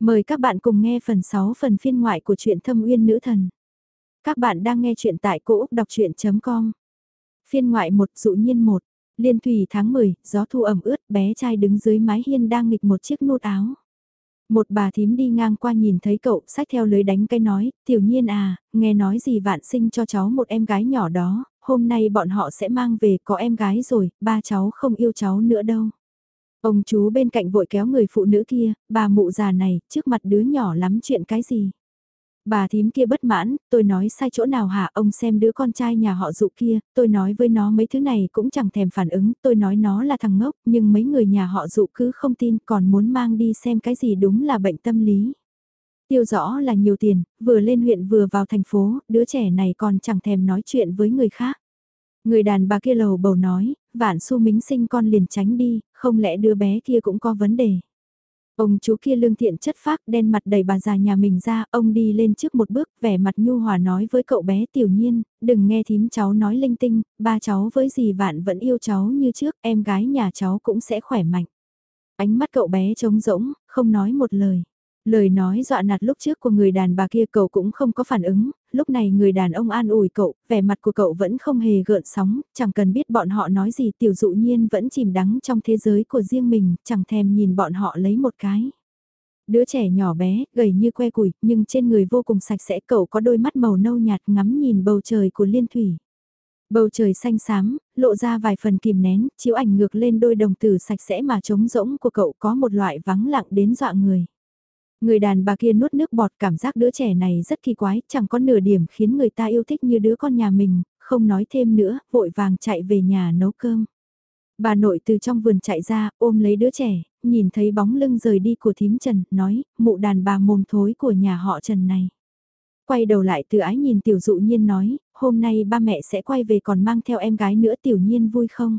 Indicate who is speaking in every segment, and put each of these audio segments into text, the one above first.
Speaker 1: Mời các bạn cùng nghe phần 6 phần phiên ngoại của truyện Thâm Uyên Nữ Thần. Các bạn đang nghe truyện tại cỗ đọc chuyện.com. Phiên ngoại một dụ nhiên một Liên thủy tháng 10, gió thu ẩm ướt, bé trai đứng dưới mái hiên đang nghịch một chiếc nút áo. Một bà thím đi ngang qua nhìn thấy cậu, sách theo lưới đánh cái nói, tiểu nhiên à, nghe nói gì vạn sinh cho cháu một em gái nhỏ đó, hôm nay bọn họ sẽ mang về có em gái rồi, ba cháu không yêu cháu nữa đâu. Ông chú bên cạnh vội kéo người phụ nữ kia, bà mụ già này, trước mặt đứa nhỏ lắm chuyện cái gì. Bà thím kia bất mãn, tôi nói sai chỗ nào hả ông xem đứa con trai nhà họ dụ kia, tôi nói với nó mấy thứ này cũng chẳng thèm phản ứng, tôi nói nó là thằng ngốc, nhưng mấy người nhà họ dụ cứ không tin còn muốn mang đi xem cái gì đúng là bệnh tâm lý. Tiêu rõ là nhiều tiền, vừa lên huyện vừa vào thành phố, đứa trẻ này còn chẳng thèm nói chuyện với người khác. Người đàn bà kia lầu bầu nói, vạn su mính sinh con liền tránh đi, không lẽ đứa bé kia cũng có vấn đề. Ông chú kia lương thiện chất phác đen mặt đầy bà già nhà mình ra, ông đi lên trước một bước, vẻ mặt nhu hòa nói với cậu bé tiểu nhiên, đừng nghe thím cháu nói linh tinh, ba cháu với gì vạn vẫn yêu cháu như trước, em gái nhà cháu cũng sẽ khỏe mạnh. Ánh mắt cậu bé trống rỗng, không nói một lời. Lời nói dọa nạt lúc trước của người đàn bà kia cậu cũng không có phản ứng, lúc này người đàn ông an ủi cậu, vẻ mặt của cậu vẫn không hề gợn sóng, chẳng cần biết bọn họ nói gì tiểu dụ nhiên vẫn chìm đắng trong thế giới của riêng mình, chẳng thèm nhìn bọn họ lấy một cái. Đứa trẻ nhỏ bé, gầy như que củi, nhưng trên người vô cùng sạch sẽ cậu có đôi mắt màu nâu nhạt ngắm nhìn bầu trời của liên thủy. Bầu trời xanh xám, lộ ra vài phần kìm nén, chiếu ảnh ngược lên đôi đồng tử sạch sẽ mà trống rỗng của cậu có một loại vắng lặng đến dọa người. Người đàn bà kia nuốt nước bọt cảm giác đứa trẻ này rất kỳ quái, chẳng có nửa điểm khiến người ta yêu thích như đứa con nhà mình, không nói thêm nữa, vội vàng chạy về nhà nấu cơm. Bà nội từ trong vườn chạy ra, ôm lấy đứa trẻ, nhìn thấy bóng lưng rời đi của thím Trần, nói, mụ đàn bà mồm thối của nhà họ Trần này. Quay đầu lại từ ái nhìn tiểu dụ nhiên nói, hôm nay ba mẹ sẽ quay về còn mang theo em gái nữa tiểu nhiên vui không?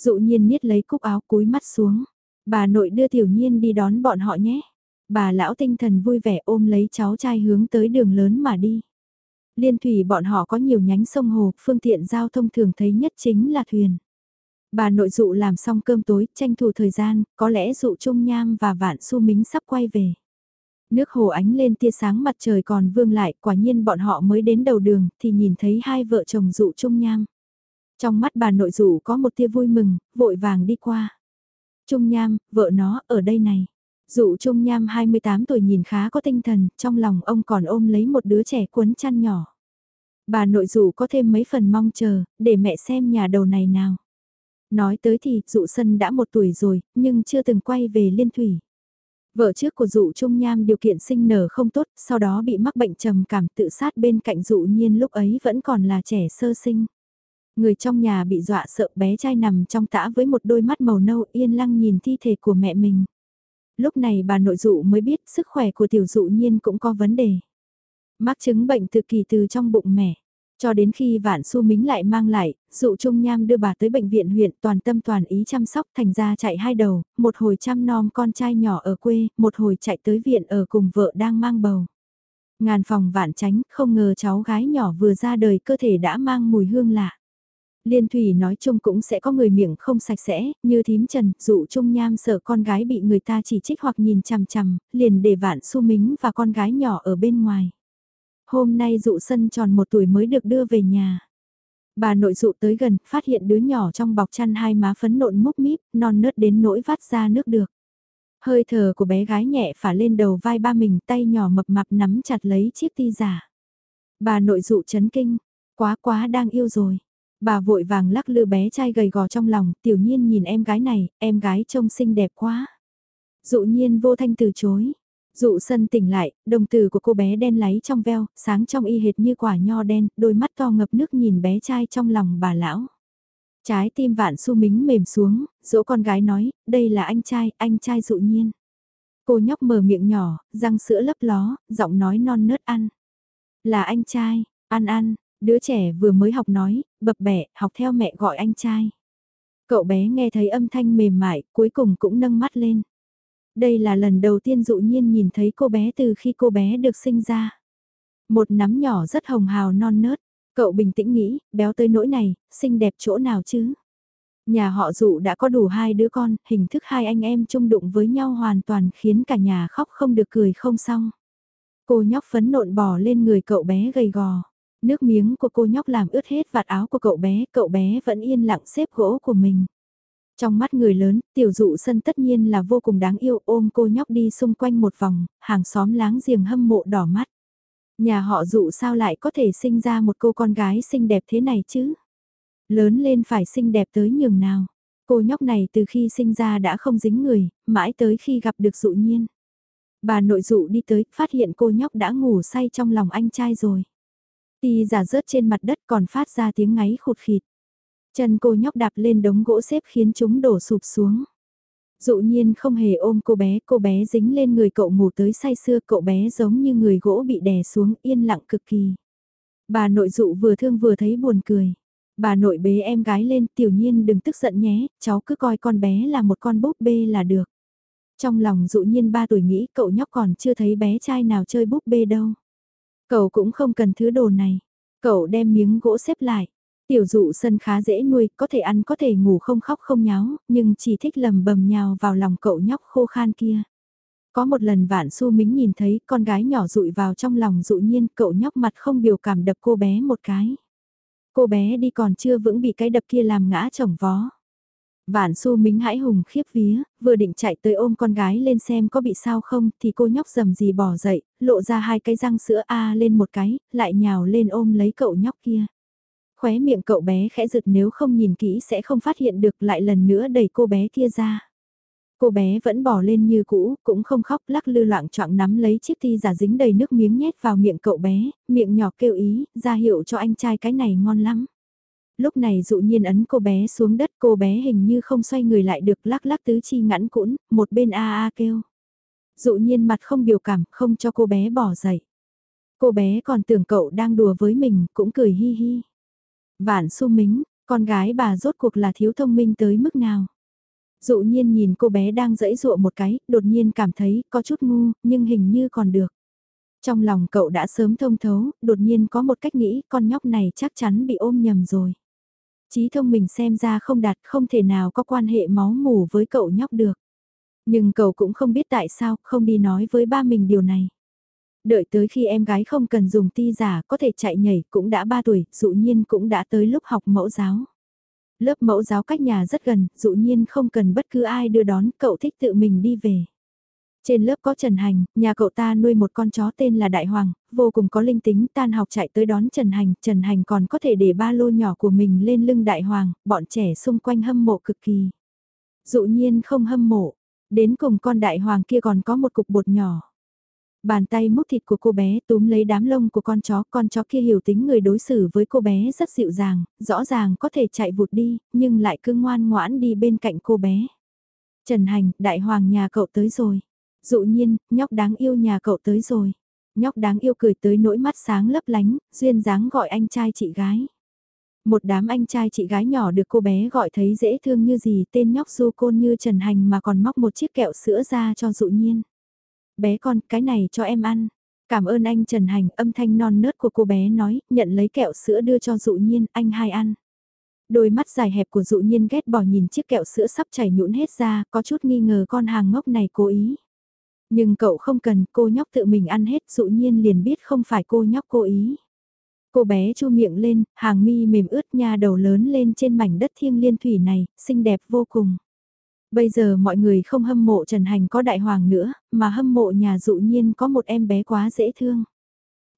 Speaker 1: Dụ nhiên niết lấy cúc áo cúi mắt xuống, bà nội đưa tiểu nhiên đi đón bọn họ nhé. Bà lão tinh thần vui vẻ ôm lấy cháu trai hướng tới đường lớn mà đi. Liên thủy bọn họ có nhiều nhánh sông hồ, phương tiện giao thông thường thấy nhất chính là thuyền. Bà nội dụ làm xong cơm tối, tranh thủ thời gian, có lẽ dụ Trung Nham và Vạn Su Mính sắp quay về. Nước hồ ánh lên tia sáng mặt trời còn vương lại, quả nhiên bọn họ mới đến đầu đường, thì nhìn thấy hai vợ chồng dụ Trung Nham. Trong mắt bà nội dụ có một tia vui mừng, vội vàng đi qua. Trung Nham, vợ nó, ở đây này. Dụ Trung Nham 28 tuổi nhìn khá có tinh thần, trong lòng ông còn ôm lấy một đứa trẻ cuốn chăn nhỏ. Bà nội dụ có thêm mấy phần mong chờ, để mẹ xem nhà đầu này nào. Nói tới thì, dụ sân đã một tuổi rồi, nhưng chưa từng quay về liên thủy. Vợ trước của dụ Trung Nham điều kiện sinh nở không tốt, sau đó bị mắc bệnh trầm cảm tự sát bên cạnh dụ nhiên lúc ấy vẫn còn là trẻ sơ sinh. Người trong nhà bị dọa sợ bé trai nằm trong tã với một đôi mắt màu nâu yên lăng nhìn thi thể của mẹ mình. Lúc này bà nội dụ mới biết sức khỏe của tiểu dụ nhiên cũng có vấn đề. Mắc chứng bệnh tự kỳ từ trong bụng mẹ. Cho đến khi vạn su mính lại mang lại, dụ trung nham đưa bà tới bệnh viện huyện toàn tâm toàn ý chăm sóc thành ra chạy hai đầu, một hồi chăm nom con trai nhỏ ở quê, một hồi chạy tới viện ở cùng vợ đang mang bầu. Ngàn phòng vạn tránh, không ngờ cháu gái nhỏ vừa ra đời cơ thể đã mang mùi hương lạ. Liên Thủy nói chung cũng sẽ có người miệng không sạch sẽ, như thím trần, dụ trung nham sợ con gái bị người ta chỉ trích hoặc nhìn chằm chằm, liền để vạn su mính và con gái nhỏ ở bên ngoài. Hôm nay dụ sân tròn một tuổi mới được đưa về nhà. Bà nội dụ tới gần, phát hiện đứa nhỏ trong bọc chăn hai má phấn nộn múc míp, non nớt đến nỗi vắt ra nước được. Hơi thở của bé gái nhẹ phả lên đầu vai ba mình, tay nhỏ mập mạp nắm chặt lấy chiếc ti giả. Bà nội dụ chấn kinh, quá quá đang yêu rồi. Bà vội vàng lắc lư bé trai gầy gò trong lòng, tiểu nhiên nhìn em gái này, em gái trông xinh đẹp quá. Dụ nhiên vô thanh từ chối. Dụ sân tỉnh lại, đồng tử của cô bé đen láy trong veo, sáng trong y hệt như quả nho đen, đôi mắt to ngập nước nhìn bé trai trong lòng bà lão. Trái tim vạn su mính mềm xuống, dỗ con gái nói, đây là anh trai, anh trai dụ nhiên. Cô nhóc mở miệng nhỏ, răng sữa lấp ló, giọng nói non nớt ăn. Là anh trai, ăn ăn, Đứa trẻ vừa mới học nói, bập bẹ, học theo mẹ gọi anh trai. Cậu bé nghe thấy âm thanh mềm mại, cuối cùng cũng nâng mắt lên. Đây là lần đầu tiên dụ nhiên nhìn thấy cô bé từ khi cô bé được sinh ra. Một nắm nhỏ rất hồng hào non nớt, cậu bình tĩnh nghĩ, béo tới nỗi này, xinh đẹp chỗ nào chứ? Nhà họ dụ đã có đủ hai đứa con, hình thức hai anh em chung đụng với nhau hoàn toàn khiến cả nhà khóc không được cười không xong. Cô nhóc phấn nộn bỏ lên người cậu bé gầy gò. Nước miếng của cô nhóc làm ướt hết vạt áo của cậu bé, cậu bé vẫn yên lặng xếp gỗ của mình. Trong mắt người lớn, tiểu dụ sân tất nhiên là vô cùng đáng yêu ôm cô nhóc đi xung quanh một vòng, hàng xóm láng giềng hâm mộ đỏ mắt. Nhà họ dụ sao lại có thể sinh ra một cô con gái xinh đẹp thế này chứ? Lớn lên phải xinh đẹp tới nhường nào? Cô nhóc này từ khi sinh ra đã không dính người, mãi tới khi gặp được dụ nhiên. Bà nội dụ đi tới, phát hiện cô nhóc đã ngủ say trong lòng anh trai rồi. Ti giả rớt trên mặt đất còn phát ra tiếng ngáy khụt khịt. Chân cô nhóc đạp lên đống gỗ xếp khiến chúng đổ sụp xuống. Dụ nhiên không hề ôm cô bé, cô bé dính lên người cậu ngủ tới say sưa, cậu bé giống như người gỗ bị đè xuống, yên lặng cực kỳ. Bà nội dụ vừa thương vừa thấy buồn cười. Bà nội bế em gái lên, tiểu nhiên đừng tức giận nhé, cháu cứ coi con bé là một con búp bê là được. Trong lòng dụ nhiên ba tuổi nghĩ cậu nhóc còn chưa thấy bé trai nào chơi búp bê đâu. Cậu cũng không cần thứ đồ này. Cậu đem miếng gỗ xếp lại. Tiểu dụ sân khá dễ nuôi, có thể ăn có thể ngủ không khóc không nháo, nhưng chỉ thích lầm bầm nhào vào lòng cậu nhóc khô khan kia. Có một lần vạn su mính nhìn thấy con gái nhỏ rụi vào trong lòng dụ nhiên, cậu nhóc mặt không biểu cảm đập cô bé một cái. Cô bé đi còn chưa vững bị cái đập kia làm ngã chồng vó. Vạn su mính hãi hùng khiếp vía, vừa định chạy tới ôm con gái lên xem có bị sao không thì cô nhóc dầm gì bỏ dậy, lộ ra hai cái răng sữa A lên một cái, lại nhào lên ôm lấy cậu nhóc kia. Khóe miệng cậu bé khẽ giật nếu không nhìn kỹ sẽ không phát hiện được lại lần nữa đẩy cô bé kia ra. Cô bé vẫn bỏ lên như cũ, cũng không khóc lắc lư loạn choạng nắm lấy chiếc thi giả dính đầy nước miếng nhét vào miệng cậu bé, miệng nhỏ kêu ý, ra hiệu cho anh trai cái này ngon lắm. Lúc này dụ nhiên ấn cô bé xuống đất cô bé hình như không xoay người lại được lắc lắc tứ chi ngắn cũn, một bên a a kêu. Dụ nhiên mặt không biểu cảm, không cho cô bé bỏ dậy. Cô bé còn tưởng cậu đang đùa với mình, cũng cười hi hi. Vạn su mính, con gái bà rốt cuộc là thiếu thông minh tới mức nào. Dụ nhiên nhìn cô bé đang dẫy dụa một cái, đột nhiên cảm thấy có chút ngu, nhưng hình như còn được. Trong lòng cậu đã sớm thông thấu, đột nhiên có một cách nghĩ con nhóc này chắc chắn bị ôm nhầm rồi. Trí thông mình xem ra không đạt không thể nào có quan hệ máu mủ với cậu nhóc được. Nhưng cậu cũng không biết tại sao không đi nói với ba mình điều này. Đợi tới khi em gái không cần dùng ti giả có thể chạy nhảy cũng đã 3 tuổi, dụ nhiên cũng đã tới lúc học mẫu giáo. Lớp mẫu giáo cách nhà rất gần, dụ nhiên không cần bất cứ ai đưa đón, cậu thích tự mình đi về. Trên lớp có Trần Hành, nhà cậu ta nuôi một con chó tên là Đại Hoàng, vô cùng có linh tính tan học chạy tới đón Trần Hành, Trần Hành còn có thể để ba lô nhỏ của mình lên lưng Đại Hoàng, bọn trẻ xung quanh hâm mộ cực kỳ. Dụ nhiên không hâm mộ, đến cùng con Đại Hoàng kia còn có một cục bột nhỏ. Bàn tay múc thịt của cô bé túm lấy đám lông của con chó, con chó kia hiểu tính người đối xử với cô bé rất dịu dàng, rõ ràng có thể chạy vụt đi, nhưng lại cứ ngoan ngoãn đi bên cạnh cô bé. Trần Hành, đại hoàng nhà cậu tới rồi. Dụ nhiên, nhóc đáng yêu nhà cậu tới rồi. Nhóc đáng yêu cười tới nỗi mắt sáng lấp lánh, duyên dáng gọi anh trai chị gái. Một đám anh trai chị gái nhỏ được cô bé gọi thấy dễ thương như gì tên nhóc du côn như Trần Hành mà còn móc một chiếc kẹo sữa ra cho dụ nhiên. Bé con, cái này cho em ăn. Cảm ơn anh Trần Hành, âm thanh non nớt của cô bé nói, nhận lấy kẹo sữa đưa cho dụ nhiên, anh hai ăn. Đôi mắt dài hẹp của dụ nhiên ghét bỏ nhìn chiếc kẹo sữa sắp chảy nhũn hết ra, có chút nghi ngờ con hàng ngốc này cố ý. Nhưng cậu không cần, cô nhóc tự mình ăn hết, dụ nhiên liền biết không phải cô nhóc cố ý. Cô bé chu miệng lên, hàng mi mềm ướt nha đầu lớn lên trên mảnh đất thiêng liên thủy này, xinh đẹp vô cùng. Bây giờ mọi người không hâm mộ Trần Hành có đại hoàng nữa, mà hâm mộ nhà dụ nhiên có một em bé quá dễ thương.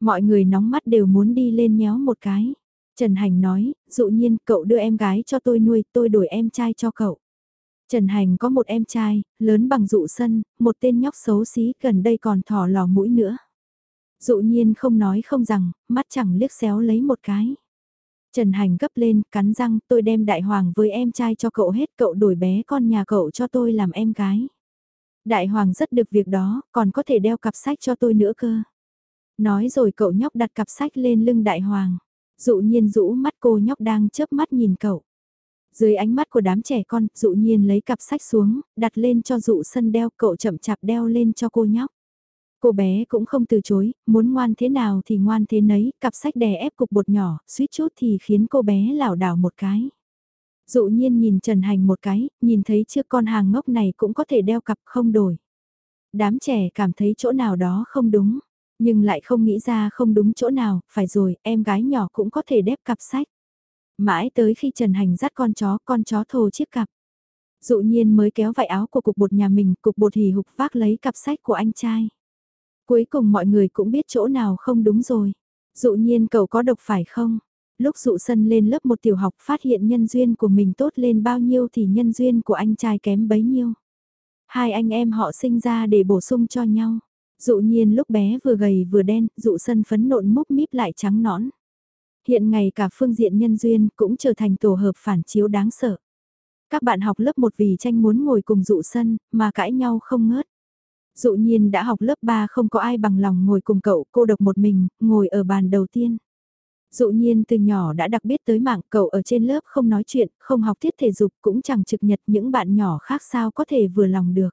Speaker 1: Mọi người nóng mắt đều muốn đi lên nhéo một cái. Trần Hành nói, dụ nhiên cậu đưa em gái cho tôi nuôi, tôi đổi em trai cho cậu. Trần Hành có một em trai, lớn bằng dụ sân, một tên nhóc xấu xí gần đây còn thỏ lò mũi nữa. Dụ nhiên không nói không rằng, mắt chẳng liếc xéo lấy một cái. Trần Hành gấp lên, cắn răng, tôi đem đại hoàng với em trai cho cậu hết, cậu đổi bé con nhà cậu cho tôi làm em gái. Đại hoàng rất được việc đó, còn có thể đeo cặp sách cho tôi nữa cơ. Nói rồi cậu nhóc đặt cặp sách lên lưng đại hoàng. Dụ nhiên rũ mắt cô nhóc đang chớp mắt nhìn cậu. Dưới ánh mắt của đám trẻ con, dụ nhiên lấy cặp sách xuống, đặt lên cho dụ sân đeo, cậu chậm chạp đeo lên cho cô nhóc. Cô bé cũng không từ chối, muốn ngoan thế nào thì ngoan thế nấy, cặp sách đè ép cục bột nhỏ, suýt chút thì khiến cô bé lảo đảo một cái. Dụ nhiên nhìn Trần Hành một cái, nhìn thấy chưa con hàng ngốc này cũng có thể đeo cặp không đổi. Đám trẻ cảm thấy chỗ nào đó không đúng, nhưng lại không nghĩ ra không đúng chỗ nào, phải rồi, em gái nhỏ cũng có thể đép cặp sách. Mãi tới khi Trần Hành dắt con chó, con chó thồ chiếc cặp. Dụ nhiên mới kéo vải áo của cục bột nhà mình, cục bột hì hục vác lấy cặp sách của anh trai. Cuối cùng mọi người cũng biết chỗ nào không đúng rồi. Dụ nhiên cậu có độc phải không? Lúc dụ sân lên lớp một tiểu học phát hiện nhân duyên của mình tốt lên bao nhiêu thì nhân duyên của anh trai kém bấy nhiêu. Hai anh em họ sinh ra để bổ sung cho nhau. Dụ nhiên lúc bé vừa gầy vừa đen, dụ sân phấn nộn múc míp lại trắng nõn. Hiện ngày cả phương diện nhân duyên cũng trở thành tổ hợp phản chiếu đáng sợ. Các bạn học lớp 1 vì tranh muốn ngồi cùng dụ sân, mà cãi nhau không ngớt. Dụ nhiên đã học lớp 3 không có ai bằng lòng ngồi cùng cậu, cô độc một mình, ngồi ở bàn đầu tiên. Dụ nhiên từ nhỏ đã đặc biệt tới mạng cậu ở trên lớp không nói chuyện, không học thiết thể dục cũng chẳng trực nhật những bạn nhỏ khác sao có thể vừa lòng được.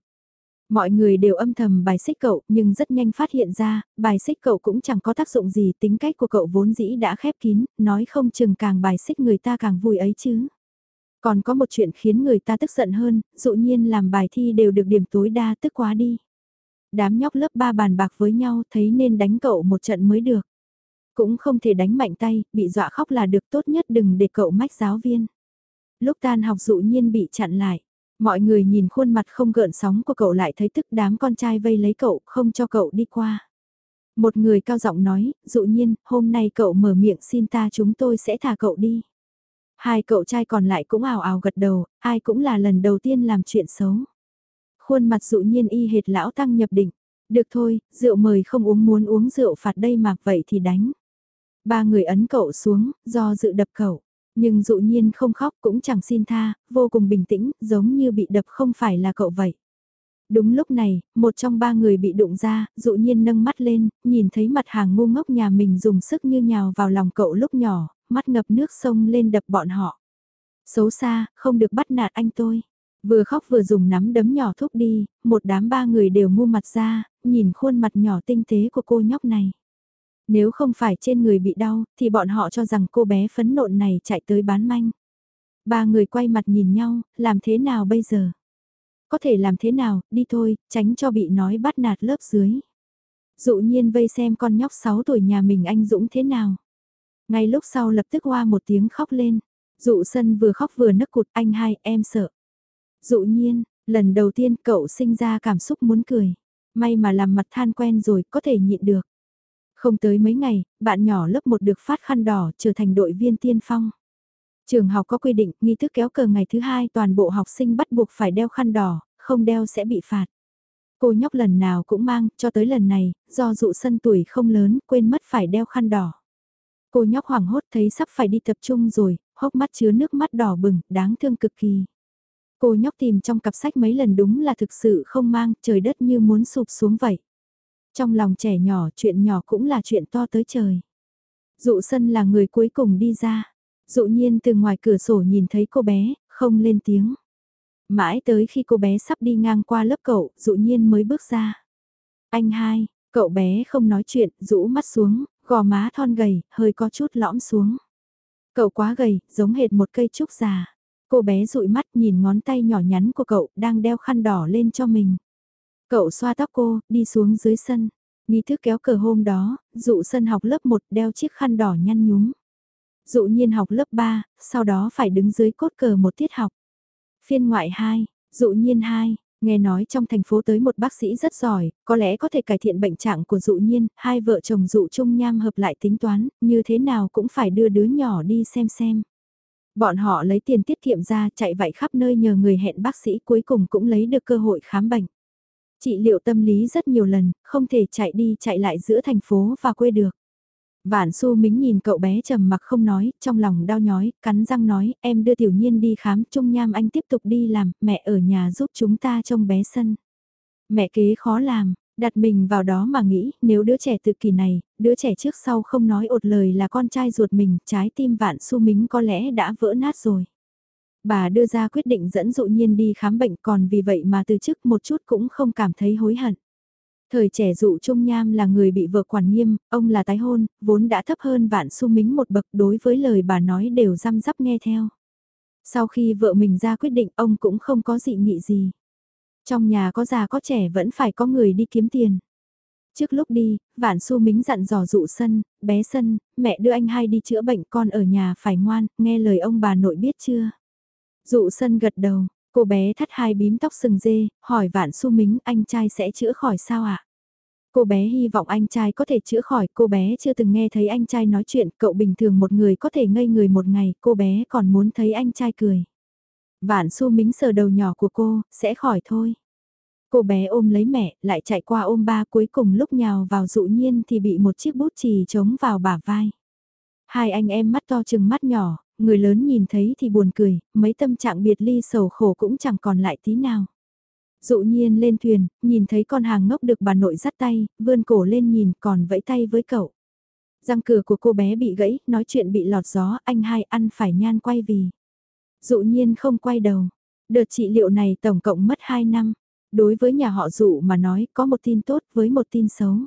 Speaker 1: Mọi người đều âm thầm bài xích cậu nhưng rất nhanh phát hiện ra, bài xích cậu cũng chẳng có tác dụng gì tính cách của cậu vốn dĩ đã khép kín, nói không chừng càng bài xích người ta càng vui ấy chứ. Còn có một chuyện khiến người ta tức giận hơn, dụ nhiên làm bài thi đều được điểm tối đa tức quá đi. Đám nhóc lớp 3 bàn bạc với nhau thấy nên đánh cậu một trận mới được. Cũng không thể đánh mạnh tay, bị dọa khóc là được tốt nhất đừng để cậu mách giáo viên. Lúc tan học dụ nhiên bị chặn lại. Mọi người nhìn khuôn mặt không gợn sóng của cậu lại thấy tức đám con trai vây lấy cậu, không cho cậu đi qua. Một người cao giọng nói, dụ nhiên, hôm nay cậu mở miệng xin ta chúng tôi sẽ thả cậu đi. Hai cậu trai còn lại cũng ảo ảo gật đầu, ai cũng là lần đầu tiên làm chuyện xấu. Khuôn mặt dụ nhiên y hệt lão tăng nhập định. Được thôi, rượu mời không uống muốn uống rượu phạt đây mà vậy thì đánh. Ba người ấn cậu xuống, do dự đập cậu. Nhưng dụ nhiên không khóc cũng chẳng xin tha, vô cùng bình tĩnh, giống như bị đập không phải là cậu vậy. Đúng lúc này, một trong ba người bị đụng ra, dụ nhiên nâng mắt lên, nhìn thấy mặt hàng ngu ngốc nhà mình dùng sức như nhào vào lòng cậu lúc nhỏ, mắt ngập nước sông lên đập bọn họ. Xấu xa, không được bắt nạt anh tôi. Vừa khóc vừa dùng nắm đấm nhỏ thúc đi, một đám ba người đều mua mặt ra, nhìn khuôn mặt nhỏ tinh tế của cô nhóc này. Nếu không phải trên người bị đau, thì bọn họ cho rằng cô bé phấn nộn này chạy tới bán manh. Ba người quay mặt nhìn nhau, làm thế nào bây giờ? Có thể làm thế nào, đi thôi, tránh cho bị nói bắt nạt lớp dưới. Dụ nhiên vây xem con nhóc 6 tuổi nhà mình anh Dũng thế nào. Ngay lúc sau lập tức hoa một tiếng khóc lên. Dụ sân vừa khóc vừa nấc cụt anh hai em sợ. Dụ nhiên, lần đầu tiên cậu sinh ra cảm xúc muốn cười. May mà làm mặt than quen rồi có thể nhịn được. Không tới mấy ngày, bạn nhỏ lớp 1 được phát khăn đỏ trở thành đội viên tiên phong. Trường học có quy định, nghi thức kéo cờ ngày thứ hai toàn bộ học sinh bắt buộc phải đeo khăn đỏ, không đeo sẽ bị phạt. Cô nhóc lần nào cũng mang, cho tới lần này, do dụ sân tuổi không lớn, quên mất phải đeo khăn đỏ. Cô nhóc hoảng hốt thấy sắp phải đi tập trung rồi, hốc mắt chứa nước mắt đỏ bừng, đáng thương cực kỳ. Cô nhóc tìm trong cặp sách mấy lần đúng là thực sự không mang, trời đất như muốn sụp xuống vậy. Trong lòng trẻ nhỏ chuyện nhỏ cũng là chuyện to tới trời. Dụ sân là người cuối cùng đi ra. Dụ nhiên từ ngoài cửa sổ nhìn thấy cô bé, không lên tiếng. Mãi tới khi cô bé sắp đi ngang qua lớp cậu, dụ nhiên mới bước ra. Anh hai, cậu bé không nói chuyện, rũ mắt xuống, gò má thon gầy, hơi có chút lõm xuống. Cậu quá gầy, giống hệt một cây trúc già. Cô bé dụi mắt nhìn ngón tay nhỏ nhắn của cậu đang đeo khăn đỏ lên cho mình. Cậu xoa tóc cô, đi xuống dưới sân. Nghi thức kéo cờ hôm đó, dụ sân học lớp 1 đeo chiếc khăn đỏ nhăn nhúm. Dụ nhiên học lớp 3, sau đó phải đứng dưới cốt cờ một tiết học. Phiên ngoại 2, dụ nhiên 2, nghe nói trong thành phố tới một bác sĩ rất giỏi, có lẽ có thể cải thiện bệnh trạng của dụ nhiên, hai vợ chồng dụ chung nham hợp lại tính toán, như thế nào cũng phải đưa đứa nhỏ đi xem xem. Bọn họ lấy tiền tiết kiệm ra chạy vạy khắp nơi nhờ người hẹn bác sĩ cuối cùng cũng lấy được cơ hội khám bệnh chị liệu tâm lý rất nhiều lần, không thể chạy đi chạy lại giữa thành phố và quê được. Vạn Xu Mính nhìn cậu bé trầm mặc không nói, trong lòng đau nhói, cắn răng nói, em đưa Tiểu Nhiên đi khám, Trung Nham anh tiếp tục đi làm, mẹ ở nhà giúp chúng ta trông bé sân. Mẹ kế khó làm, đặt mình vào đó mà nghĩ, nếu đứa trẻ tự kỳ này, đứa trẻ trước sau không nói ột lời là con trai ruột mình, trái tim Vạn Xu Mính có lẽ đã vỡ nát rồi. Bà đưa ra quyết định dẫn dụ nhiên đi khám bệnh còn vì vậy mà từ chức một chút cũng không cảm thấy hối hận. Thời trẻ dụ Trung Nham là người bị vợ quản nghiêm, ông là tái hôn, vốn đã thấp hơn vạn su mính một bậc đối với lời bà nói đều răm rắp nghe theo. Sau khi vợ mình ra quyết định ông cũng không có dị nghị gì. Trong nhà có già có trẻ vẫn phải có người đi kiếm tiền. Trước lúc đi, Vạn Xu Mính dặn dò dụ sân, bé sân, mẹ đưa anh hai đi chữa bệnh con ở nhà phải ngoan, nghe lời ông bà nội biết chưa? Dụ sân gật đầu, cô bé thắt hai bím tóc sừng dê, hỏi Vạn su Mính anh trai sẽ chữa khỏi sao ạ? À? Cô bé hy vọng anh trai có thể chữa khỏi, cô bé chưa từng nghe thấy anh trai nói chuyện, cậu bình thường một người có thể ngây người một ngày, cô bé còn muốn thấy anh trai cười. Vạn su Mính sờ đầu nhỏ của cô, sẽ khỏi thôi. Cô bé ôm lấy mẹ, lại chạy qua ôm ba cuối cùng lúc nhào vào dụ nhiên thì bị một chiếc bút chì trống vào bả vai. Hai anh em mắt to chừng mắt nhỏ, người lớn nhìn thấy thì buồn cười, mấy tâm trạng biệt ly sầu khổ cũng chẳng còn lại tí nào. Dụ nhiên lên thuyền, nhìn thấy con hàng ngốc được bà nội dắt tay, vươn cổ lên nhìn còn vẫy tay với cậu. Răng cửa của cô bé bị gãy, nói chuyện bị lọt gió, anh hai ăn phải nhan quay vì. Dụ nhiên không quay đầu. Đợt trị liệu này tổng cộng mất 2 năm. Đối với nhà họ dụ mà nói có một tin tốt với một tin xấu.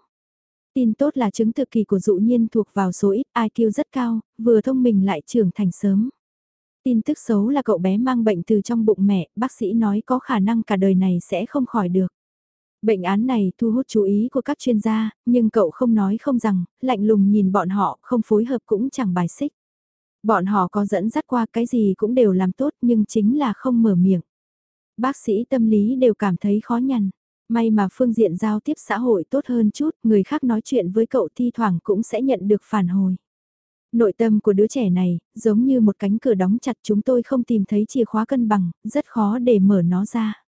Speaker 1: Tin tốt là chứng thực kỳ của dụ nhiên thuộc vào số ít IQ rất cao, vừa thông minh lại trưởng thành sớm. Tin tức xấu là cậu bé mang bệnh từ trong bụng mẹ, bác sĩ nói có khả năng cả đời này sẽ không khỏi được. Bệnh án này thu hút chú ý của các chuyên gia, nhưng cậu không nói không rằng, lạnh lùng nhìn bọn họ, không phối hợp cũng chẳng bài xích. Bọn họ có dẫn dắt qua cái gì cũng đều làm tốt nhưng chính là không mở miệng. Bác sĩ tâm lý đều cảm thấy khó nhằn. May mà phương diện giao tiếp xã hội tốt hơn chút, người khác nói chuyện với cậu thi thoảng cũng sẽ nhận được phản hồi. Nội tâm của đứa trẻ này, giống như một cánh cửa đóng chặt chúng tôi không tìm thấy chìa khóa cân bằng, rất khó để mở nó ra.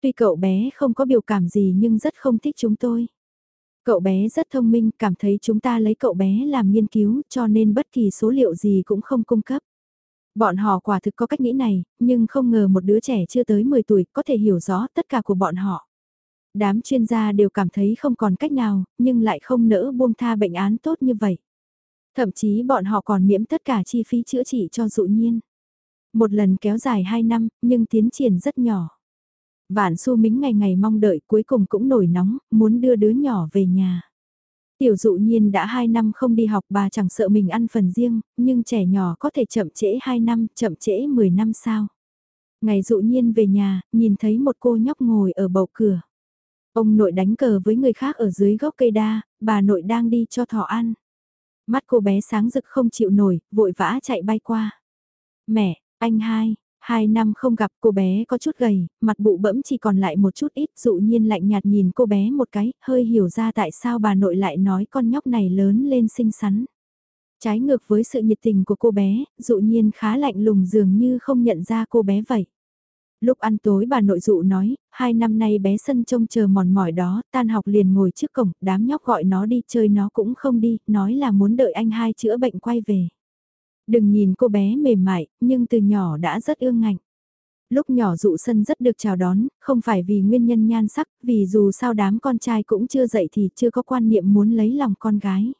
Speaker 1: Tuy cậu bé không có biểu cảm gì nhưng rất không thích chúng tôi. Cậu bé rất thông minh, cảm thấy chúng ta lấy cậu bé làm nghiên cứu cho nên bất kỳ số liệu gì cũng không cung cấp. Bọn họ quả thực có cách nghĩ này, nhưng không ngờ một đứa trẻ chưa tới 10 tuổi có thể hiểu rõ tất cả của bọn họ. Đám chuyên gia đều cảm thấy không còn cách nào, nhưng lại không nỡ buông tha bệnh án tốt như vậy. Thậm chí bọn họ còn miễn tất cả chi phí chữa trị cho dụ nhiên. Một lần kéo dài 2 năm, nhưng tiến triển rất nhỏ. Vạn su mính ngày ngày mong đợi cuối cùng cũng nổi nóng, muốn đưa đứa nhỏ về nhà. Tiểu dụ nhiên đã 2 năm không đi học bà chẳng sợ mình ăn phần riêng, nhưng trẻ nhỏ có thể chậm trễ 2 năm, chậm trễ 10 năm sao. Ngày dụ nhiên về nhà, nhìn thấy một cô nhóc ngồi ở bầu cửa. Ông nội đánh cờ với người khác ở dưới gốc cây đa, bà nội đang đi cho thỏ ăn. Mắt cô bé sáng rực không chịu nổi, vội vã chạy bay qua. Mẹ, anh hai, hai năm không gặp cô bé có chút gầy, mặt bụ bẫm chỉ còn lại một chút ít dụ nhiên lạnh nhạt nhìn cô bé một cái, hơi hiểu ra tại sao bà nội lại nói con nhóc này lớn lên xinh xắn. Trái ngược với sự nhiệt tình của cô bé, dụ nhiên khá lạnh lùng dường như không nhận ra cô bé vậy. Lúc ăn tối bà nội dụ nói, hai năm nay bé sân trông chờ mòn mỏi đó, tan học liền ngồi trước cổng, đám nhóc gọi nó đi chơi nó cũng không đi, nói là muốn đợi anh hai chữa bệnh quay về. Đừng nhìn cô bé mềm mại, nhưng từ nhỏ đã rất ương ngạnh. Lúc nhỏ dụ sân rất được chào đón, không phải vì nguyên nhân nhan sắc, vì dù sao đám con trai cũng chưa dậy thì chưa có quan niệm muốn lấy lòng con gái.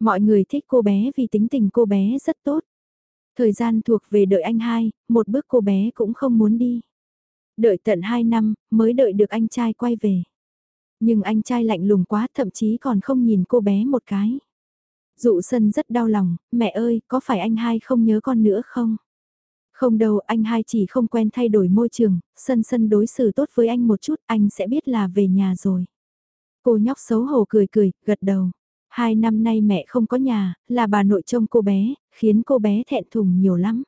Speaker 1: Mọi người thích cô bé vì tính tình cô bé rất tốt. Thời gian thuộc về đợi anh hai, một bước cô bé cũng không muốn đi. Đợi tận hai năm, mới đợi được anh trai quay về. Nhưng anh trai lạnh lùng quá thậm chí còn không nhìn cô bé một cái. Dụ sân rất đau lòng, mẹ ơi, có phải anh hai không nhớ con nữa không? Không đâu, anh hai chỉ không quen thay đổi môi trường, sân sân đối xử tốt với anh một chút, anh sẽ biết là về nhà rồi. Cô nhóc xấu hổ cười cười, gật đầu. Hai năm nay mẹ không có nhà, là bà nội trông cô bé, khiến cô bé thẹn thùng nhiều lắm.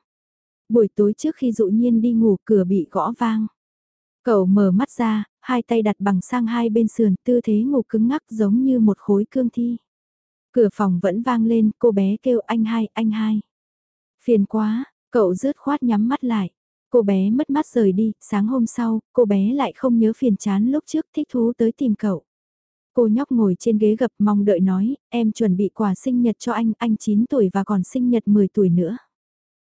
Speaker 1: Buổi tối trước khi dụ nhiên đi ngủ cửa bị gõ vang. Cậu mở mắt ra, hai tay đặt bằng sang hai bên sườn tư thế ngủ cứng ngắc giống như một khối cương thi. Cửa phòng vẫn vang lên, cô bé kêu anh hai, anh hai. Phiền quá, cậu rứt khoát nhắm mắt lại. Cô bé mất mắt rời đi, sáng hôm sau, cô bé lại không nhớ phiền chán lúc trước thích thú tới tìm cậu. Cô nhóc ngồi trên ghế gập mong đợi nói, em chuẩn bị quà sinh nhật cho anh, anh 9 tuổi và còn sinh nhật 10 tuổi nữa.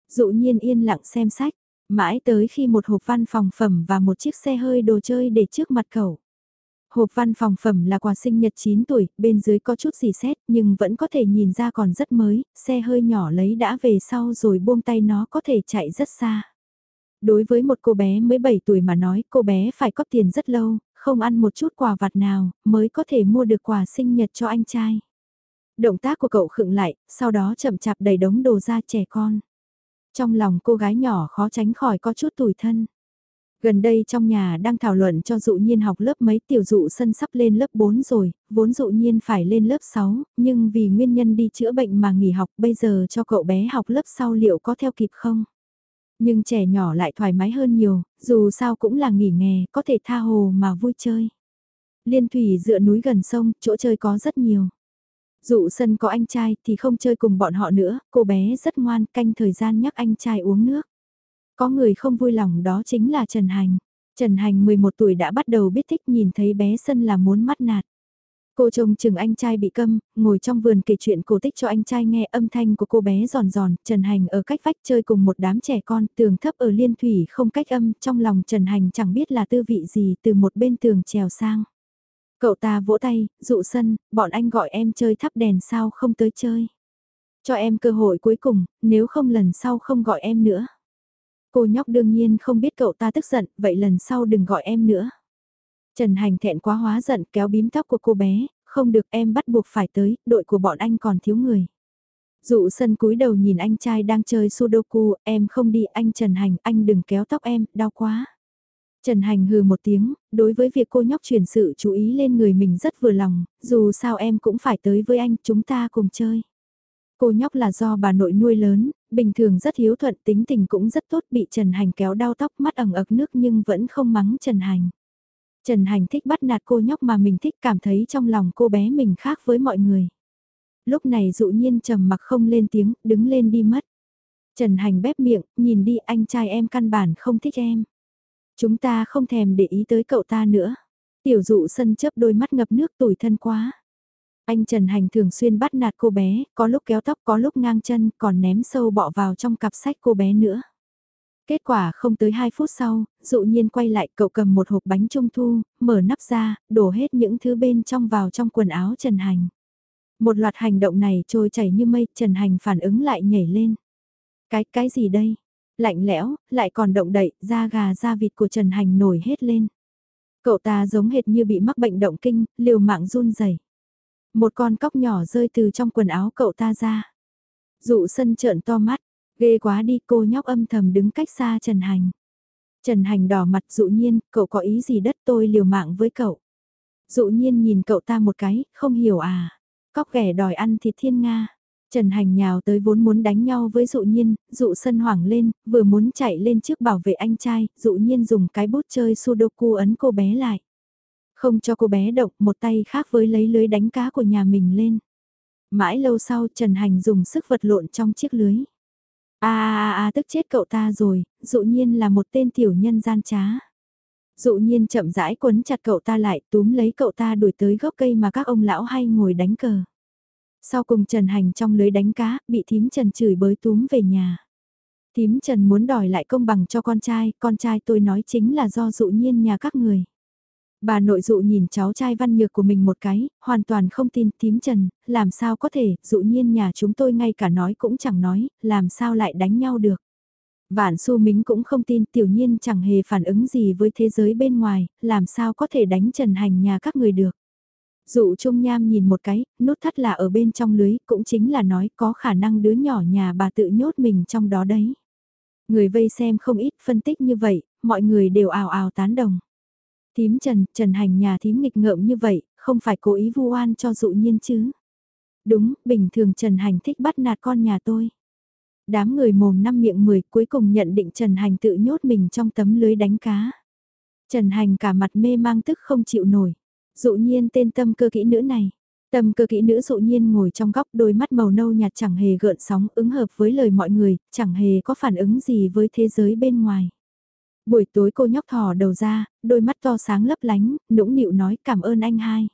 Speaker 1: Dụ nhiên yên lặng xem sách, mãi tới khi một hộp văn phòng phẩm và một chiếc xe hơi đồ chơi để trước mặt cậu. Hộp văn phòng phẩm là quà sinh nhật 9 tuổi, bên dưới có chút gì xét nhưng vẫn có thể nhìn ra còn rất mới, xe hơi nhỏ lấy đã về sau rồi buông tay nó có thể chạy rất xa. Đối với một cô bé mới 7 tuổi mà nói cô bé phải có tiền rất lâu, không ăn một chút quà vặt nào, mới có thể mua được quà sinh nhật cho anh trai. Động tác của cậu khựng lại, sau đó chậm chạp đầy đống đồ ra trẻ con. Trong lòng cô gái nhỏ khó tránh khỏi có chút tủi thân. Gần đây trong nhà đang thảo luận cho dụ nhiên học lớp mấy tiểu dụ sân sắp lên lớp 4 rồi, vốn dụ nhiên phải lên lớp 6, nhưng vì nguyên nhân đi chữa bệnh mà nghỉ học bây giờ cho cậu bé học lớp sau liệu có theo kịp không? Nhưng trẻ nhỏ lại thoải mái hơn nhiều, dù sao cũng là nghỉ nghề, có thể tha hồ mà vui chơi. Liên thủy dựa núi gần sông, chỗ chơi có rất nhiều. Dụ sân có anh trai thì không chơi cùng bọn họ nữa, cô bé rất ngoan canh thời gian nhắc anh trai uống nước. Có người không vui lòng đó chính là Trần Hành. Trần Hành 11 tuổi đã bắt đầu biết thích nhìn thấy bé sân là muốn mắt nạt. Cô trông chừng anh trai bị câm, ngồi trong vườn kể chuyện cổ tích cho anh trai nghe âm thanh của cô bé giòn giòn, Trần Hành ở cách vách chơi cùng một đám trẻ con, tường thấp ở liên thủy không cách âm, trong lòng Trần Hành chẳng biết là tư vị gì từ một bên tường trèo sang. Cậu ta vỗ tay, dụ sân, bọn anh gọi em chơi thắp đèn sao không tới chơi. Cho em cơ hội cuối cùng, nếu không lần sau không gọi em nữa. Cô nhóc đương nhiên không biết cậu ta tức giận, vậy lần sau đừng gọi em nữa. Trần Hành thẹn quá hóa giận kéo bím tóc của cô bé, không được em bắt buộc phải tới, đội của bọn anh còn thiếu người. Dụ sân cúi đầu nhìn anh trai đang chơi sudoku, em không đi anh Trần Hành, anh đừng kéo tóc em, đau quá. Trần Hành hừ một tiếng, đối với việc cô nhóc chuyển sự chú ý lên người mình rất vừa lòng, dù sao em cũng phải tới với anh, chúng ta cùng chơi. Cô nhóc là do bà nội nuôi lớn, bình thường rất hiếu thuận tính tình cũng rất tốt bị Trần Hành kéo đau tóc mắt ẩn ực nước nhưng vẫn không mắng Trần Hành. Trần Hành thích bắt nạt cô nhóc mà mình thích cảm thấy trong lòng cô bé mình khác với mọi người. Lúc này dụ nhiên trầm mặc không lên tiếng, đứng lên đi mất. Trần Hành bép miệng, nhìn đi anh trai em căn bản không thích em. Chúng ta không thèm để ý tới cậu ta nữa. Tiểu dụ sân chấp đôi mắt ngập nước tủi thân quá. Anh Trần Hành thường xuyên bắt nạt cô bé, có lúc kéo tóc có lúc ngang chân còn ném sâu bọ vào trong cặp sách cô bé nữa. Kết quả không tới 2 phút sau, dụ nhiên quay lại cậu cầm một hộp bánh trung thu, mở nắp ra, đổ hết những thứ bên trong vào trong quần áo Trần Hành. Một loạt hành động này trôi chảy như mây, Trần Hành phản ứng lại nhảy lên. Cái, cái gì đây? Lạnh lẽo, lại còn động đậy, da gà da vịt của Trần Hành nổi hết lên. Cậu ta giống hệt như bị mắc bệnh động kinh, liều mạng run rẩy. Một con cóc nhỏ rơi từ trong quần áo cậu ta ra. Dụ sân trợn to mắt, ghê quá đi cô nhóc âm thầm đứng cách xa Trần Hành. Trần Hành đỏ mặt dụ nhiên, cậu có ý gì đất tôi liều mạng với cậu. Dụ nhiên nhìn cậu ta một cái, không hiểu à. Cóc ghẻ đòi ăn thịt thiên Nga. Trần Hành nhào tới vốn muốn đánh nhau với dụ nhiên, dụ sân hoảng lên, vừa muốn chạy lên trước bảo vệ anh trai, dụ nhiên dùng cái bút chơi sudoku ấn cô bé lại. Không cho cô bé động, một tay khác với lấy lưới đánh cá của nhà mình lên. Mãi lâu sau Trần Hành dùng sức vật lộn trong chiếc lưới a a a tức chết cậu ta rồi, dụ nhiên là một tên tiểu nhân gian trá. Dụ nhiên chậm rãi quấn chặt cậu ta lại túm lấy cậu ta đuổi tới gốc cây mà các ông lão hay ngồi đánh cờ. Sau cùng Trần Hành trong lưới đánh cá, bị thím Trần chửi bới túm về nhà. Thím Trần muốn đòi lại công bằng cho con trai, con trai tôi nói chính là do dụ nhiên nhà các người. Bà nội dụ nhìn cháu trai văn nhược của mình một cái, hoàn toàn không tin tím Trần, làm sao có thể, dụ nhiên nhà chúng tôi ngay cả nói cũng chẳng nói, làm sao lại đánh nhau được. Vạn su mính cũng không tin tiểu nhiên chẳng hề phản ứng gì với thế giới bên ngoài, làm sao có thể đánh trần hành nhà các người được. Dụ Trung Nham nhìn một cái, nút thắt là ở bên trong lưới, cũng chính là nói có khả năng đứa nhỏ nhà bà tự nhốt mình trong đó đấy. Người vây xem không ít phân tích như vậy, mọi người đều ào ào tán đồng. Thím Trần, Trần Hành nhà thím nghịch ngợm như vậy, không phải cố ý vu oan cho dụ nhiên chứ. Đúng, bình thường Trần Hành thích bắt nạt con nhà tôi. Đám người mồm năm miệng mười cuối cùng nhận định Trần Hành tự nhốt mình trong tấm lưới đánh cá. Trần Hành cả mặt mê mang tức không chịu nổi. Dụ nhiên tên tâm cơ kỹ nữ này. Tâm cơ kỹ nữ dụ nhiên ngồi trong góc đôi mắt màu nâu nhạt chẳng hề gợn sóng ứng hợp với lời mọi người, chẳng hề có phản ứng gì với thế giới bên ngoài. Buổi tối cô nhóc thò đầu ra, đôi mắt to sáng lấp lánh, nũng nịu nói cảm ơn anh hai.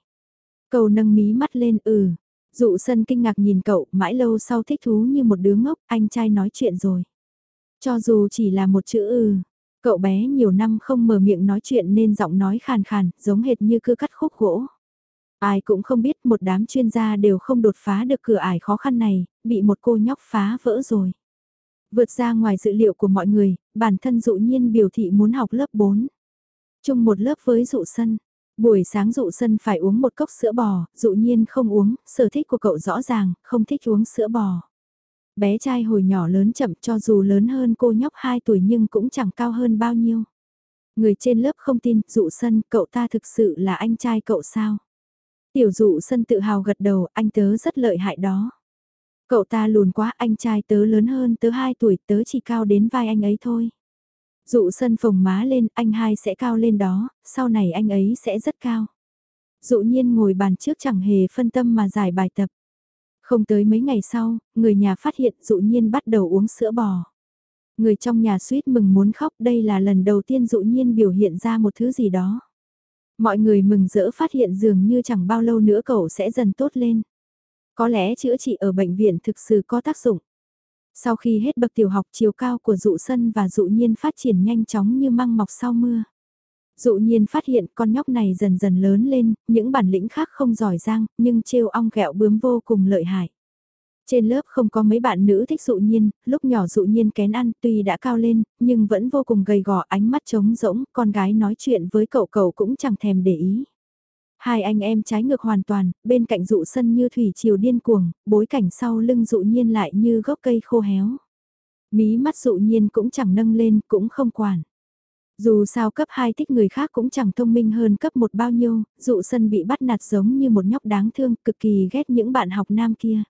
Speaker 1: Cầu nâng mí mắt lên ừ. Dụ sân kinh ngạc nhìn cậu mãi lâu sau thích thú như một đứa ngốc, anh trai nói chuyện rồi. Cho dù chỉ là một chữ ừ, cậu bé nhiều năm không mở miệng nói chuyện nên giọng nói khàn khàn, giống hệt như cưa cắt khúc gỗ. Ai cũng không biết một đám chuyên gia đều không đột phá được cửa ải khó khăn này, bị một cô nhóc phá vỡ rồi. Vượt ra ngoài dự liệu của mọi người, bản thân dụ nhiên biểu thị muốn học lớp 4. Chung một lớp với dụ sân. Buổi sáng dụ sân phải uống một cốc sữa bò, dụ nhiên không uống, sở thích của cậu rõ ràng, không thích uống sữa bò. Bé trai hồi nhỏ lớn chậm cho dù lớn hơn cô nhóc 2 tuổi nhưng cũng chẳng cao hơn bao nhiêu. Người trên lớp không tin, dụ sân, cậu ta thực sự là anh trai cậu sao? Tiểu dụ sân tự hào gật đầu, anh tớ rất lợi hại đó. Cậu ta lùn quá, anh trai tớ lớn hơn tớ 2 tuổi, tớ chỉ cao đến vai anh ấy thôi. Dụ sân phồng má lên, anh hai sẽ cao lên đó, sau này anh ấy sẽ rất cao. Dụ nhiên ngồi bàn trước chẳng hề phân tâm mà giải bài tập. Không tới mấy ngày sau, người nhà phát hiện dụ nhiên bắt đầu uống sữa bò. Người trong nhà suýt mừng muốn khóc đây là lần đầu tiên dụ nhiên biểu hiện ra một thứ gì đó. Mọi người mừng rỡ phát hiện dường như chẳng bao lâu nữa cậu sẽ dần tốt lên. Có lẽ chữa trị ở bệnh viện thực sự có tác dụng. Sau khi hết bậc tiểu học chiều cao của dụ sân và dụ nhiên phát triển nhanh chóng như măng mọc sau mưa. Dụ nhiên phát hiện con nhóc này dần dần lớn lên, những bản lĩnh khác không giỏi giang, nhưng trêu ong gẹo bướm vô cùng lợi hại. Trên lớp không có mấy bạn nữ thích dụ nhiên, lúc nhỏ dụ nhiên kén ăn tuy đã cao lên, nhưng vẫn vô cùng gầy gò ánh mắt trống rỗng, con gái nói chuyện với cậu cậu cũng chẳng thèm để ý. Hai anh em trái ngược hoàn toàn, bên cạnh dụ sân như thủy triều điên cuồng, bối cảnh sau lưng dụ nhiên lại như gốc cây khô héo. Mí mắt dụ nhiên cũng chẳng nâng lên, cũng không quản. Dù sao cấp 2 thích người khác cũng chẳng thông minh hơn cấp 1 bao nhiêu, dụ sân bị bắt nạt giống như một nhóc đáng thương, cực kỳ ghét những bạn học nam kia.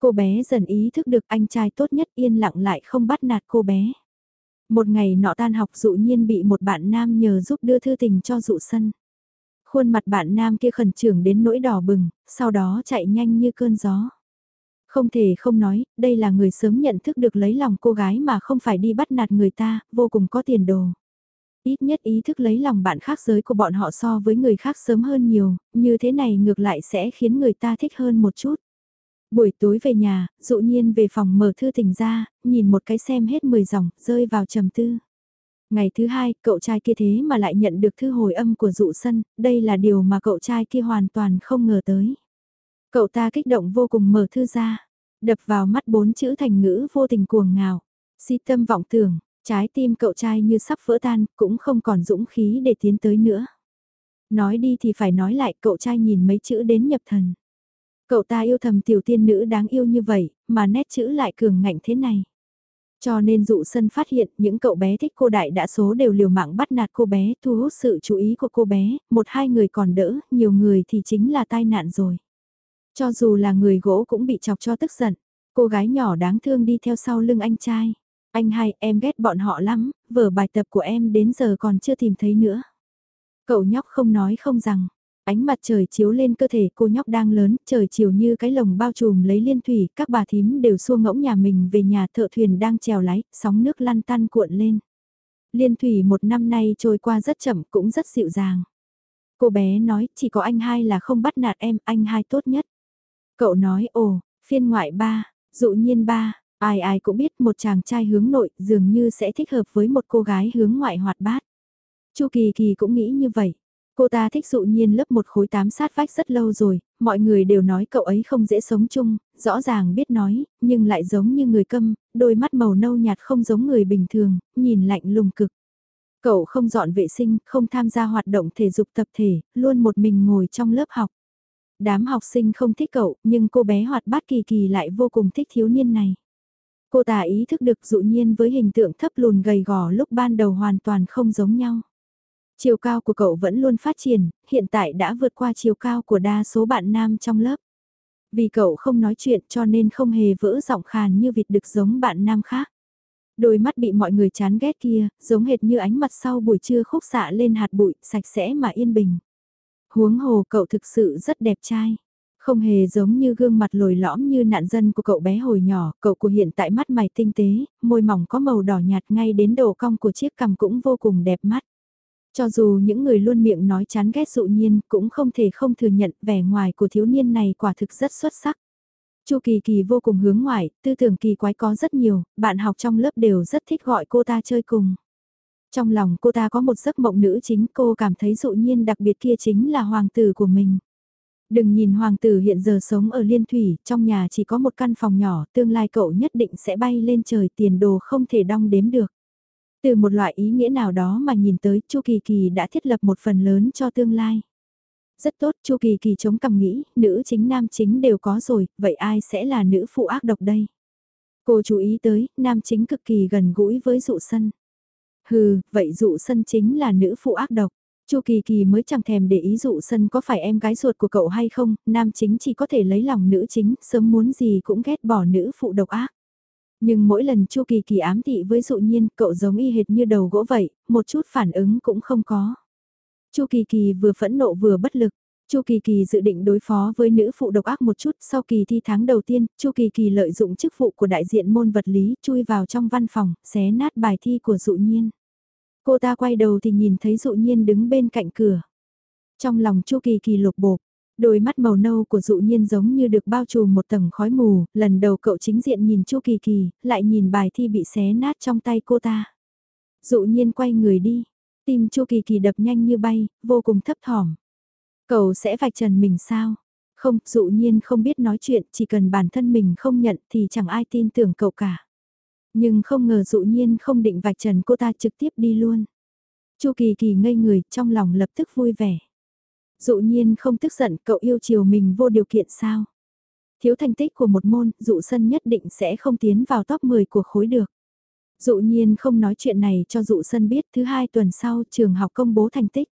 Speaker 1: Cô bé dần ý thức được anh trai tốt nhất yên lặng lại không bắt nạt cô bé. Một ngày nọ tan học dụ nhiên bị một bạn nam nhờ giúp đưa thư tình cho dụ sân. Khuôn mặt bạn nam kia khẩn trương đến nỗi đỏ bừng, sau đó chạy nhanh như cơn gió. Không thể không nói, đây là người sớm nhận thức được lấy lòng cô gái mà không phải đi bắt nạt người ta, vô cùng có tiền đồ. Ít nhất ý thức lấy lòng bạn khác giới của bọn họ so với người khác sớm hơn nhiều, như thế này ngược lại sẽ khiến người ta thích hơn một chút. Buổi tối về nhà, dụ nhiên về phòng mở thư tình ra, nhìn một cái xem hết 10 dòng, rơi vào trầm tư. Ngày thứ hai, cậu trai kia thế mà lại nhận được thư hồi âm của dụ sân, đây là điều mà cậu trai kia hoàn toàn không ngờ tới. Cậu ta kích động vô cùng mở thư ra, đập vào mắt bốn chữ thành ngữ vô tình cuồng ngào. Si tâm vọng tưởng, trái tim cậu trai như sắp vỡ tan, cũng không còn dũng khí để tiến tới nữa. Nói đi thì phải nói lại, cậu trai nhìn mấy chữ đến nhập thần. Cậu ta yêu thầm tiểu tiên nữ đáng yêu như vậy, mà nét chữ lại cường ngạnh thế này. Cho nên dụ sân phát hiện những cậu bé thích cô đại đa số đều liều mạng bắt nạt cô bé, thu hút sự chú ý của cô bé, một hai người còn đỡ, nhiều người thì chính là tai nạn rồi. Cho dù là người gỗ cũng bị chọc cho tức giận, cô gái nhỏ đáng thương đi theo sau lưng anh trai. Anh hai, em ghét bọn họ lắm, vở bài tập của em đến giờ còn chưa tìm thấy nữa. Cậu nhóc không nói không rằng, Ánh mặt trời chiếu lên cơ thể cô nhóc đang lớn, trời chiều như cái lồng bao trùm lấy liên thủy, các bà thím đều xua ngỗng nhà mình về nhà thợ thuyền đang trèo lái, sóng nước lăn tăn cuộn lên. Liên thủy một năm nay trôi qua rất chậm cũng rất dịu dàng. Cô bé nói chỉ có anh hai là không bắt nạt em, anh hai tốt nhất. Cậu nói ồ, phiên ngoại ba, dụ nhiên ba, ai ai cũng biết một chàng trai hướng nội dường như sẽ thích hợp với một cô gái hướng ngoại hoạt bát. Chu Kỳ Kỳ cũng nghĩ như vậy. Cô ta thích dụ nhiên lớp một khối tám sát vách rất lâu rồi, mọi người đều nói cậu ấy không dễ sống chung, rõ ràng biết nói, nhưng lại giống như người câm, đôi mắt màu nâu nhạt không giống người bình thường, nhìn lạnh lùng cực. Cậu không dọn vệ sinh, không tham gia hoạt động thể dục tập thể, luôn một mình ngồi trong lớp học. Đám học sinh không thích cậu, nhưng cô bé hoạt bát kỳ kỳ lại vô cùng thích thiếu niên này. Cô ta ý thức được dụ nhiên với hình tượng thấp lùn gầy gò lúc ban đầu hoàn toàn không giống nhau. Chiều cao của cậu vẫn luôn phát triển, hiện tại đã vượt qua chiều cao của đa số bạn nam trong lớp. Vì cậu không nói chuyện cho nên không hề vỡ giọng khàn như vịt được giống bạn nam khác. Đôi mắt bị mọi người chán ghét kia, giống hệt như ánh mặt sau buổi trưa khúc xạ lên hạt bụi, sạch sẽ mà yên bình. Huống hồ cậu thực sự rất đẹp trai. Không hề giống như gương mặt lồi lõm như nạn dân của cậu bé hồi nhỏ, cậu của hiện tại mắt mày tinh tế, môi mỏng có màu đỏ nhạt ngay đến đầu cong của chiếc cằm cũng vô cùng đẹp mắt. Cho dù những người luôn miệng nói chán ghét dụ nhiên cũng không thể không thừa nhận vẻ ngoài của thiếu niên này quả thực rất xuất sắc. Chu Kỳ Kỳ vô cùng hướng ngoại, tư tưởng kỳ quái có rất nhiều, bạn học trong lớp đều rất thích gọi cô ta chơi cùng. Trong lòng cô ta có một giấc mộng nữ chính cô cảm thấy dụ nhiên đặc biệt kia chính là hoàng tử của mình. Đừng nhìn hoàng tử hiện giờ sống ở Liên Thủy, trong nhà chỉ có một căn phòng nhỏ, tương lai cậu nhất định sẽ bay lên trời tiền đồ không thể đong đếm được. Từ một loại ý nghĩa nào đó mà nhìn tới Chu Kỳ Kỳ đã thiết lập một phần lớn cho tương lai. Rất tốt, Chu Kỳ Kỳ chống cằm nghĩ, nữ chính nam chính đều có rồi, vậy ai sẽ là nữ phụ ác độc đây? Cô chú ý tới, nam chính cực kỳ gần gũi với dụ sân. Hừ, vậy dụ sân chính là nữ phụ ác độc. Chu Kỳ Kỳ mới chẳng thèm để ý dụ sân có phải em gái ruột của cậu hay không, nam chính chỉ có thể lấy lòng nữ chính, sớm muốn gì cũng ghét bỏ nữ phụ độc ác. Nhưng mỗi lần Chu Kỳ Kỳ ám thị với dụ nhiên, cậu giống y hệt như đầu gỗ vậy, một chút phản ứng cũng không có. Chu Kỳ Kỳ vừa phẫn nộ vừa bất lực. Chu Kỳ Kỳ dự định đối phó với nữ phụ độc ác một chút, sau kỳ thi tháng đầu tiên, Chu Kỳ Kỳ lợi dụng chức vụ của đại diện môn vật lý, chui vào trong văn phòng, xé nát bài thi của dụ nhiên. Cô ta quay đầu thì nhìn thấy dụ nhiên đứng bên cạnh cửa. Trong lòng Chu Kỳ Kỳ lục bộp, đôi mắt màu nâu của dụ nhiên giống như được bao trùm một tầng khói mù, lần đầu cậu chính diện nhìn Chu Kỳ Kỳ, lại nhìn bài thi bị xé nát trong tay cô ta. Dụ nhiên quay người đi, tim Chu Kỳ Kỳ đập nhanh như bay, vô cùng thấp thỏm. Cậu sẽ vạch trần mình sao? Không, dụ nhiên không biết nói chuyện, chỉ cần bản thân mình không nhận thì chẳng ai tin tưởng cậu cả. Nhưng không ngờ dụ nhiên không định vạch trần cô ta trực tiếp đi luôn. Chu Kỳ Kỳ ngây người, trong lòng lập tức vui vẻ. Dụ nhiên không tức giận, cậu yêu chiều mình vô điều kiện sao? Thiếu thành tích của một môn, dụ sân nhất định sẽ không tiến vào top 10 của khối được. Dụ nhiên không nói chuyện này cho dụ sân biết thứ hai tuần sau trường học công bố thành tích.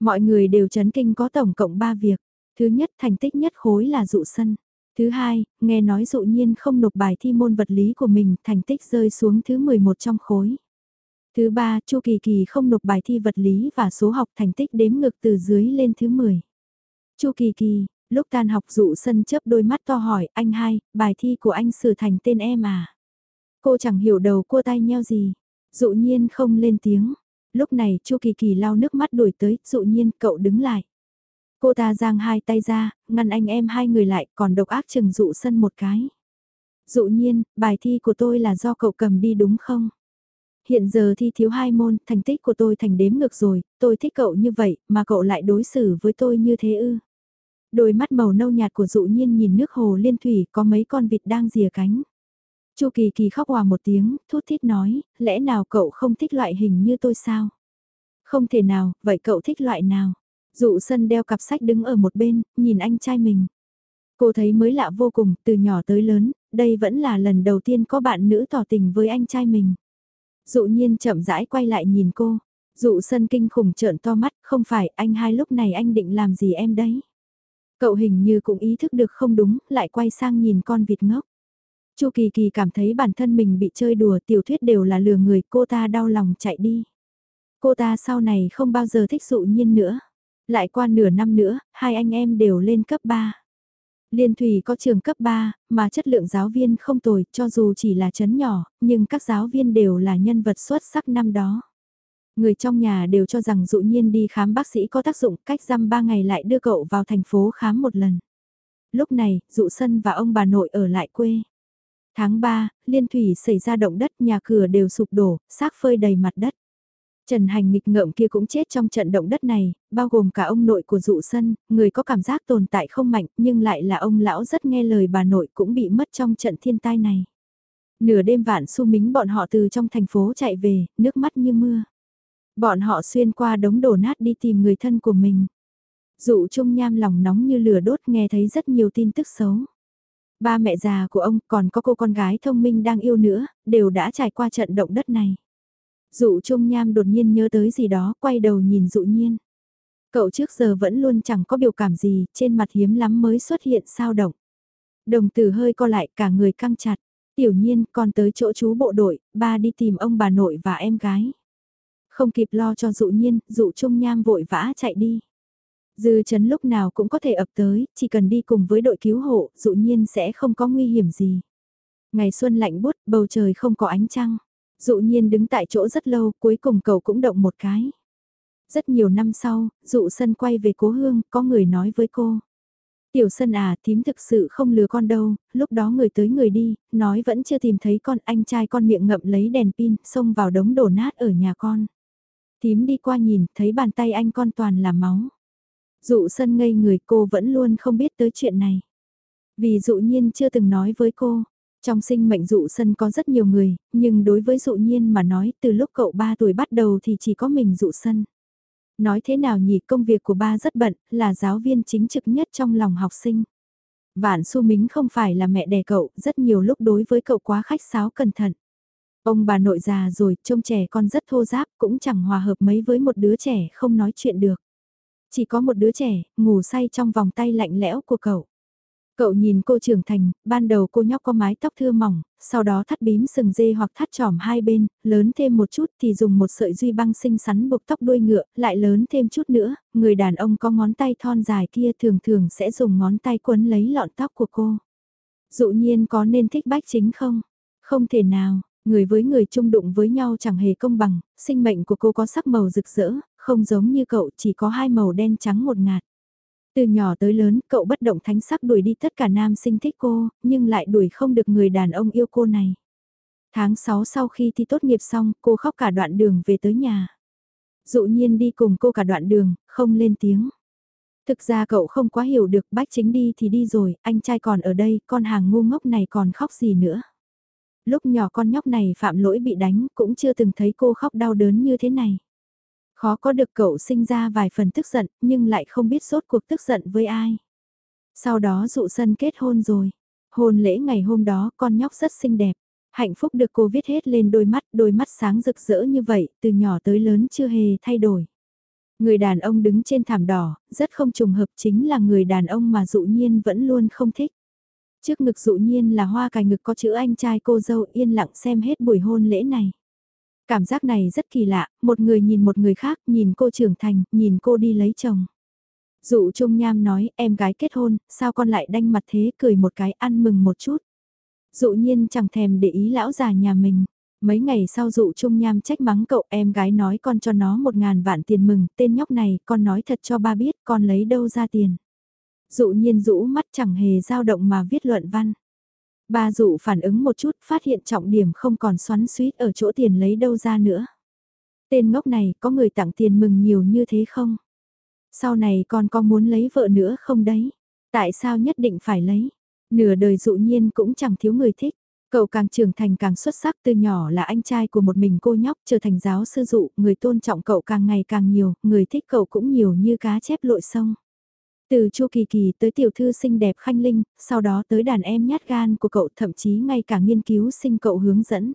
Speaker 1: Mọi người đều chấn kinh có tổng cộng 3 việc. Thứ nhất thành tích nhất khối là dụ sân. Thứ hai, nghe nói dụ nhiên không nộp bài thi môn vật lý của mình, thành tích rơi xuống thứ 11 trong khối. Thứ ba, Chu Kỳ Kỳ không nộp bài thi vật lý và số học thành tích đếm ngược từ dưới lên thứ 10. Chu Kỳ Kỳ, lúc tan học dụ sân chớp đôi mắt to hỏi, anh hai, bài thi của anh sửa thành tên em à? Cô chẳng hiểu đầu cô tay nheo gì. Dụ nhiên không lên tiếng. Lúc này Chu Kỳ Kỳ lau nước mắt đuổi tới, dụ nhiên cậu đứng lại. Cô ta giang hai tay ra, ngăn anh em hai người lại còn độc ác chừng dụ sân một cái. Dụ nhiên, bài thi của tôi là do cậu cầm đi đúng không? Hiện giờ thi thiếu hai môn, thành tích của tôi thành đếm ngược rồi, tôi thích cậu như vậy, mà cậu lại đối xử với tôi như thế ư. Đôi mắt màu nâu nhạt của dụ nhiên nhìn nước hồ liên thủy có mấy con vịt đang rìa cánh. Chu Kỳ Kỳ khóc hòa một tiếng, thút thít nói, lẽ nào cậu không thích loại hình như tôi sao? Không thể nào, vậy cậu thích loại nào? Dụ sân đeo cặp sách đứng ở một bên, nhìn anh trai mình. Cô thấy mới lạ vô cùng, từ nhỏ tới lớn, đây vẫn là lần đầu tiên có bạn nữ tỏ tình với anh trai mình. Dụ nhiên chậm rãi quay lại nhìn cô. Dụ sân kinh khủng trợn to mắt, không phải anh hai lúc này anh định làm gì em đấy. Cậu hình như cũng ý thức được không đúng, lại quay sang nhìn con vịt ngốc. Chu Kỳ Kỳ cảm thấy bản thân mình bị chơi đùa tiểu thuyết đều là lừa người cô ta đau lòng chạy đi. Cô ta sau này không bao giờ thích dụ nhiên nữa. Lại qua nửa năm nữa, hai anh em đều lên cấp 3. Liên Thủy có trường cấp 3, mà chất lượng giáo viên không tồi, cho dù chỉ là chấn nhỏ, nhưng các giáo viên đều là nhân vật xuất sắc năm đó. Người trong nhà đều cho rằng dụ nhiên đi khám bác sĩ có tác dụng cách răm 3 ngày lại đưa cậu vào thành phố khám một lần. Lúc này, dụ sân và ông bà nội ở lại quê. Tháng 3, Liên Thủy xảy ra động đất nhà cửa đều sụp đổ, xác phơi đầy mặt đất. Trần Hành nghịch ngợm kia cũng chết trong trận động đất này, bao gồm cả ông nội của dụ sân, người có cảm giác tồn tại không mạnh nhưng lại là ông lão rất nghe lời bà nội cũng bị mất trong trận thiên tai này. Nửa đêm vạn su mính bọn họ từ trong thành phố chạy về, nước mắt như mưa. Bọn họ xuyên qua đống đổ nát đi tìm người thân của mình. Dụ trung nham lòng nóng như lửa đốt nghe thấy rất nhiều tin tức xấu. Ba mẹ già của ông còn có cô con gái thông minh đang yêu nữa, đều đã trải qua trận động đất này. Dụ Trung Nham đột nhiên nhớ tới gì đó, quay đầu nhìn dụ nhiên. Cậu trước giờ vẫn luôn chẳng có biểu cảm gì, trên mặt hiếm lắm mới xuất hiện sao động. Đồng tử hơi co lại cả người căng chặt. Tiểu nhiên còn tới chỗ chú bộ đội, ba đi tìm ông bà nội và em gái. Không kịp lo cho dụ nhiên, dụ Trung Nham vội vã chạy đi. Dư chấn lúc nào cũng có thể ập tới, chỉ cần đi cùng với đội cứu hộ, dụ nhiên sẽ không có nguy hiểm gì. Ngày xuân lạnh bút, bầu trời không có ánh trăng. Dụ nhiên đứng tại chỗ rất lâu, cuối cùng cậu cũng động một cái. Rất nhiều năm sau, dụ sân quay về cố hương, có người nói với cô. Tiểu sân à, thím thực sự không lừa con đâu, lúc đó người tới người đi, nói vẫn chưa tìm thấy con anh trai con miệng ngậm lấy đèn pin, xông vào đống đổ nát ở nhà con. Thím đi qua nhìn, thấy bàn tay anh con toàn là máu. Dụ sân ngây người cô vẫn luôn không biết tới chuyện này. Vì dụ nhiên chưa từng nói với cô, trong sinh mệnh dụ sân có rất nhiều người, nhưng đối với dụ nhiên mà nói từ lúc cậu 3 tuổi bắt đầu thì chỉ có mình dụ sân. Nói thế nào nhỉ công việc của ba rất bận, là giáo viên chính trực nhất trong lòng học sinh. Vạn Xu Mính không phải là mẹ đẻ cậu, rất nhiều lúc đối với cậu quá khách sáo cẩn thận. Ông bà nội già rồi, trông trẻ con rất thô giáp, cũng chẳng hòa hợp mấy với một đứa trẻ không nói chuyện được. Chỉ có một đứa trẻ, ngủ say trong vòng tay lạnh lẽo của cậu. Cậu nhìn cô trưởng thành, ban đầu cô nhóc có mái tóc thưa mỏng, sau đó thắt bím sừng dê hoặc thắt trỏm hai bên, lớn thêm một chút thì dùng một sợi duy băng xinh xắn buộc tóc đuôi ngựa, lại lớn thêm chút nữa, người đàn ông có ngón tay thon dài kia thường thường sẽ dùng ngón tay quấn lấy lọn tóc của cô. Dụ nhiên có nên thích bách chính không? Không thể nào, người với người chung đụng với nhau chẳng hề công bằng, sinh mệnh của cô có sắc màu rực rỡ, không giống như cậu chỉ có hai màu đen trắng một ngạt. Từ nhỏ tới lớn, cậu bất động thánh sắc đuổi đi tất cả nam sinh thích cô, nhưng lại đuổi không được người đàn ông yêu cô này. Tháng 6 sau khi thi tốt nghiệp xong, cô khóc cả đoạn đường về tới nhà. Dụ nhiên đi cùng cô cả đoạn đường, không lên tiếng. Thực ra cậu không quá hiểu được bách chính đi thì đi rồi, anh trai còn ở đây, con hàng ngu ngốc này còn khóc gì nữa. Lúc nhỏ con nhóc này phạm lỗi bị đánh cũng chưa từng thấy cô khóc đau đớn như thế này. Khó có được cậu sinh ra vài phần tức giận, nhưng lại không biết sốt cuộc tức giận với ai. Sau đó dụ sân kết hôn rồi. Hôn lễ ngày hôm đó con nhóc rất xinh đẹp. Hạnh phúc được cô viết hết lên đôi mắt, đôi mắt sáng rực rỡ như vậy, từ nhỏ tới lớn chưa hề thay đổi. Người đàn ông đứng trên thảm đỏ, rất không trùng hợp chính là người đàn ông mà dụ nhiên vẫn luôn không thích. Trước ngực dụ nhiên là hoa cài ngực có chữ anh trai cô dâu yên lặng xem hết buổi hôn lễ này. Cảm giác này rất kỳ lạ, một người nhìn một người khác, nhìn cô trưởng thành, nhìn cô đi lấy chồng. Dụ Trung Nham nói, em gái kết hôn, sao con lại đanh mặt thế, cười một cái ăn mừng một chút. Dụ nhiên chẳng thèm để ý lão già nhà mình. Mấy ngày sau dụ Trung Nham trách mắng cậu em gái nói con cho nó một ngàn vạn tiền mừng, tên nhóc này, con nói thật cho ba biết con lấy đâu ra tiền. Dụ nhiên rũ mắt chẳng hề dao động mà viết luận văn. Ba dụ phản ứng một chút, phát hiện trọng điểm không còn xoắn suýt ở chỗ tiền lấy đâu ra nữa. Tên ngốc này có người tặng tiền mừng nhiều như thế không? Sau này con có muốn lấy vợ nữa không đấy? Tại sao nhất định phải lấy? Nửa đời dụ nhiên cũng chẳng thiếu người thích. Cậu càng trưởng thành càng xuất sắc từ nhỏ là anh trai của một mình cô nhóc trở thành giáo sư dụ, người tôn trọng cậu càng ngày càng nhiều, người thích cậu cũng nhiều như cá chép lội sông. Từ Chu Kỳ Kỳ tới tiểu thư xinh đẹp Khanh Linh, sau đó tới đàn em nhát gan của cậu thậm chí ngay cả nghiên cứu sinh cậu hướng dẫn.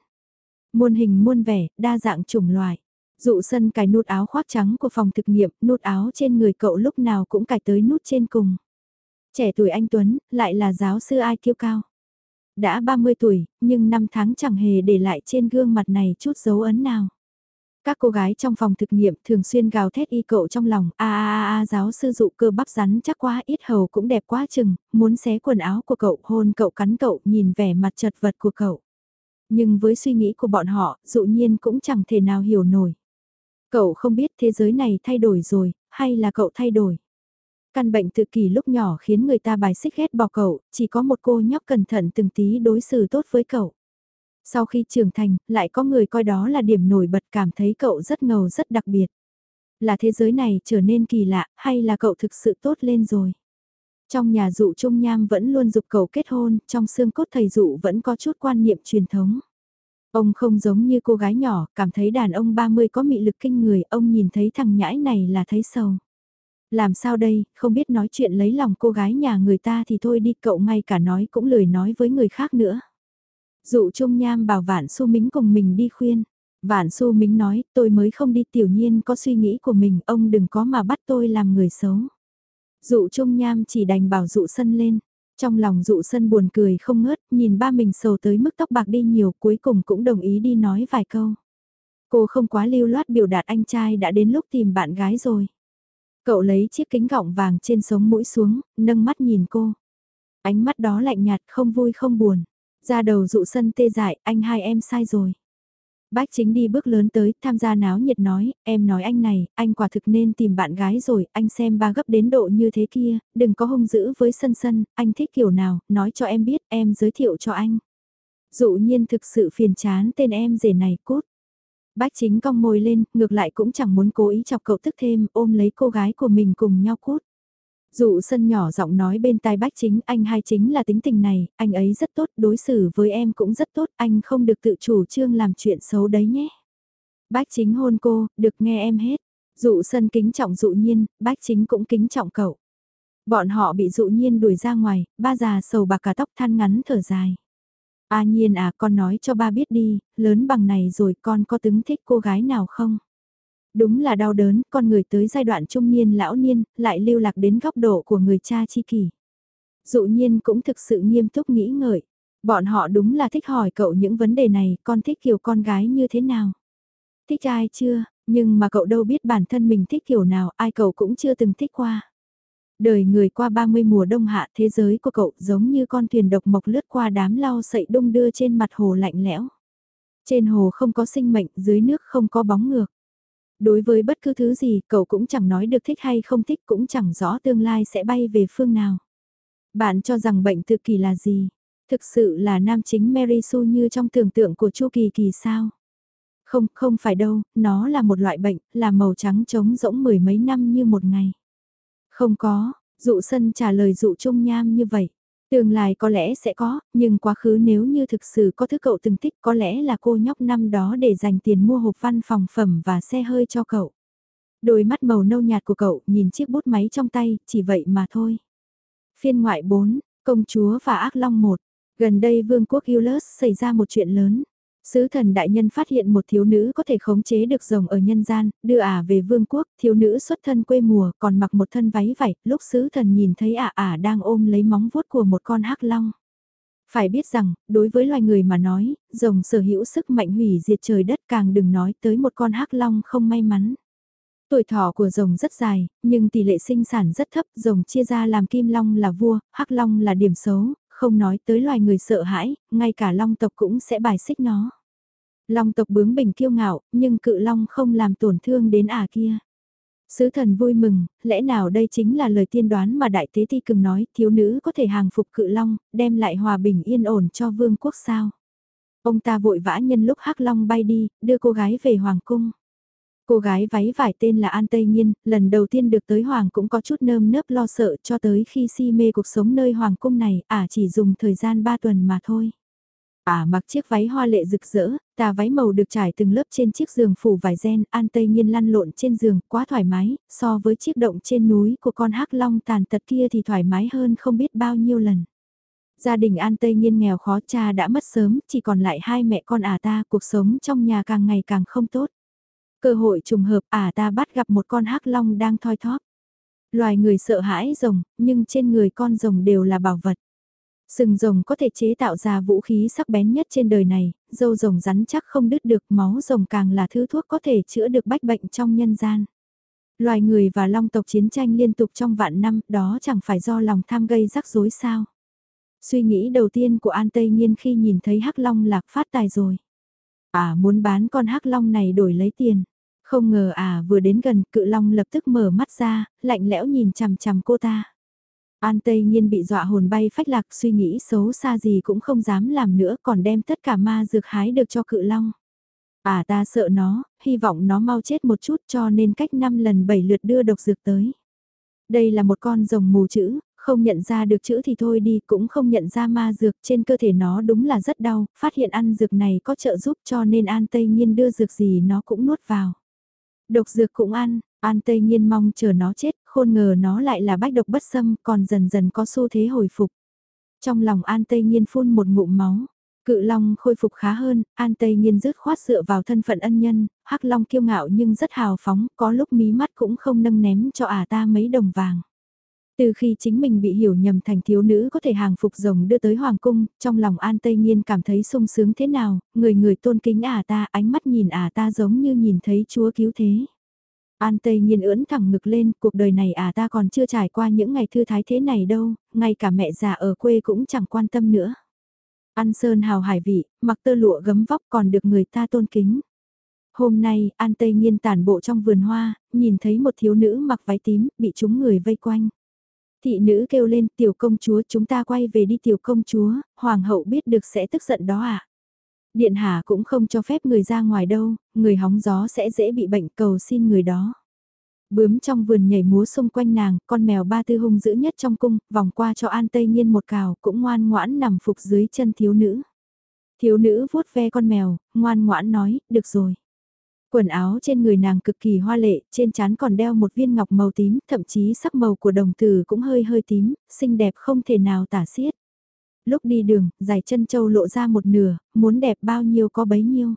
Speaker 1: Muôn hình muôn vẻ, đa dạng chủng loại. Dụ sân cài nút áo khoác trắng của phòng thực nghiệm, nút áo trên người cậu lúc nào cũng cài tới nút trên cùng. Trẻ tuổi anh Tuấn, lại là giáo sư ai kiêu cao. Đã 30 tuổi, nhưng năm tháng chẳng hề để lại trên gương mặt này chút dấu ấn nào. Các cô gái trong phòng thực nghiệm thường xuyên gào thét y cậu trong lòng, a a a giáo sư dụ cơ bắp rắn chắc quá ít hầu cũng đẹp quá chừng, muốn xé quần áo của cậu hôn cậu cắn cậu nhìn vẻ mặt chật vật của cậu. Nhưng với suy nghĩ của bọn họ, dụ nhiên cũng chẳng thể nào hiểu nổi. Cậu không biết thế giới này thay đổi rồi, hay là cậu thay đổi. Căn bệnh tự kỷ lúc nhỏ khiến người ta bài xích ghét bỏ cậu, chỉ có một cô nhóc cẩn thận từng tí đối xử tốt với cậu. Sau khi trưởng thành, lại có người coi đó là điểm nổi bật cảm thấy cậu rất ngầu rất đặc biệt. Là thế giới này trở nên kỳ lạ, hay là cậu thực sự tốt lên rồi? Trong nhà dụ Trung Nham vẫn luôn dục cậu kết hôn, trong xương cốt thầy dụ vẫn có chút quan niệm truyền thống. Ông không giống như cô gái nhỏ, cảm thấy đàn ông 30 có mị lực kinh người, ông nhìn thấy thằng nhãi này là thấy sầu. Làm sao đây, không biết nói chuyện lấy lòng cô gái nhà người ta thì thôi đi, cậu ngay cả nói cũng lười nói với người khác nữa. Dụ Trung Nham bảo Vạn Xu Mính cùng mình đi khuyên. Vạn Xu Mính nói, tôi mới không đi tiểu nhiên có suy nghĩ của mình, ông đừng có mà bắt tôi làm người xấu. Dụ Trung Nham chỉ đành bảo dụ sân lên. Trong lòng dụ sân buồn cười không ngớt, nhìn ba mình sầu tới mức tóc bạc đi nhiều cuối cùng cũng đồng ý đi nói vài câu. Cô không quá lưu loát biểu đạt anh trai đã đến lúc tìm bạn gái rồi. Cậu lấy chiếc kính gọng vàng trên sống mũi xuống, nâng mắt nhìn cô. Ánh mắt đó lạnh nhạt không vui không buồn. Ra đầu dụ sân tê dại, anh hai em sai rồi. Bách chính đi bước lớn tới, tham gia náo nhiệt nói, em nói anh này, anh quả thực nên tìm bạn gái rồi, anh xem ba gấp đến độ như thế kia, đừng có hung dữ với sân sân, anh thích kiểu nào, nói cho em biết, em giới thiệu cho anh. Dụ nhiên thực sự phiền chán tên em rể này cút. Bách chính cong môi lên, ngược lại cũng chẳng muốn cố ý chọc cậu tức thêm, ôm lấy cô gái của mình cùng nhau cút. Dụ sân nhỏ giọng nói bên tai bách chính anh hai chính là tính tình này, anh ấy rất tốt, đối xử với em cũng rất tốt, anh không được tự chủ trương làm chuyện xấu đấy nhé. Bách chính hôn cô, được nghe em hết. Dụ sân kính trọng dụ nhiên, bách chính cũng kính trọng cậu. Bọn họ bị dụ nhiên đuổi ra ngoài, ba già sầu bạc cả tóc than ngắn thở dài. A nhiên à con nói cho ba biết đi, lớn bằng này rồi con có tướng thích cô gái nào không? Đúng là đau đớn, con người tới giai đoạn trung niên lão niên, lại lưu lạc đến góc độ của người cha chi kỷ. Dụ nhiên cũng thực sự nghiêm túc nghĩ ngợi. Bọn họ đúng là thích hỏi cậu những vấn đề này, con thích kiểu con gái như thế nào? Thích ai chưa, nhưng mà cậu đâu biết bản thân mình thích kiểu nào, ai cậu cũng chưa từng thích qua. Đời người qua 30 mùa đông hạ thế giới của cậu giống như con thuyền độc mộc lướt qua đám lau sậy đông đưa trên mặt hồ lạnh lẽo. Trên hồ không có sinh mệnh, dưới nước không có bóng ngược. Đối với bất cứ thứ gì, cậu cũng chẳng nói được thích hay không thích cũng chẳng rõ tương lai sẽ bay về phương nào. Bạn cho rằng bệnh tự kỳ là gì? Thực sự là nam chính Mary Sue như trong tưởng tượng của Chu Kỳ Kỳ sao? Không, không phải đâu, nó là một loại bệnh, là màu trắng trống rỗng mười mấy năm như một ngày. Không có, dụ sân trả lời dụ trung nham như vậy. Tương lai có lẽ sẽ có, nhưng quá khứ nếu như thực sự có thứ cậu từng thích có lẽ là cô nhóc năm đó để dành tiền mua hộp văn phòng phẩm và xe hơi cho cậu. Đôi mắt màu nâu nhạt của cậu nhìn chiếc bút máy trong tay, chỉ vậy mà thôi. Phiên ngoại 4, Công chúa và ác long 1. Gần đây vương quốc Eulus xảy ra một chuyện lớn. Sứ thần đại nhân phát hiện một thiếu nữ có thể khống chế được rồng ở nhân gian, đưa ả về vương quốc, thiếu nữ xuất thân quê mùa còn mặc một thân váy vải, lúc sứ thần nhìn thấy ả ả đang ôm lấy móng vuốt của một con hắc long. Phải biết rằng, đối với loài người mà nói, rồng sở hữu sức mạnh hủy diệt trời đất càng đừng nói tới một con hắc long không may mắn. Tuổi thọ của rồng rất dài, nhưng tỷ lệ sinh sản rất thấp, rồng chia ra làm kim long là vua, hắc long là điểm xấu, không nói tới loài người sợ hãi, ngay cả long tộc cũng sẽ bài xích nó. Long tộc bướng bỉnh kiêu ngạo, nhưng cự long không làm tổn thương đến ả kia. Sứ thần vui mừng, lẽ nào đây chính là lời tiên đoán mà đại tế ti cường nói, thiếu nữ có thể hàng phục cự long, đem lại hòa bình yên ổn cho vương quốc sao. Ông ta vội vã nhân lúc hắc long bay đi, đưa cô gái về hoàng cung. Cô gái váy vải tên là An Tây Nhiên, lần đầu tiên được tới Hoàng cũng có chút nơm nớp lo sợ cho tới khi si mê cuộc sống nơi Hoàng cung này, ả à chỉ dùng thời gian 3 tuần mà thôi. Ả à mặc chiếc váy hoa lệ rực rỡ, tà váy màu được trải từng lớp trên chiếc giường phủ vải ren, An Tây Nhiên lăn lộn trên giường, quá thoải mái, so với chiếc động trên núi của con hắc long tàn tật kia thì thoải mái hơn không biết bao nhiêu lần. Gia đình An Tây Nhiên nghèo khó cha đã mất sớm, chỉ còn lại hai mẹ con ả à ta, cuộc sống trong nhà càng ngày càng không tốt. Cơ hội trùng hợp ả ta bắt gặp một con hắc long đang thoi thóp. Loài người sợ hãi rồng, nhưng trên người con rồng đều là bảo vật. Sừng rồng có thể chế tạo ra vũ khí sắc bén nhất trên đời này, dâu rồng rắn chắc không đứt được, máu rồng càng là thứ thuốc có thể chữa được bách bệnh trong nhân gian. Loài người và long tộc chiến tranh liên tục trong vạn năm, đó chẳng phải do lòng tham gây rắc rối sao. Suy nghĩ đầu tiên của An Tây Nhiên khi nhìn thấy hắc long lạc phát tài rồi. À muốn bán con hắc long này đổi lấy tiền. Không ngờ à vừa đến gần cự long lập tức mở mắt ra, lạnh lẽo nhìn chằm chằm cô ta. An Tây Nhiên bị dọa hồn bay phách lạc suy nghĩ xấu xa gì cũng không dám làm nữa còn đem tất cả ma dược hái được cho cự long. À ta sợ nó, hy vọng nó mau chết một chút cho nên cách 5 lần 7 lượt đưa độc dược tới. Đây là một con rồng mù chữ, không nhận ra được chữ thì thôi đi, cũng không nhận ra ma dược trên cơ thể nó đúng là rất đau, phát hiện ăn dược này có trợ giúp cho nên An Tây Nhiên đưa dược gì nó cũng nuốt vào. Độc dược cũng ăn, An Tây Nhiên mong chờ nó chết, khôn ngờ nó lại là bách độc bất xâm, còn dần dần có xu thế hồi phục. Trong lòng An Tây Nhiên phun một ngụm máu, cự long khôi phục khá hơn, An Tây Nhiên rứt khoát dựa vào thân phận ân nhân, hắc long kiêu ngạo nhưng rất hào phóng, có lúc mí mắt cũng không nâng ném cho ả ta mấy đồng vàng. Từ khi chính mình bị hiểu nhầm thành thiếu nữ có thể hàng phục rồng đưa tới hoàng cung, trong lòng An Tây Nhiên cảm thấy sung sướng thế nào, người người tôn kính ả ta, ánh mắt nhìn ả ta giống như nhìn thấy chúa cứu thế. An Tây Nhiên ưỡn thẳng ngực lên, cuộc đời này ả ta còn chưa trải qua những ngày thư thái thế này đâu, ngay cả mẹ già ở quê cũng chẳng quan tâm nữa. An Sơn hào hải vị, mặc tơ lụa gấm vóc còn được người ta tôn kính. Hôm nay, An Tây Nhiên tản bộ trong vườn hoa, nhìn thấy một thiếu nữ mặc váy tím, bị chúng người vây quanh. Thị nữ kêu lên tiểu công chúa chúng ta quay về đi tiểu công chúa, hoàng hậu biết được sẽ tức giận đó à. Điện hạ cũng không cho phép người ra ngoài đâu, người hóng gió sẽ dễ bị bệnh cầu xin người đó. Bướm trong vườn nhảy múa xung quanh nàng, con mèo ba tư hung dữ nhất trong cung, vòng qua cho An Tây Nhiên một cào, cũng ngoan ngoãn nằm phục dưới chân thiếu nữ. Thiếu nữ vuốt ve con mèo, ngoan ngoãn nói, được rồi. Quần áo trên người nàng cực kỳ hoa lệ, trên trán còn đeo một viên ngọc màu tím, thậm chí sắc màu của đồng tử cũng hơi hơi tím, xinh đẹp không thể nào tả xiết. Lúc đi đường, dài chân châu lộ ra một nửa, muốn đẹp bao nhiêu có bấy nhiêu.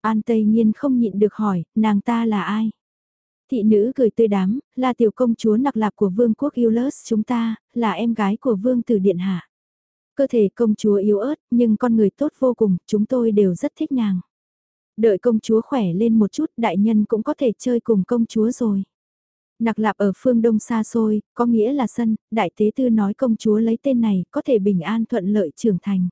Speaker 1: An Tây Nhiên không nhịn được hỏi, nàng ta là ai? Thị nữ cười tươi đám, là tiểu công chúa nặc lạp của vương quốc Eulus chúng ta, là em gái của vương tử điện hạ. Cơ thể công chúa yếu ớt, nhưng con người tốt vô cùng, chúng tôi đều rất thích nàng. Đợi công chúa khỏe lên một chút, đại nhân cũng có thể chơi cùng công chúa rồi. Nặc lạp ở phương đông xa xôi, có nghĩa là sân, đại tế tư nói công chúa lấy tên này, có thể bình an thuận lợi trưởng thành.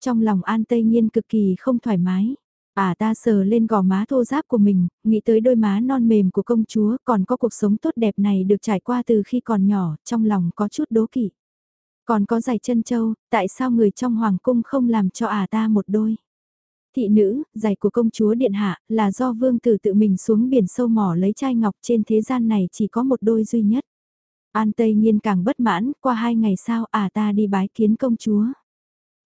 Speaker 1: Trong lòng an tây nhiên cực kỳ không thoải mái. À ta sờ lên gò má thô giáp của mình, nghĩ tới đôi má non mềm của công chúa còn có cuộc sống tốt đẹp này được trải qua từ khi còn nhỏ, trong lòng có chút đố kỵ. Còn có giày chân châu, tại sao người trong hoàng cung không làm cho à ta một đôi? Thị nữ, giày của công chúa điện hạ, là do vương tử tự mình xuống biển sâu mỏ lấy chai ngọc trên thế gian này chỉ có một đôi duy nhất. An Tây Nhiên càng bất mãn, qua hai ngày sau à ta đi bái kiến công chúa.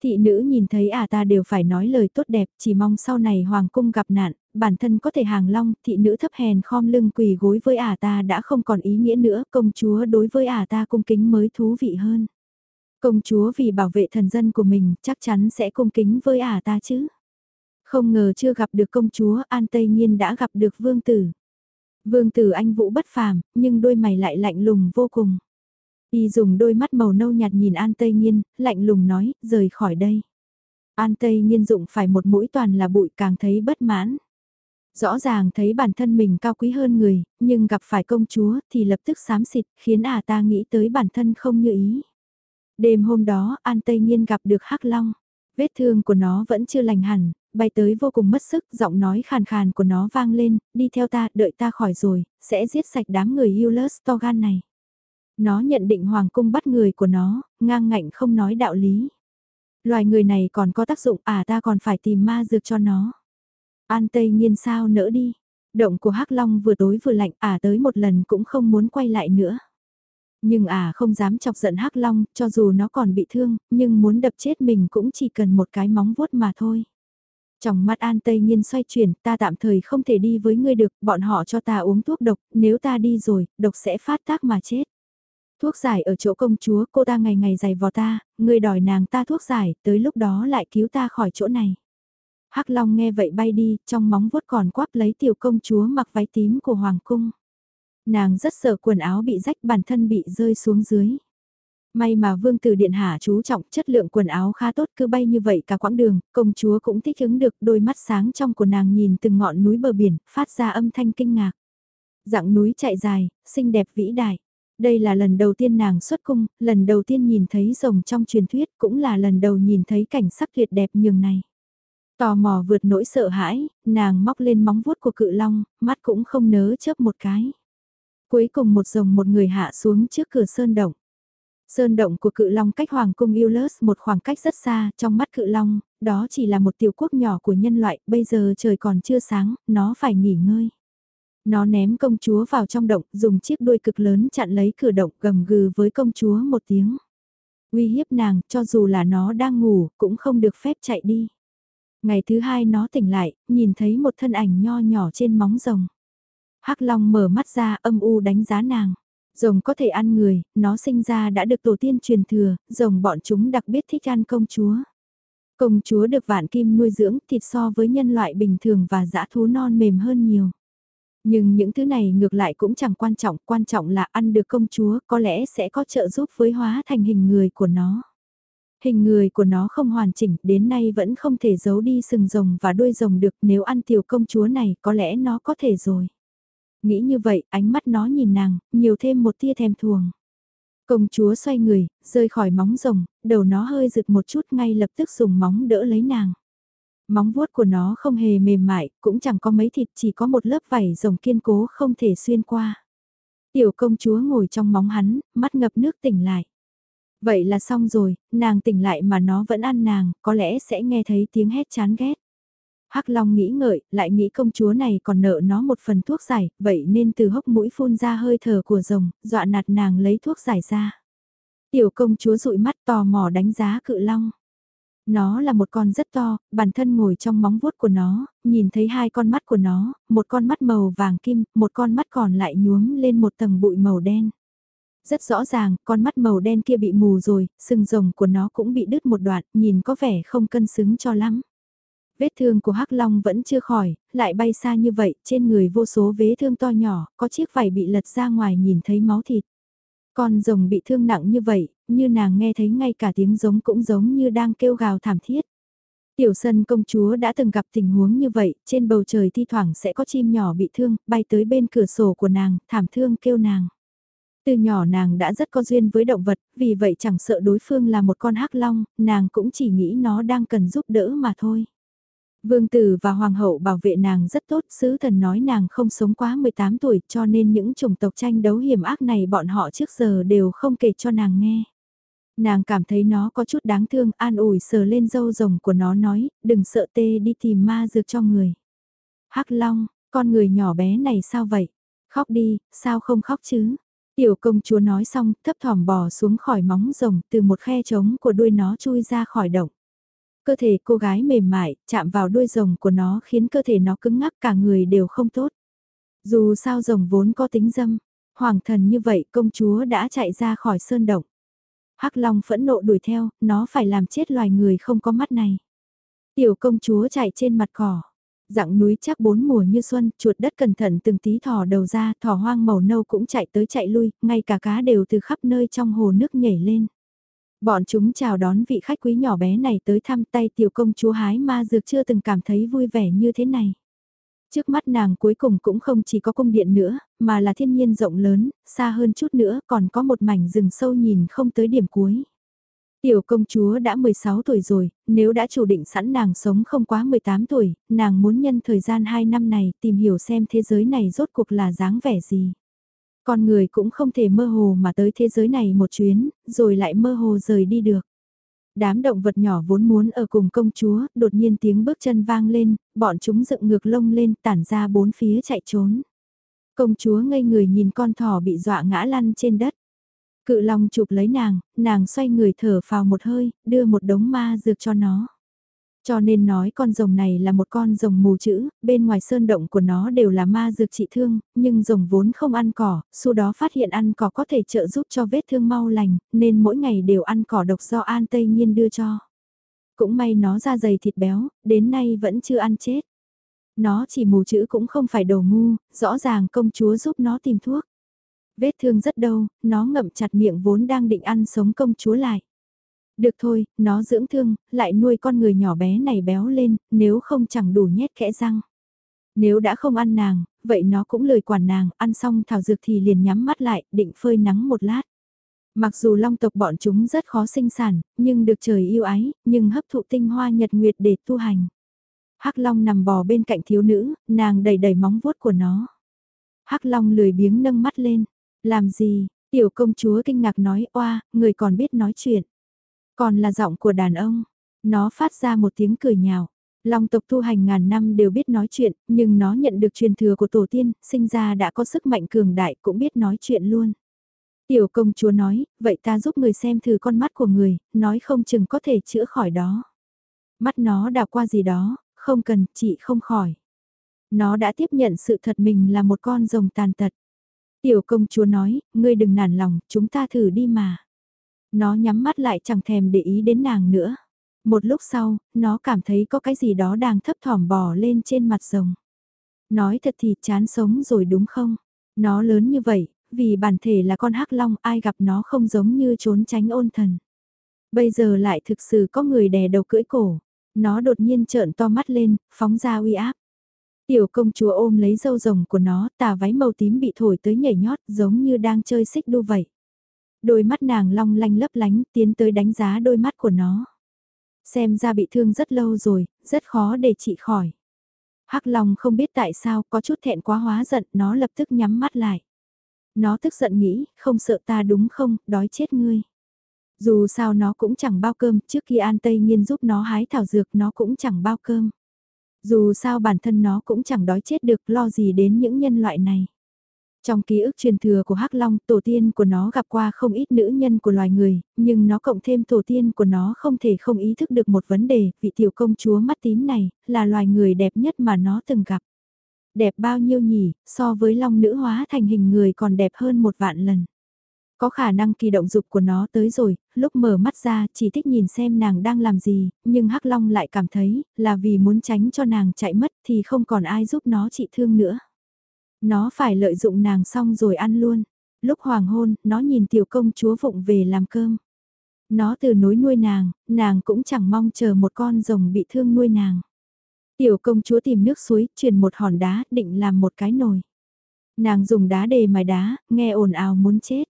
Speaker 1: Thị nữ nhìn thấy à ta đều phải nói lời tốt đẹp, chỉ mong sau này hoàng cung gặp nạn, bản thân có thể hàng long, thị nữ thấp hèn khom lưng quỳ gối với à ta đã không còn ý nghĩa nữa, công chúa đối với à ta cung kính mới thú vị hơn. Công chúa vì bảo vệ thần dân của mình chắc chắn sẽ cung kính với à ta chứ. Không ngờ chưa gặp được công chúa An Tây Nhiên đã gặp được vương tử. Vương tử anh vũ bất phàm, nhưng đôi mày lại lạnh lùng vô cùng. Y dùng đôi mắt màu nâu nhạt nhìn An Tây Nhiên, lạnh lùng nói, rời khỏi đây. An Tây Nhiên dụng phải một mũi toàn là bụi càng thấy bất mãn. Rõ ràng thấy bản thân mình cao quý hơn người, nhưng gặp phải công chúa thì lập tức xám xịt, khiến à ta nghĩ tới bản thân không như ý. Đêm hôm đó, An Tây Nhiên gặp được Hắc Long. Vết thương của nó vẫn chưa lành hẳn, bay tới vô cùng mất sức, giọng nói khàn khàn của nó vang lên, đi theo ta, đợi ta khỏi rồi, sẽ giết sạch đám người Eulus Togan này. Nó nhận định hoàng cung bắt người của nó, ngang ngạnh không nói đạo lý. Loài người này còn có tác dụng à ta còn phải tìm ma dược cho nó. An Tây nhiên sao nỡ đi. Động của hắc Long vừa tối vừa lạnh à tới một lần cũng không muốn quay lại nữa. Nhưng à không dám chọc giận hắc Long, cho dù nó còn bị thương, nhưng muốn đập chết mình cũng chỉ cần một cái móng vuốt mà thôi. Trong mắt An Tây Nhiên xoay chuyển, ta tạm thời không thể đi với ngươi được, bọn họ cho ta uống thuốc độc, nếu ta đi rồi, độc sẽ phát tác mà chết. Thuốc giải ở chỗ công chúa, cô ta ngày ngày giày vò ta, ngươi đòi nàng ta thuốc giải, tới lúc đó lại cứu ta khỏi chỗ này. Hắc Long nghe vậy bay đi, trong móng vuốt còn quắp lấy tiểu công chúa mặc váy tím của Hoàng cung. Nàng rất sợ quần áo bị rách bản thân bị rơi xuống dưới. May mà vương tử điện hạ chú trọng chất lượng quần áo khá tốt cứ bay như vậy cả quãng đường, công chúa cũng thích ứng được đôi mắt sáng trong của nàng nhìn từng ngọn núi bờ biển, phát ra âm thanh kinh ngạc. Dạng núi chạy dài, xinh đẹp vĩ đại. Đây là lần đầu tiên nàng xuất cung, lần đầu tiên nhìn thấy rồng trong truyền thuyết cũng là lần đầu nhìn thấy cảnh sắc tuyệt đẹp nhường này. Tò mò vượt nỗi sợ hãi, nàng móc lên móng vuốt của cự long, mắt cũng không nớ chớp một cái. Cuối cùng một rồng một người hạ xuống trước cửa sơn động. Sơn động của cự long cách hoàng cung Eulus một khoảng cách rất xa, trong mắt cự long, đó chỉ là một tiểu quốc nhỏ của nhân loại, bây giờ trời còn chưa sáng, nó phải nghỉ ngơi. Nó ném công chúa vào trong động, dùng chiếc đuôi cực lớn chặn lấy cửa động gầm gừ với công chúa một tiếng. Uy hiếp nàng, cho dù là nó đang ngủ, cũng không được phép chạy đi. Ngày thứ hai nó tỉnh lại, nhìn thấy một thân ảnh nho nhỏ trên móng rồng. Hắc Long mở mắt ra âm u đánh giá nàng. Rồng có thể ăn người, nó sinh ra đã được tổ tiên truyền thừa, rồng bọn chúng đặc biệt thích ăn công chúa. Công chúa được vạn kim nuôi dưỡng thịt so với nhân loại bình thường và dã thú non mềm hơn nhiều. Nhưng những thứ này ngược lại cũng chẳng quan trọng, quan trọng là ăn được công chúa có lẽ sẽ có trợ giúp với hóa thành hình người của nó. Hình người của nó không hoàn chỉnh, đến nay vẫn không thể giấu đi sừng rồng và đuôi rồng được nếu ăn tiểu công chúa này có lẽ nó có thể rồi. Nghĩ như vậy, ánh mắt nó nhìn nàng, nhiều thêm một tia thèm thuồng. Công chúa xoay người, rơi khỏi móng rồng, đầu nó hơi rực một chút ngay lập tức dùng móng đỡ lấy nàng. Móng vuốt của nó không hề mềm mại, cũng chẳng có mấy thịt chỉ có một lớp vảy rồng kiên cố không thể xuyên qua. Tiểu công chúa ngồi trong móng hắn, mắt ngập nước tỉnh lại. Vậy là xong rồi, nàng tỉnh lại mà nó vẫn ăn nàng, có lẽ sẽ nghe thấy tiếng hét chán ghét. Hắc Long nghĩ ngợi, lại nghĩ công chúa này còn nợ nó một phần thuốc giải, vậy nên từ hốc mũi phun ra hơi thở của rồng, dọa nạt nàng lấy thuốc giải ra. Tiểu công chúa dụi mắt tò mò đánh giá cự long. Nó là một con rất to, bản thân ngồi trong móng vuốt của nó, nhìn thấy hai con mắt của nó, một con mắt màu vàng kim, một con mắt còn lại nhuốm lên một tầng bụi màu đen. Rất rõ ràng, con mắt màu đen kia bị mù rồi, sừng rồng của nó cũng bị đứt một đoạn, nhìn có vẻ không cân xứng cho lắm. Vết thương của Hắc Long vẫn chưa khỏi, lại bay xa như vậy, trên người vô số vết thương to nhỏ, có chiếc vảy bị lật ra ngoài nhìn thấy máu thịt. Con rồng bị thương nặng như vậy, như nàng nghe thấy ngay cả tiếng giống cũng giống như đang kêu gào thảm thiết. Tiểu sân công chúa đã từng gặp tình huống như vậy, trên bầu trời thi thoảng sẽ có chim nhỏ bị thương, bay tới bên cửa sổ của nàng, thảm thương kêu nàng. Từ nhỏ nàng đã rất có duyên với động vật, vì vậy chẳng sợ đối phương là một con hắc long, nàng cũng chỉ nghĩ nó đang cần giúp đỡ mà thôi. Vương tử và hoàng hậu bảo vệ nàng rất tốt, sứ thần nói nàng không sống quá 18 tuổi cho nên những chủng tộc tranh đấu hiểm ác này bọn họ trước giờ đều không kể cho nàng nghe. Nàng cảm thấy nó có chút đáng thương, an ủi sờ lên dâu rồng của nó nói, đừng sợ tê đi tìm ma dược cho người. Hắc Long, con người nhỏ bé này sao vậy? Khóc đi, sao không khóc chứ? Tiểu công chúa nói xong, thấp thỏm bò xuống khỏi móng rồng, từ một khe trống của đuôi nó chui ra khỏi động. Cơ thể cô gái mềm mại, chạm vào đuôi rồng của nó khiến cơ thể nó cứng ngắc cả người đều không tốt. Dù sao rồng vốn có tính dâm, hoàng thần như vậy công chúa đã chạy ra khỏi sơn động. Hắc Long phẫn nộ đuổi theo, nó phải làm chết loài người không có mắt này. Tiểu công chúa chạy trên mặt cỏ. Dặng núi chắc bốn mùa như xuân, chuột đất cẩn thận từng tí thò đầu ra, thỏ hoang màu nâu cũng chạy tới chạy lui, ngay cả cá đều từ khắp nơi trong hồ nước nhảy lên. Bọn chúng chào đón vị khách quý nhỏ bé này tới thăm tay tiểu công chúa hái ma dược chưa từng cảm thấy vui vẻ như thế này. Trước mắt nàng cuối cùng cũng không chỉ có cung điện nữa, mà là thiên nhiên rộng lớn, xa hơn chút nữa còn có một mảnh rừng sâu nhìn không tới điểm cuối. Tiểu công chúa đã 16 tuổi rồi, nếu đã chủ định sẵn nàng sống không quá 18 tuổi, nàng muốn nhân thời gian 2 năm này tìm hiểu xem thế giới này rốt cuộc là dáng vẻ gì. Con người cũng không thể mơ hồ mà tới thế giới này một chuyến, rồi lại mơ hồ rời đi được. Đám động vật nhỏ vốn muốn ở cùng công chúa, đột nhiên tiếng bước chân vang lên, bọn chúng dựng ngược lông lên tản ra bốn phía chạy trốn. Công chúa ngây người nhìn con thỏ bị dọa ngã lăn trên đất. Cự long chụp lấy nàng, nàng xoay người thở vào một hơi, đưa một đống ma dược cho nó. Cho nên nói con rồng này là một con rồng mù chữ, bên ngoài sơn động của nó đều là ma dược trị thương, nhưng rồng vốn không ăn cỏ, sau đó phát hiện ăn cỏ có thể trợ giúp cho vết thương mau lành, nên mỗi ngày đều ăn cỏ độc do An Tây Nhiên đưa cho. Cũng may nó ra dày thịt béo, đến nay vẫn chưa ăn chết. Nó chỉ mù chữ cũng không phải đầu ngu, rõ ràng công chúa giúp nó tìm thuốc. Vết thương rất đau, nó ngậm chặt miệng vốn đang định ăn sống công chúa lại. Được thôi, nó dưỡng thương, lại nuôi con người nhỏ bé này béo lên, nếu không chẳng đủ nhét kẽ răng. Nếu đã không ăn nàng, vậy nó cũng lời quản nàng, ăn xong thảo dược thì liền nhắm mắt lại, định phơi nắng một lát. Mặc dù long tộc bọn chúng rất khó sinh sản, nhưng được trời yêu ái, nhưng hấp thụ tinh hoa nhật nguyệt để tu hành. Hắc Long nằm bò bên cạnh thiếu nữ, nàng đầy đầy móng vuốt của nó. Hắc Long lười biếng nâng mắt lên, làm gì? Tiểu công chúa kinh ngạc nói, oa, người còn biết nói chuyện. Còn là giọng của đàn ông. Nó phát ra một tiếng cười nhào. Long tộc tu hành ngàn năm đều biết nói chuyện, nhưng nó nhận được truyền thừa của tổ tiên, sinh ra đã có sức mạnh cường đại cũng biết nói chuyện luôn. Tiểu công chúa nói, vậy ta giúp người xem thử con mắt của người, nói không chừng có thể chữa khỏi đó. Mắt nó đào qua gì đó, không cần, chị không khỏi. Nó đã tiếp nhận sự thật mình là một con rồng tàn tật. Tiểu công chúa nói, ngươi đừng nản lòng, chúng ta thử đi mà. Nó nhắm mắt lại chẳng thèm để ý đến nàng nữa. Một lúc sau, nó cảm thấy có cái gì đó đang thấp thỏm bò lên trên mặt rồng. Nói thật thì chán sống rồi đúng không? Nó lớn như vậy, vì bản thể là con hắc long ai gặp nó không giống như trốn tránh ôn thần. Bây giờ lại thực sự có người đè đầu cưỡi cổ. Nó đột nhiên trợn to mắt lên, phóng ra uy áp. Tiểu công chúa ôm lấy dâu rồng của nó, tà váy màu tím bị thổi tới nhảy nhót giống như đang chơi xích đu vậy. Đôi mắt nàng long lanh lấp lánh tiến tới đánh giá đôi mắt của nó. Xem ra bị thương rất lâu rồi, rất khó để trị khỏi. Hắc Long không biết tại sao có chút thẹn quá hóa giận nó lập tức nhắm mắt lại. Nó tức giận nghĩ, không sợ ta đúng không, đói chết ngươi. Dù sao nó cũng chẳng bao cơm, trước khi An Tây Nhiên giúp nó hái thảo dược nó cũng chẳng bao cơm. Dù sao bản thân nó cũng chẳng đói chết được lo gì đến những nhân loại này. Trong ký ức truyền thừa của Hắc Long, tổ tiên của nó gặp qua không ít nữ nhân của loài người, nhưng nó cộng thêm tổ tiên của nó không thể không ý thức được một vấn đề, vị tiểu công chúa mắt tím này, là loài người đẹp nhất mà nó từng gặp. Đẹp bao nhiêu nhỉ, so với Long nữ hóa thành hình người còn đẹp hơn một vạn lần. Có khả năng kỳ động dục của nó tới rồi, lúc mở mắt ra chỉ thích nhìn xem nàng đang làm gì, nhưng Hắc Long lại cảm thấy là vì muốn tránh cho nàng chạy mất thì không còn ai giúp nó trị thương nữa. Nó phải lợi dụng nàng xong rồi ăn luôn. Lúc hoàng hôn, nó nhìn tiểu công chúa vụng về làm cơm. Nó từ nối nuôi nàng, nàng cũng chẳng mong chờ một con rồng bị thương nuôi nàng. Tiểu công chúa tìm nước suối, truyền một hòn đá, định làm một cái nồi. Nàng dùng đá đề mài đá, nghe ồn ào muốn chết.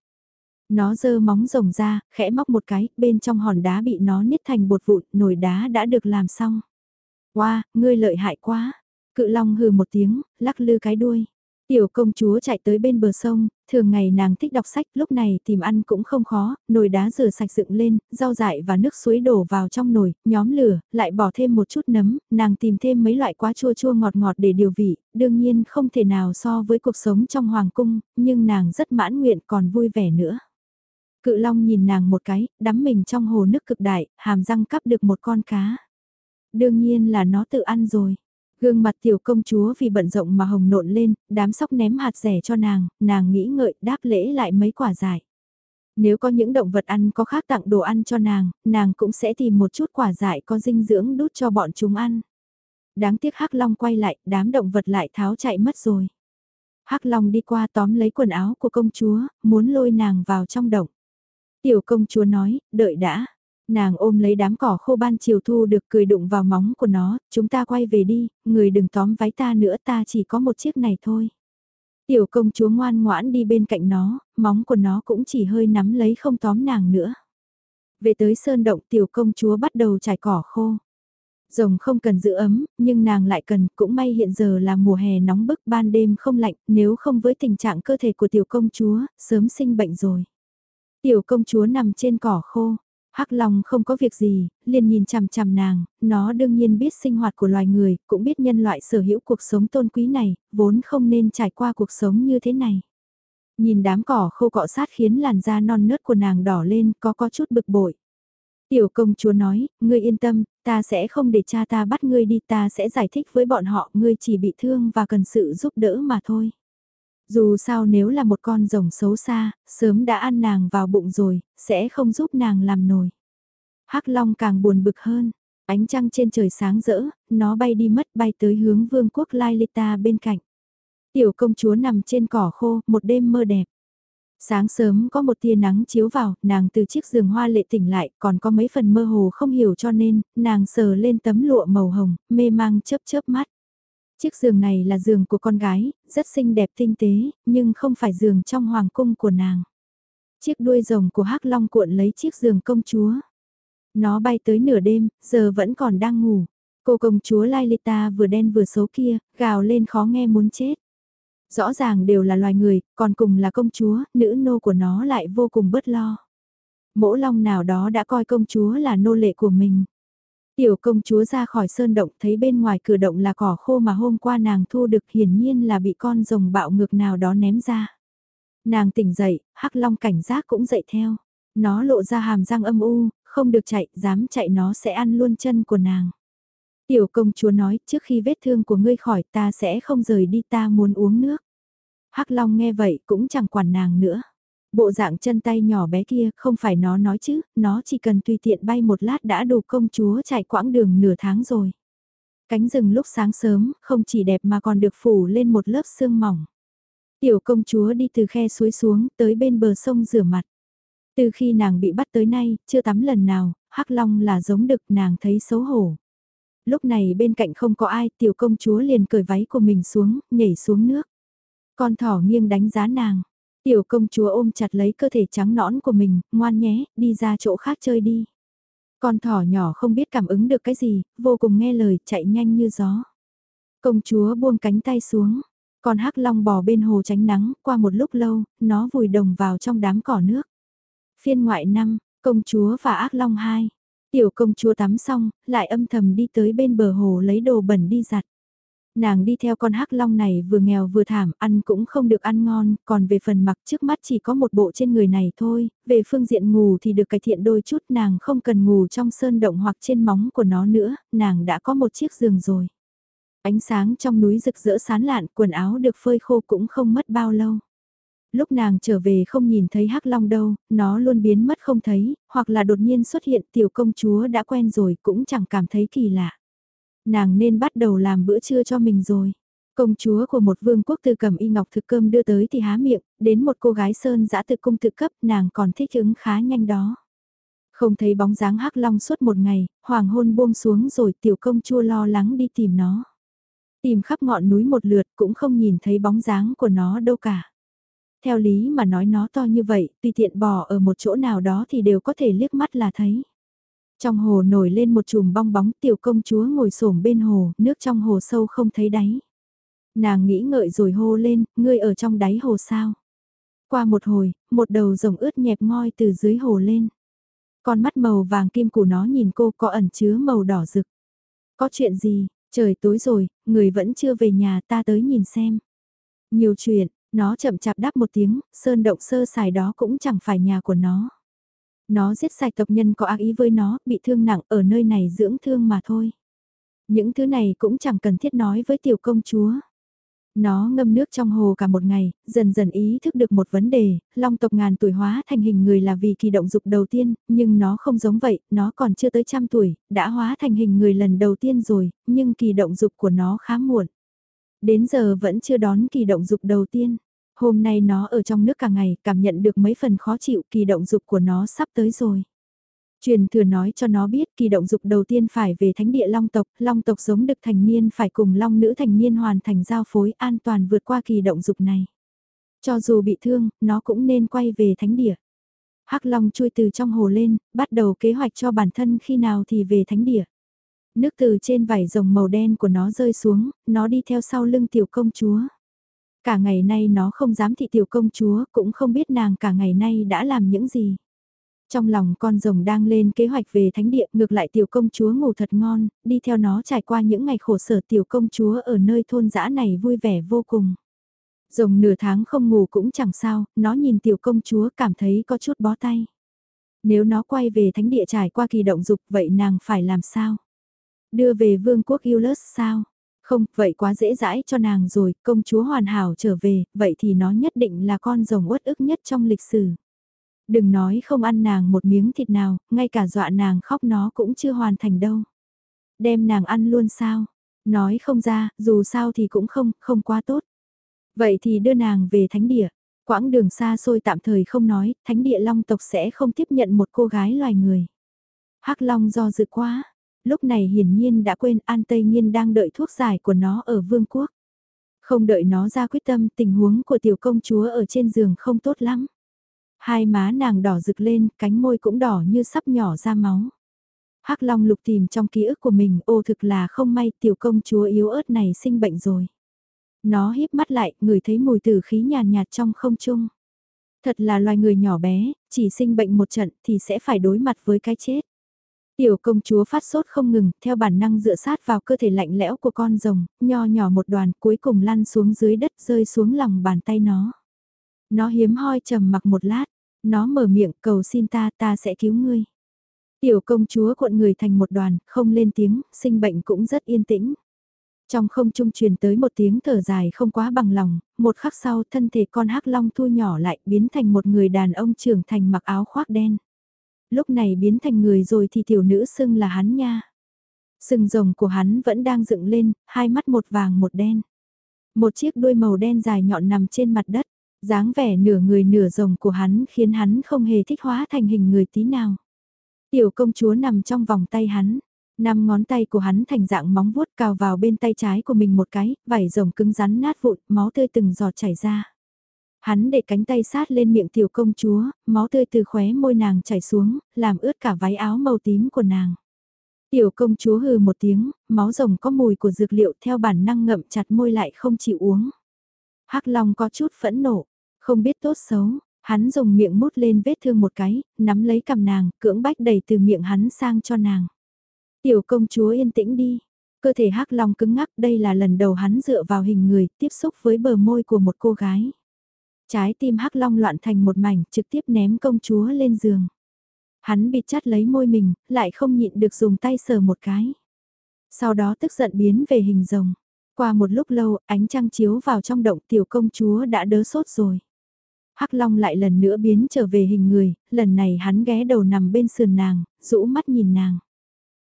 Speaker 1: Nó giơ móng rồng ra, khẽ móc một cái, bên trong hòn đá bị nó niết thành bột vụn, nồi đá đã được làm xong. Wow, ngươi lợi hại quá. Cự long hừ một tiếng, lắc lư cái đuôi. Tiểu công chúa chạy tới bên bờ sông, thường ngày nàng thích đọc sách, lúc này tìm ăn cũng không khó, nồi đá rửa sạch dựng lên, rau dại và nước suối đổ vào trong nồi, nhóm lửa, lại bỏ thêm một chút nấm, nàng tìm thêm mấy loại quá chua chua ngọt ngọt để điều vị, đương nhiên không thể nào so với cuộc sống trong hoàng cung, nhưng nàng rất mãn nguyện còn vui vẻ nữa. Cự long nhìn nàng một cái, đắm mình trong hồ nước cực đại, hàm răng cắp được một con cá. Đương nhiên là nó tự ăn rồi. Gương mặt tiểu công chúa vì bận rộng mà hồng nộn lên, đám sóc ném hạt rẻ cho nàng, nàng nghĩ ngợi đáp lễ lại mấy quả dại. Nếu có những động vật ăn có khác tặng đồ ăn cho nàng, nàng cũng sẽ tìm một chút quả dại có dinh dưỡng đút cho bọn chúng ăn. Đáng tiếc Hắc Long quay lại, đám động vật lại tháo chạy mất rồi. Hắc Long đi qua tóm lấy quần áo của công chúa, muốn lôi nàng vào trong động. Tiểu công chúa nói, đợi đã, Nàng ôm lấy đám cỏ khô ban chiều thu được cười đụng vào móng của nó, chúng ta quay về đi, người đừng tóm váy ta nữa ta chỉ có một chiếc này thôi. Tiểu công chúa ngoan ngoãn đi bên cạnh nó, móng của nó cũng chỉ hơi nắm lấy không tóm nàng nữa. Về tới sơn động tiểu công chúa bắt đầu trải cỏ khô. Rồng không cần giữ ấm, nhưng nàng lại cần, cũng may hiện giờ là mùa hè nóng bức ban đêm không lạnh, nếu không với tình trạng cơ thể của tiểu công chúa, sớm sinh bệnh rồi. Tiểu công chúa nằm trên cỏ khô, Hắc Long không có việc gì, liền nhìn chằm chằm nàng, nó đương nhiên biết sinh hoạt của loài người, cũng biết nhân loại sở hữu cuộc sống tôn quý này, vốn không nên trải qua cuộc sống như thế này. Nhìn đám cỏ khô cọ sát khiến làn da non nớt của nàng đỏ lên, có có chút bực bội. Tiểu công chúa nói, ngươi yên tâm, ta sẽ không để cha ta bắt ngươi đi, ta sẽ giải thích với bọn họ, ngươi chỉ bị thương và cần sự giúp đỡ mà thôi. Dù sao nếu là một con rồng xấu xa, sớm đã ăn nàng vào bụng rồi, sẽ không giúp nàng làm nổi. Hắc Long càng buồn bực hơn, ánh trăng trên trời sáng rỡ, nó bay đi mất bay tới hướng vương quốc Lai Lita bên cạnh. Tiểu công chúa nằm trên cỏ khô, một đêm mơ đẹp. Sáng sớm có một tia nắng chiếu vào, nàng từ chiếc giường hoa lệ tỉnh lại, còn có mấy phần mơ hồ không hiểu cho nên, nàng sờ lên tấm lụa màu hồng, mê mang chớp chớp mắt. Chiếc giường này là giường của con gái, rất xinh đẹp tinh tế, nhưng không phải giường trong hoàng cung của nàng. Chiếc đuôi rồng của hắc long cuộn lấy chiếc giường công chúa. Nó bay tới nửa đêm, giờ vẫn còn đang ngủ. Cô công chúa Lailita vừa đen vừa xấu kia, gào lên khó nghe muốn chết. Rõ ràng đều là loài người, còn cùng là công chúa, nữ nô của nó lại vô cùng bớt lo. Mỗ long nào đó đã coi công chúa là nô lệ của mình. Tiểu công chúa ra khỏi sơn động thấy bên ngoài cửa động là cỏ khô mà hôm qua nàng thu được hiển nhiên là bị con rồng bạo ngược nào đó ném ra. Nàng tỉnh dậy, hắc long cảnh giác cũng dậy theo. Nó lộ ra hàm răng âm u, không được chạy, dám chạy nó sẽ ăn luôn chân của nàng. Tiểu công chúa nói trước khi vết thương của ngươi khỏi ta sẽ không rời đi ta muốn uống nước. Hắc long nghe vậy cũng chẳng quản nàng nữa. Bộ dạng chân tay nhỏ bé kia không phải nó nói chứ, nó chỉ cần tùy tiện bay một lát đã đủ công chúa chạy quãng đường nửa tháng rồi. Cánh rừng lúc sáng sớm không chỉ đẹp mà còn được phủ lên một lớp sương mỏng. Tiểu công chúa đi từ khe suối xuống tới bên bờ sông rửa mặt. Từ khi nàng bị bắt tới nay, chưa tắm lần nào, hắc long là giống đực nàng thấy xấu hổ. Lúc này bên cạnh không có ai, tiểu công chúa liền cởi váy của mình xuống, nhảy xuống nước. Con thỏ nghiêng đánh giá nàng, Tiểu công chúa ôm chặt lấy cơ thể trắng nõn của mình, ngoan nhé, đi ra chỗ khác chơi đi. Con thỏ nhỏ không biết cảm ứng được cái gì, vô cùng nghe lời, chạy nhanh như gió. Công chúa buông cánh tay xuống, con hắc long bò bên hồ tránh nắng, qua một lúc lâu, nó vùi đồng vào trong đám cỏ nước. Phiên ngoại năm, công chúa và ác long hai. Tiểu công chúa tắm xong, lại âm thầm đi tới bên bờ hồ lấy đồ bẩn đi giặt. Nàng đi theo con hắc long này vừa nghèo vừa thảm, ăn cũng không được ăn ngon, còn về phần mặc trước mắt chỉ có một bộ trên người này thôi, về phương diện ngủ thì được cải thiện đôi chút, nàng không cần ngủ trong sơn động hoặc trên móng của nó nữa, nàng đã có một chiếc giường rồi. Ánh sáng trong núi rực rỡ sán lạn, quần áo được phơi khô cũng không mất bao lâu. Lúc nàng trở về không nhìn thấy hắc long đâu, nó luôn biến mất không thấy, hoặc là đột nhiên xuất hiện tiểu công chúa đã quen rồi cũng chẳng cảm thấy kỳ lạ. Nàng nên bắt đầu làm bữa trưa cho mình rồi. Công chúa của một vương quốc từ cầm y ngọc thực cơm đưa tới thì há miệng, đến một cô gái sơn giã thực cung thực cấp nàng còn thích ứng khá nhanh đó. Không thấy bóng dáng hắc long suốt một ngày, hoàng hôn buông xuống rồi tiểu công chua lo lắng đi tìm nó. Tìm khắp ngọn núi một lượt cũng không nhìn thấy bóng dáng của nó đâu cả. Theo lý mà nói nó to như vậy, tùy tiện bò ở một chỗ nào đó thì đều có thể liếc mắt là thấy. Trong hồ nổi lên một chùm bong bóng tiểu công chúa ngồi xổm bên hồ, nước trong hồ sâu không thấy đáy. Nàng nghĩ ngợi rồi hô lên, ngươi ở trong đáy hồ sao? Qua một hồi, một đầu rồng ướt nhẹp ngoi từ dưới hồ lên. Con mắt màu vàng kim của nó nhìn cô có ẩn chứa màu đỏ rực. Có chuyện gì, trời tối rồi, người vẫn chưa về nhà ta tới nhìn xem. Nhiều chuyện, nó chậm chạp đáp một tiếng, sơn động sơ sài đó cũng chẳng phải nhà của nó. Nó giết sạch tộc nhân có ác ý với nó, bị thương nặng ở nơi này dưỡng thương mà thôi. Những thứ này cũng chẳng cần thiết nói với tiểu công chúa. Nó ngâm nước trong hồ cả một ngày, dần dần ý thức được một vấn đề, long tộc ngàn tuổi hóa thành hình người là vì kỳ động dục đầu tiên, nhưng nó không giống vậy, nó còn chưa tới trăm tuổi, đã hóa thành hình người lần đầu tiên rồi, nhưng kỳ động dục của nó khá muộn. Đến giờ vẫn chưa đón kỳ động dục đầu tiên. Hôm nay nó ở trong nước cả ngày, cảm nhận được mấy phần khó chịu kỳ động dục của nó sắp tới rồi. Truyền thừa nói cho nó biết kỳ động dục đầu tiên phải về thánh địa long tộc, long tộc giống được thành niên phải cùng long nữ thành niên hoàn thành giao phối an toàn vượt qua kỳ động dục này. Cho dù bị thương, nó cũng nên quay về thánh địa. Hắc long chui từ trong hồ lên, bắt đầu kế hoạch cho bản thân khi nào thì về thánh địa. Nước từ trên vải rồng màu đen của nó rơi xuống, nó đi theo sau lưng tiểu công chúa. Cả ngày nay nó không dám thị tiểu công chúa, cũng không biết nàng cả ngày nay đã làm những gì. Trong lòng con rồng đang lên kế hoạch về thánh địa, ngược lại tiểu công chúa ngủ thật ngon, đi theo nó trải qua những ngày khổ sở tiểu công chúa ở nơi thôn dã này vui vẻ vô cùng. Rồng nửa tháng không ngủ cũng chẳng sao, nó nhìn tiểu công chúa cảm thấy có chút bó tay. Nếu nó quay về thánh địa trải qua kỳ động dục vậy nàng phải làm sao? Đưa về vương quốc Eulus sao? Không, vậy quá dễ dãi cho nàng rồi, công chúa hoàn hảo trở về, vậy thì nó nhất định là con rồng uất ức nhất trong lịch sử. Đừng nói không ăn nàng một miếng thịt nào, ngay cả dọa nàng khóc nó cũng chưa hoàn thành đâu. Đem nàng ăn luôn sao? Nói không ra, dù sao thì cũng không, không quá tốt. Vậy thì đưa nàng về thánh địa. Quãng đường xa xôi tạm thời không nói, thánh địa long tộc sẽ không tiếp nhận một cô gái loài người. hắc long do dự quá, lúc này hiển nhiên đã quên An Tây Nhiên đang đợi thuốc giải của nó ở vương quốc. Không đợi nó ra quyết tâm tình huống của tiểu công chúa ở trên giường không tốt lắm. Hai má nàng đỏ rực lên, cánh môi cũng đỏ như sắp nhỏ ra máu. Hắc Long lục tìm trong ký ức của mình, ô thực là không may tiểu công chúa yếu ớt này sinh bệnh rồi. Nó híp mắt lại, ngửi thấy mùi tử khí nhàn nhạt trong không trung. Thật là loài người nhỏ bé, chỉ sinh bệnh một trận thì sẽ phải đối mặt với cái chết. Tiểu công chúa phát sốt không ngừng, theo bản năng dựa sát vào cơ thể lạnh lẽo của con rồng, nho nhỏ một đoàn cuối cùng lăn xuống dưới đất rơi xuống lòng bàn tay nó. Nó hiếm hoi trầm mặc một lát, nó mở miệng cầu xin ta ta sẽ cứu ngươi. Tiểu công chúa cuộn người thành một đoàn, không lên tiếng, sinh bệnh cũng rất yên tĩnh. Trong không trung truyền tới một tiếng thở dài không quá bằng lòng, một khắc sau thân thể con hắc long thu nhỏ lại biến thành một người đàn ông trưởng thành mặc áo khoác đen. Lúc này biến thành người rồi thì tiểu nữ xưng là hắn nha. Sừng rồng của hắn vẫn đang dựng lên, hai mắt một vàng một đen. Một chiếc đuôi màu đen dài nhọn nằm trên mặt đất dáng vẻ nửa người nửa rồng của hắn khiến hắn không hề thích hóa thành hình người tí nào. Tiểu công chúa nằm trong vòng tay hắn, năm ngón tay của hắn thành dạng móng vuốt cào vào bên tay trái của mình một cái, vảy rồng cứng rắn nát vụn, máu tươi từng giọt chảy ra. Hắn để cánh tay sát lên miệng tiểu công chúa, máu tươi từ khóe môi nàng chảy xuống, làm ướt cả váy áo màu tím của nàng. Tiểu công chúa hừ một tiếng, máu rồng có mùi của dược liệu theo bản năng ngậm chặt môi lại không chịu uống. Hắc Long có chút phẫn nộ, không biết tốt xấu, hắn dùng miệng mút lên vết thương một cái, nắm lấy cầm nàng, cưỡng bách đẩy từ miệng hắn sang cho nàng. Tiểu công chúa yên tĩnh đi. Cơ thể hắc long cứng ngắc đây là lần đầu hắn dựa vào hình người tiếp xúc với bờ môi của một cô gái. Trái tim hắc long loạn thành một mảnh trực tiếp ném công chúa lên giường. Hắn bịt chặt lấy môi mình, lại không nhịn được dùng tay sờ một cái. Sau đó tức giận biến về hình rồng. Qua một lúc lâu, ánh trăng chiếu vào trong động tiểu công chúa đã đỡ sốt rồi. Hắc Long lại lần nữa biến trở về hình người, lần này hắn ghé đầu nằm bên sườn nàng, rũ mắt nhìn nàng.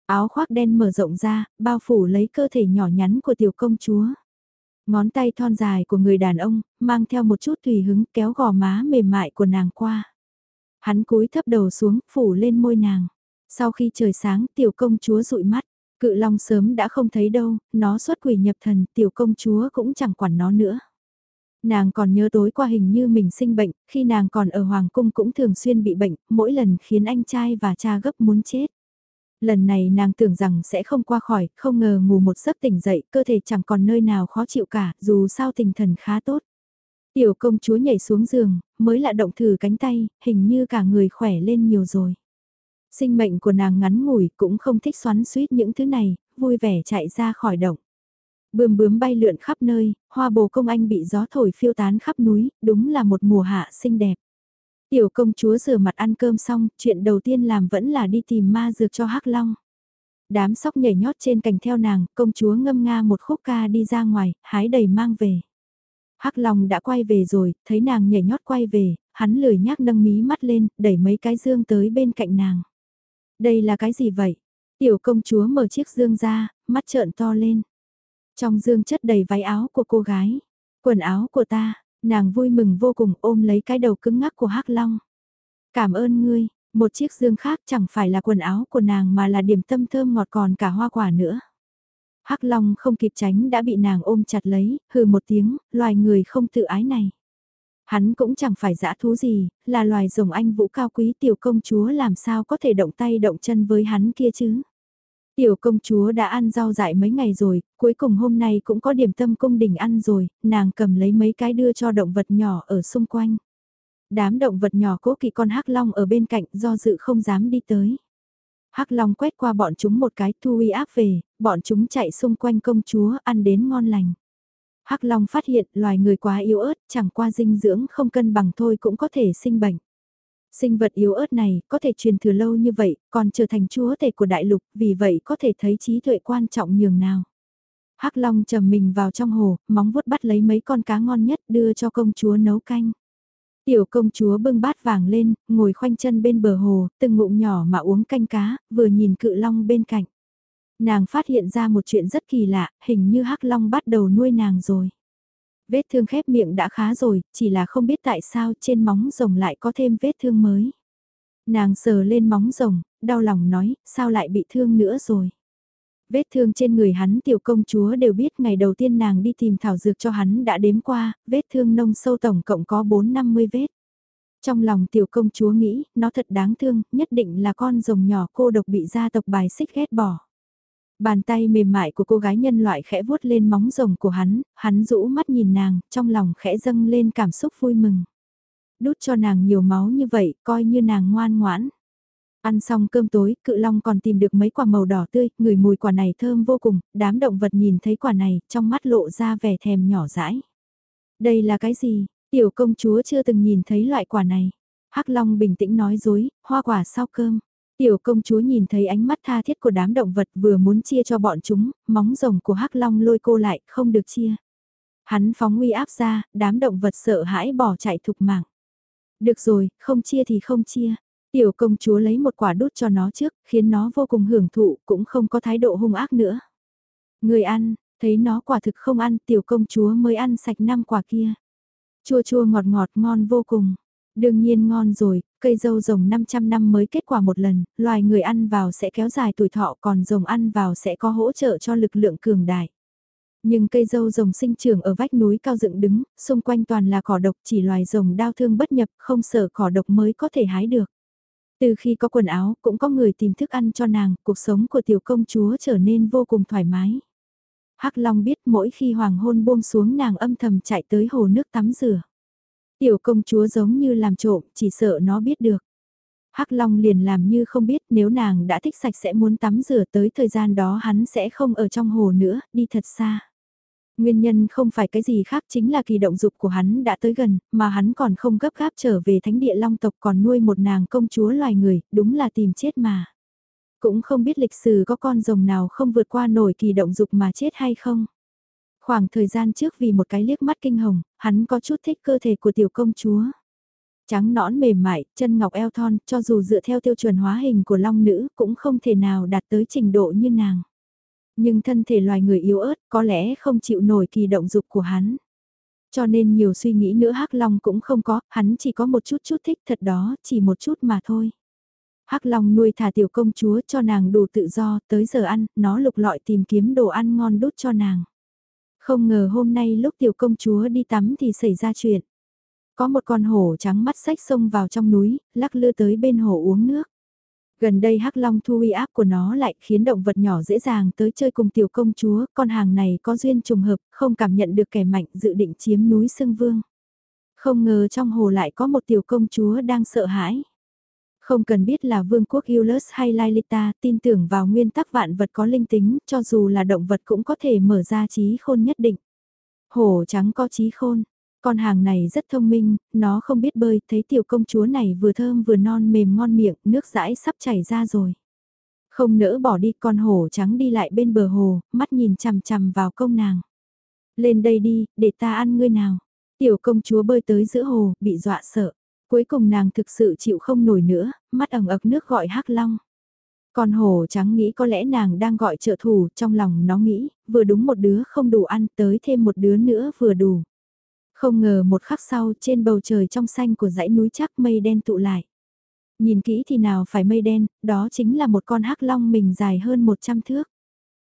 Speaker 1: Áo khoác đen mở rộng ra, bao phủ lấy cơ thể nhỏ nhắn của tiểu công chúa. Ngón tay thon dài của người đàn ông, mang theo một chút tùy hứng kéo gò má mềm mại của nàng qua. Hắn cúi thấp đầu xuống, phủ lên môi nàng. Sau khi trời sáng, tiểu công chúa dụi mắt. Cự long sớm đã không thấy đâu, nó xuất quỷ nhập thần, tiểu công chúa cũng chẳng quản nó nữa. Nàng còn nhớ tối qua hình như mình sinh bệnh, khi nàng còn ở Hoàng Cung cũng thường xuyên bị bệnh, mỗi lần khiến anh trai và cha gấp muốn chết. Lần này nàng tưởng rằng sẽ không qua khỏi, không ngờ ngủ một giấc tỉnh dậy, cơ thể chẳng còn nơi nào khó chịu cả, dù sao tinh thần khá tốt. Tiểu công chúa nhảy xuống giường, mới lạ động thử cánh tay, hình như cả người khỏe lên nhiều rồi. Sinh mệnh của nàng ngắn ngủi cũng không thích xoắn suýt những thứ này, vui vẻ chạy ra khỏi động. Bướm bướm bay lượn khắp nơi, hoa bồ công anh bị gió thổi phiêu tán khắp núi, đúng là một mùa hạ xinh đẹp. Tiểu công chúa rửa mặt ăn cơm xong, chuyện đầu tiên làm vẫn là đi tìm ma dược cho hắc long. Đám sóc nhảy nhót trên cành theo nàng, công chúa ngâm nga một khúc ca đi ra ngoài, hái đầy mang về. Hắc Long đã quay về rồi, thấy nàng nhảy nhót quay về, hắn lười nhác nâng mí mắt lên, đẩy mấy cái dương tới bên cạnh nàng. Đây là cái gì vậy? Tiểu công chúa mở chiếc dương ra, mắt trợn to lên. Trong dương chất đầy váy áo của cô gái. Quần áo của ta, nàng vui mừng vô cùng ôm lấy cái đầu cứng ngắc của Hắc Long. Cảm ơn ngươi, một chiếc dương khác chẳng phải là quần áo của nàng mà là điểm tâm thơm ngọt còn cả hoa quả nữa. Hắc Long không kịp tránh đã bị nàng ôm chặt lấy, hừ một tiếng, loài người không tự ái này. Hắn cũng chẳng phải dã thú gì, là loài rồng anh vũ cao quý tiểu công chúa làm sao có thể động tay động chân với hắn kia chứ. Tiểu công chúa đã ăn rau dại mấy ngày rồi, cuối cùng hôm nay cũng có điểm tâm cung đình ăn rồi, nàng cầm lấy mấy cái đưa cho động vật nhỏ ở xung quanh. Đám động vật nhỏ cố kỵ con hắc long ở bên cạnh do dự không dám đi tới. Hắc long quét qua bọn chúng một cái thu uy áp về, bọn chúng chạy xung quanh công chúa ăn đến ngon lành. Hắc long phát hiện loài người quá yếu ớt, chẳng qua dinh dưỡng không cân bằng thôi cũng có thể sinh bệnh. Sinh vật yếu ớt này có thể truyền thừa lâu như vậy, còn trở thành chúa tể của đại lục, vì vậy có thể thấy trí tuệ quan trọng nhường nào. Hắc Long trầm mình vào trong hồ, móng vuốt bắt lấy mấy con cá ngon nhất đưa cho công chúa nấu canh. Tiểu công chúa bưng bát vàng lên, ngồi khoanh chân bên bờ hồ, từng ngụm nhỏ mà uống canh cá, vừa nhìn cự long bên cạnh. Nàng phát hiện ra một chuyện rất kỳ lạ, hình như hắc long bắt đầu nuôi nàng rồi. Vết thương khép miệng đã khá rồi, chỉ là không biết tại sao trên móng rồng lại có thêm vết thương mới. Nàng sờ lên móng rồng, đau lòng nói, sao lại bị thương nữa rồi. Vết thương trên người hắn tiểu công chúa đều biết ngày đầu tiên nàng đi tìm thảo dược cho hắn đã đếm qua, vết thương nông sâu tổng cộng có 4-50 vết. Trong lòng tiểu công chúa nghĩ, nó thật đáng thương, nhất định là con rồng nhỏ cô độc bị gia tộc bài xích ghét bỏ. Bàn tay mềm mại của cô gái nhân loại khẽ vuốt lên móng rồng của hắn, hắn rũ mắt nhìn nàng, trong lòng khẽ dâng lên cảm xúc vui mừng. Đút cho nàng nhiều máu như vậy, coi như nàng ngoan ngoãn. Ăn xong cơm tối, cự long còn tìm được mấy quả màu đỏ tươi, người mùi quả này thơm vô cùng, đám động vật nhìn thấy quả này, trong mắt lộ ra vẻ thèm nhỏ dãi. Đây là cái gì? Tiểu công chúa chưa từng nhìn thấy loại quả này. Hắc Long bình tĩnh nói dối, hoa quả sau cơm. Tiểu công chúa nhìn thấy ánh mắt tha thiết của đám động vật vừa muốn chia cho bọn chúng, móng rồng của Hắc Long lôi cô lại, không được chia. Hắn phóng uy áp ra, đám động vật sợ hãi bỏ chạy thục mạng. Được rồi, không chia thì không chia. Tiểu công chúa lấy một quả đút cho nó trước, khiến nó vô cùng hưởng thụ, cũng không có thái độ hung ác nữa. Người ăn, thấy nó quả thực không ăn, tiểu công chúa mới ăn sạch năm quả kia. Chua chua ngọt ngọt ngon vô cùng. Đương nhiên ngon rồi, cây dâu rồng 500 năm mới kết quả một lần, loài người ăn vào sẽ kéo dài tuổi thọ còn rồng ăn vào sẽ có hỗ trợ cho lực lượng cường đại. Nhưng cây dâu rồng sinh trưởng ở vách núi cao dựng đứng, xung quanh toàn là cỏ độc chỉ loài rồng đau thương bất nhập không sợ cỏ độc mới có thể hái được. Từ khi có quần áo cũng có người tìm thức ăn cho nàng, cuộc sống của tiểu công chúa trở nên vô cùng thoải mái. Hắc Long biết mỗi khi hoàng hôn buông xuống nàng âm thầm chạy tới hồ nước tắm rửa. Tiểu công chúa giống như làm trộm, chỉ sợ nó biết được. Hắc Long liền làm như không biết nếu nàng đã thích sạch sẽ muốn tắm rửa tới thời gian đó hắn sẽ không ở trong hồ nữa, đi thật xa. Nguyên nhân không phải cái gì khác chính là kỳ động dục của hắn đã tới gần, mà hắn còn không gấp gáp trở về thánh địa long tộc còn nuôi một nàng công chúa loài người, đúng là tìm chết mà. Cũng không biết lịch sử có con rồng nào không vượt qua nổi kỳ động dục mà chết hay không. Khoảng thời gian trước vì một cái liếc mắt kinh hồng, hắn có chút thích cơ thể của tiểu công chúa. Trắng nõn mềm mại, chân ngọc eo thon, cho dù dựa theo tiêu chuẩn hóa hình của long nữ cũng không thể nào đạt tới trình độ như nàng. Nhưng thân thể loài người yếu ớt có lẽ không chịu nổi kỳ động dục của hắn. Cho nên nhiều suy nghĩ nữa hắc long cũng không có, hắn chỉ có một chút chút thích thật đó, chỉ một chút mà thôi. Hắc Long nuôi thả tiểu công chúa cho nàng đủ tự do, tới giờ ăn, nó lục lọi tìm kiếm đồ ăn ngon đút cho nàng. Không ngờ hôm nay lúc tiểu công chúa đi tắm thì xảy ra chuyện. Có một con hổ trắng mắt sách sông vào trong núi, lắc lư tới bên hồ uống nước. Gần đây hắc long thu uy áp của nó lại khiến động vật nhỏ dễ dàng tới chơi cùng tiểu công chúa, con hàng này có duyên trùng hợp, không cảm nhận được kẻ mạnh dự định chiếm núi sưng vương. Không ngờ trong hồ lại có một tiểu công chúa đang sợ hãi. Không cần biết là vương quốc Eulus hay Lilita, tin tưởng vào nguyên tắc vạn vật có linh tính, cho dù là động vật cũng có thể mở ra trí khôn nhất định. Hổ trắng có trí khôn, con hàng này rất thông minh, nó không biết bơi, thấy tiểu công chúa này vừa thơm vừa non mềm ngon miệng, nước dãi sắp chảy ra rồi. Không nỡ bỏ đi con hổ trắng đi lại bên bờ hồ, mắt nhìn chằm chằm vào công nàng. Lên đây đi, để ta ăn ngươi nào. Tiểu công chúa bơi tới giữa hồ, bị dọa sợ. Cuối cùng nàng thực sự chịu không nổi nữa, mắt ẩn ực nước gọi hắc long. Con hổ trắng nghĩ có lẽ nàng đang gọi trợ thủ, trong lòng nó nghĩ, vừa đúng một đứa không đủ ăn tới thêm một đứa nữa vừa đủ. Không ngờ một khắc sau trên bầu trời trong xanh của dãy núi chắc mây đen tụ lại. Nhìn kỹ thì nào phải mây đen, đó chính là một con hắc long mình dài hơn 100 thước.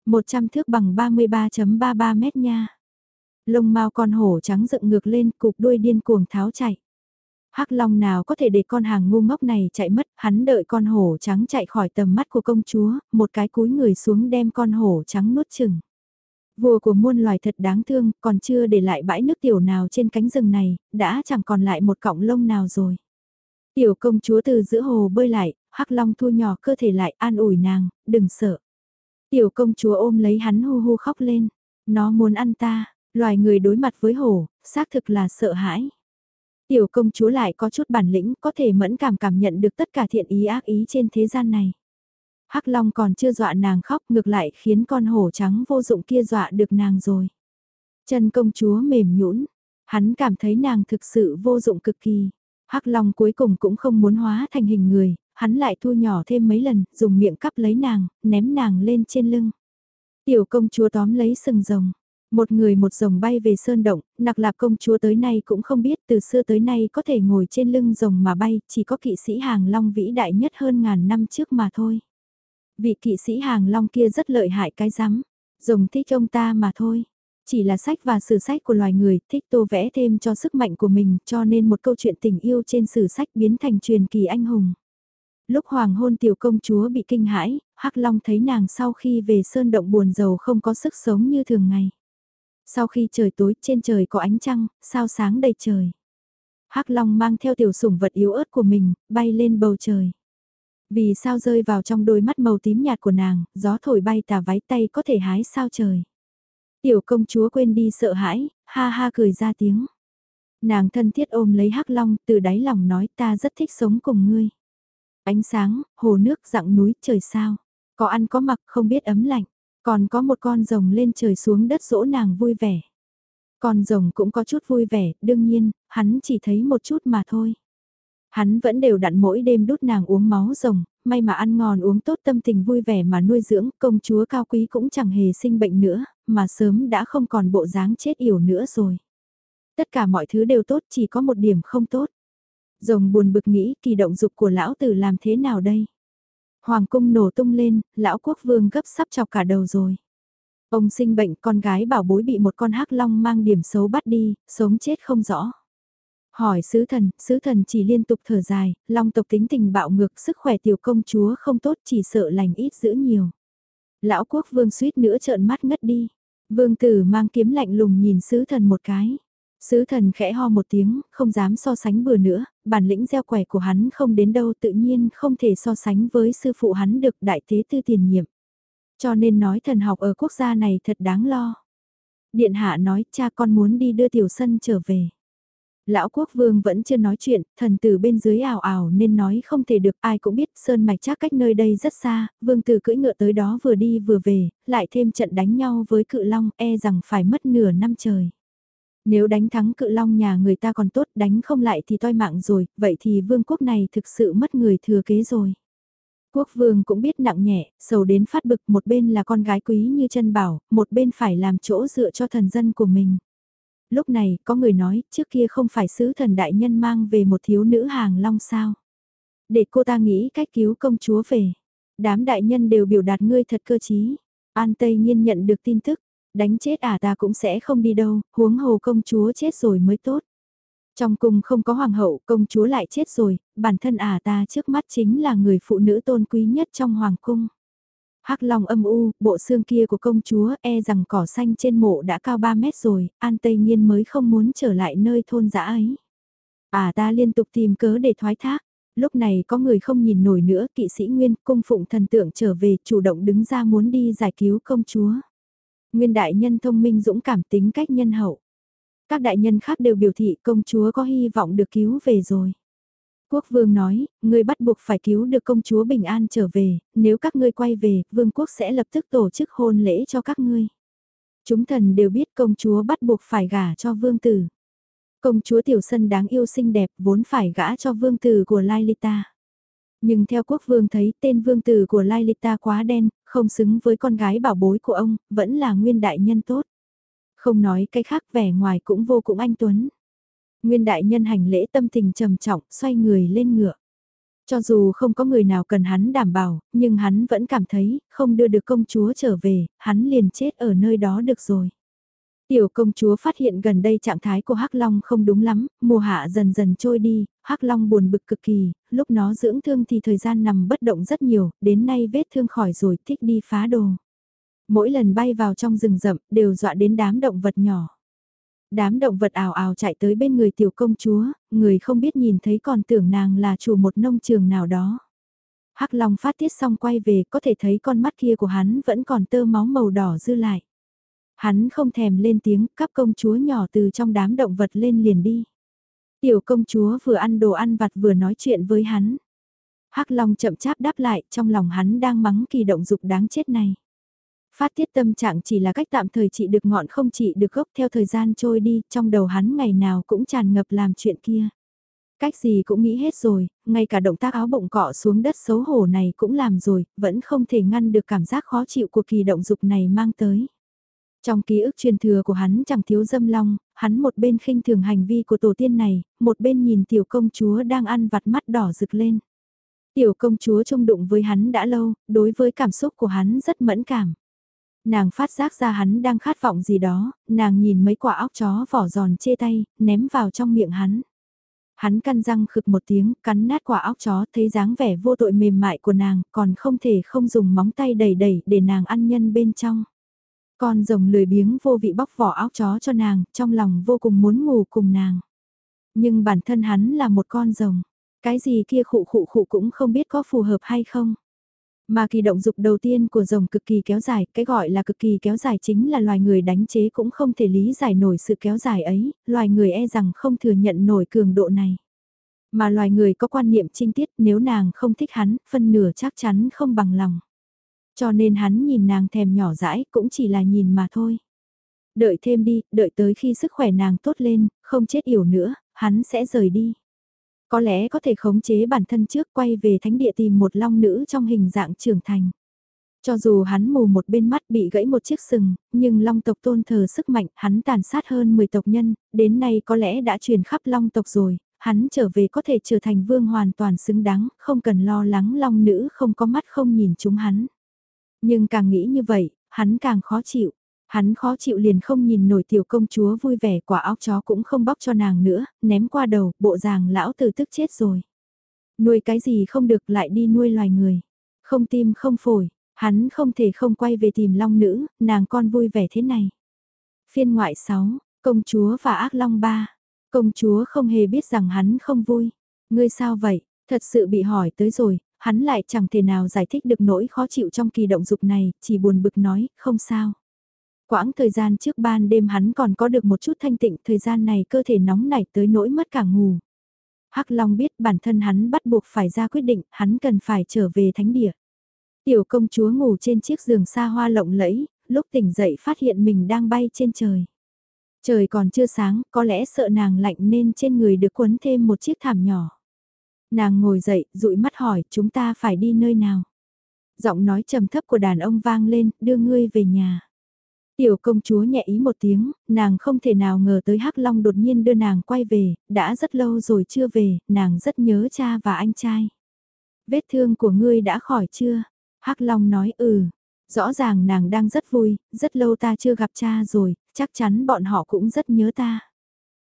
Speaker 1: 100 thước bằng 33.33 mét nha. Lông mau con hổ trắng dựng ngược lên cục đuôi điên cuồng tháo chạy. Hắc Long nào có thể để con hàng ngu ngốc này chạy mất, hắn đợi con hổ trắng chạy khỏi tầm mắt của công chúa, một cái cúi người xuống đem con hổ trắng nuốt chừng. Vua của muôn loài thật đáng thương, còn chưa để lại bãi nước tiểu nào trên cánh rừng này, đã chẳng còn lại một cọng lông nào rồi. Tiểu công chúa từ giữa hồ bơi lại, Hắc Long thu nhỏ cơ thể lại an ủi nàng, đừng sợ. Tiểu công chúa ôm lấy hắn hu hu khóc lên, nó muốn ăn ta, loài người đối mặt với hổ, xác thực là sợ hãi. Tiểu công chúa lại có chút bản lĩnh có thể mẫn cảm cảm nhận được tất cả thiện ý ác ý trên thế gian này. Hắc Long còn chưa dọa nàng khóc ngược lại khiến con hổ trắng vô dụng kia dọa được nàng rồi. Chân công chúa mềm nhũn, hắn cảm thấy nàng thực sự vô dụng cực kỳ. Hắc Long cuối cùng cũng không muốn hóa thành hình người, hắn lại thu nhỏ thêm mấy lần, dùng miệng cắp lấy nàng, ném nàng lên trên lưng. Tiểu công chúa tóm lấy sừng rồng, một người một rồng bay về sơn động, nặc lạp công chúa tới nay cũng không biết từ xưa tới nay có thể ngồi trên lưng rồng mà bay, chỉ có kỵ sĩ hàng long vĩ đại nhất hơn ngàn năm trước mà thôi. Vị kỵ sĩ hàng long kia rất lợi hại cái rắm rồng thích ông ta mà thôi. Chỉ là sách và sử sách của loài người thích tô vẽ thêm cho sức mạnh của mình cho nên một câu chuyện tình yêu trên sử sách biến thành truyền kỳ anh hùng. Lúc hoàng hôn tiểu công chúa bị kinh hãi, Hắc Long thấy nàng sau khi về sơn động buồn giàu không có sức sống như thường ngày. Sau khi trời tối trên trời có ánh trăng, sao sáng đầy trời. Hắc Long mang theo tiểu sủng vật yếu ớt của mình, bay lên bầu trời. Vì sao rơi vào trong đôi mắt màu tím nhạt của nàng, gió thổi bay tà váy tay có thể hái sao trời. Tiểu công chúa quên đi sợ hãi, ha ha cười ra tiếng. Nàng thân thiết ôm lấy Hắc Long, từ đáy lòng nói ta rất thích sống cùng ngươi. Ánh sáng, hồ nước dặng núi trời sao. Có ăn có mặc không biết ấm lạnh. Còn có một con rồng lên trời xuống đất dỗ nàng vui vẻ. Con rồng cũng có chút vui vẻ, đương nhiên, hắn chỉ thấy một chút mà thôi. Hắn vẫn đều đặn mỗi đêm đút nàng uống máu rồng, may mà ăn ngon uống tốt tâm tình vui vẻ mà nuôi dưỡng, công chúa cao quý cũng chẳng hề sinh bệnh nữa, mà sớm đã không còn bộ dáng chết yểu nữa rồi. Tất cả mọi thứ đều tốt chỉ có một điểm không tốt. Rồng buồn bực nghĩ kỳ động dục của lão tử làm thế nào đây? Hoàng cung nổ tung lên, lão quốc vương gấp sắp chọc cả đầu rồi. Ông sinh bệnh con gái bảo bối bị một con hắc long mang điểm xấu bắt đi, sống chết không rõ. Hỏi sứ thần, sứ thần chỉ liên tục thở dài, long tộc tính tình bạo ngược sức khỏe tiểu công chúa không tốt chỉ sợ lành ít giữ nhiều. Lão quốc vương suýt nữa trợn mắt ngất đi. Vương tử mang kiếm lạnh lùng nhìn sứ thần một cái. Sứ thần khẽ ho một tiếng, không dám so sánh bừa nữa, bản lĩnh gieo quẻ của hắn không đến đâu tự nhiên không thể so sánh với sư phụ hắn được đại tế tư tiền nhiệm. Cho nên nói thần học ở quốc gia này thật đáng lo. Điện hạ nói cha con muốn đi đưa tiểu sân trở về. Lão quốc vương vẫn chưa nói chuyện, thần tử bên dưới ảo ảo nên nói không thể được ai cũng biết sơn mạch chắc cách nơi đây rất xa, vương tử cưỡi ngựa tới đó vừa đi vừa về, lại thêm trận đánh nhau với cự long e rằng phải mất nửa năm trời. Nếu đánh thắng cự long nhà người ta còn tốt, đánh không lại thì toi mạng rồi, vậy thì vương quốc này thực sự mất người thừa kế rồi. Quốc vương cũng biết nặng nhẹ, sầu đến phát bực một bên là con gái quý như chân bảo, một bên phải làm chỗ dựa cho thần dân của mình. Lúc này, có người nói, trước kia không phải sứ thần đại nhân mang về một thiếu nữ hàng long sao. Để cô ta nghĩ cách cứu công chúa về. Đám đại nhân đều biểu đạt ngươi thật cơ chí. An Tây Nhiên nhận được tin tức, đánh chết à ta cũng sẽ không đi đâu, huống hồ công chúa chết rồi mới tốt. Trong cung không có hoàng hậu, công chúa lại chết rồi, bản thân à ta trước mắt chính là người phụ nữ tôn quý nhất trong hoàng cung. Hắc Long âm u, bộ xương kia của công chúa e rằng cỏ xanh trên mộ đã cao 3 mét rồi, An Tây Nhiên mới không muốn trở lại nơi thôn dã ấy. À ta liên tục tìm cớ để thoái thác, lúc này có người không nhìn nổi nữa, kỵ sĩ Nguyên cung phụng thần tượng trở về chủ động đứng ra muốn đi giải cứu công chúa. Nguyên đại nhân thông minh dũng cảm tính cách nhân hậu. Các đại nhân khác đều biểu thị công chúa có hy vọng được cứu về rồi. Quốc vương nói, ngươi bắt buộc phải cứu được công chúa bình an trở về, nếu các ngươi quay về, vương quốc sẽ lập tức tổ chức hôn lễ cho các ngươi. Chúng thần đều biết công chúa bắt buộc phải gả cho vương tử. Công chúa tiểu sân đáng yêu xinh đẹp vốn phải gả cho vương tử của Lailita. Nhưng theo quốc vương thấy tên vương tử của Lailita quá đen, không xứng với con gái bảo bối của ông, vẫn là nguyên đại nhân tốt. Không nói cái khác vẻ ngoài cũng vô cùng anh Tuấn. Nguyên đại nhân hành lễ tâm tình trầm trọng, xoay người lên ngựa. Cho dù không có người nào cần hắn đảm bảo, nhưng hắn vẫn cảm thấy, không đưa được công chúa trở về, hắn liền chết ở nơi đó được rồi. Tiểu công chúa phát hiện gần đây trạng thái của Hắc Long không đúng lắm, mùa hạ dần dần trôi đi, Hắc Long buồn bực cực kỳ, lúc nó dưỡng thương thì thời gian nằm bất động rất nhiều, đến nay vết thương khỏi rồi thích đi phá đồ. Mỗi lần bay vào trong rừng rậm đều dọa đến đám động vật nhỏ. Đám động vật ảo ảo chạy tới bên người tiểu công chúa, người không biết nhìn thấy còn tưởng nàng là chủ một nông trường nào đó. Hắc Long phát tiết xong quay về có thể thấy con mắt kia của hắn vẫn còn tơ máu màu đỏ dư lại. Hắn không thèm lên tiếng, cắp công chúa nhỏ từ trong đám động vật lên liền đi. Tiểu công chúa vừa ăn đồ ăn vặt vừa nói chuyện với hắn. Hắc Long chậm cháp đáp lại, trong lòng hắn đang mắng kỳ động dục đáng chết này. Phát tiết tâm trạng chỉ là cách tạm thời trị được ngọn không trị được gốc theo thời gian trôi đi, trong đầu hắn ngày nào cũng tràn ngập làm chuyện kia. Cách gì cũng nghĩ hết rồi, ngay cả động tác áo bụng cọ xuống đất xấu hổ này cũng làm rồi, vẫn không thể ngăn được cảm giác khó chịu của kỳ động dục này mang tới. Trong ký ức truyền thừa của hắn chẳng thiếu dâm long, hắn một bên khinh thường hành vi của tổ tiên này, một bên nhìn tiểu công chúa đang ăn vặt mắt đỏ rực lên. Tiểu công chúa trông đụng với hắn đã lâu, đối với cảm xúc của hắn rất mẫn cảm. Nàng phát giác ra hắn đang khát vọng gì đó, nàng nhìn mấy quả óc chó vỏ giòn chê tay, ném vào trong miệng hắn. Hắn căn răng khực một tiếng, cắn nát quả óc chó, thấy dáng vẻ vô tội mềm mại của nàng, còn không thể không dùng móng tay đẩy đẩy để nàng ăn nhân bên trong. Con rồng lười biếng vô vị bóc vỏ áo chó cho nàng, trong lòng vô cùng muốn ngủ cùng nàng. Nhưng bản thân hắn là một con rồng, cái gì kia khụ khụ khụ cũng không biết có phù hợp hay không. Mà kỳ động dục đầu tiên của rồng cực kỳ kéo dài, cái gọi là cực kỳ kéo dài chính là loài người đánh chế cũng không thể lý giải nổi sự kéo dài ấy, loài người e rằng không thừa nhận nổi cường độ này. Mà loài người có quan niệm trinh tiết nếu nàng không thích hắn, phân nửa chắc chắn không bằng lòng. Cho nên hắn nhìn nàng thèm nhỏ dãi cũng chỉ là nhìn mà thôi. Đợi thêm đi, đợi tới khi sức khỏe nàng tốt lên, không chết yểu nữa, hắn sẽ rời đi. Có lẽ có thể khống chế bản thân trước quay về thánh địa tìm một long nữ trong hình dạng trưởng thành. Cho dù hắn mù một bên mắt bị gãy một chiếc sừng, nhưng long tộc tôn thờ sức mạnh, hắn tàn sát hơn 10 tộc nhân, đến nay có lẽ đã truyền khắp long tộc rồi, hắn trở về có thể trở thành vương hoàn toàn xứng đáng, không cần lo lắng long nữ không có mắt không nhìn chúng hắn. Nhưng càng nghĩ như vậy, hắn càng khó chịu. Hắn khó chịu liền không nhìn nổi tiểu công chúa vui vẻ quả óc chó cũng không bóc cho nàng nữa, ném qua đầu, bộ ràng lão tử tức chết rồi. Nuôi cái gì không được lại đi nuôi loài người. Không tim không phổi, hắn không thể không quay về tìm long nữ, nàng con vui vẻ thế này. Phiên ngoại 6, Công chúa và ác long ba. Công chúa không hề biết rằng hắn không vui. Ngươi sao vậy? Thật sự bị hỏi tới rồi, hắn lại chẳng thể nào giải thích được nỗi khó chịu trong kỳ động dục này, chỉ buồn bực nói, không sao. Quãng thời gian trước ban đêm hắn còn có được một chút thanh tịnh, thời gian này cơ thể nóng nảy tới nỗi mất cả ngủ. Hắc Long biết bản thân hắn bắt buộc phải ra quyết định, hắn cần phải trở về thánh địa. Tiểu công chúa ngủ trên chiếc giường xa hoa lộng lẫy, lúc tỉnh dậy phát hiện mình đang bay trên trời. Trời còn chưa sáng, có lẽ sợ nàng lạnh nên trên người được quấn thêm một chiếc thảm nhỏ. Nàng ngồi dậy, dụi mắt hỏi, chúng ta phải đi nơi nào? Giọng nói trầm thấp của đàn ông vang lên, đưa ngươi về nhà. Tiểu công chúa nhẹ ý một tiếng, nàng không thể nào ngờ tới Hắc Long đột nhiên đưa nàng quay về, đã rất lâu rồi chưa về, nàng rất nhớ cha và anh trai. Vết thương của ngươi đã khỏi chưa? Hắc Long nói ừ, rõ ràng nàng đang rất vui, rất lâu ta chưa gặp cha rồi, chắc chắn bọn họ cũng rất nhớ ta.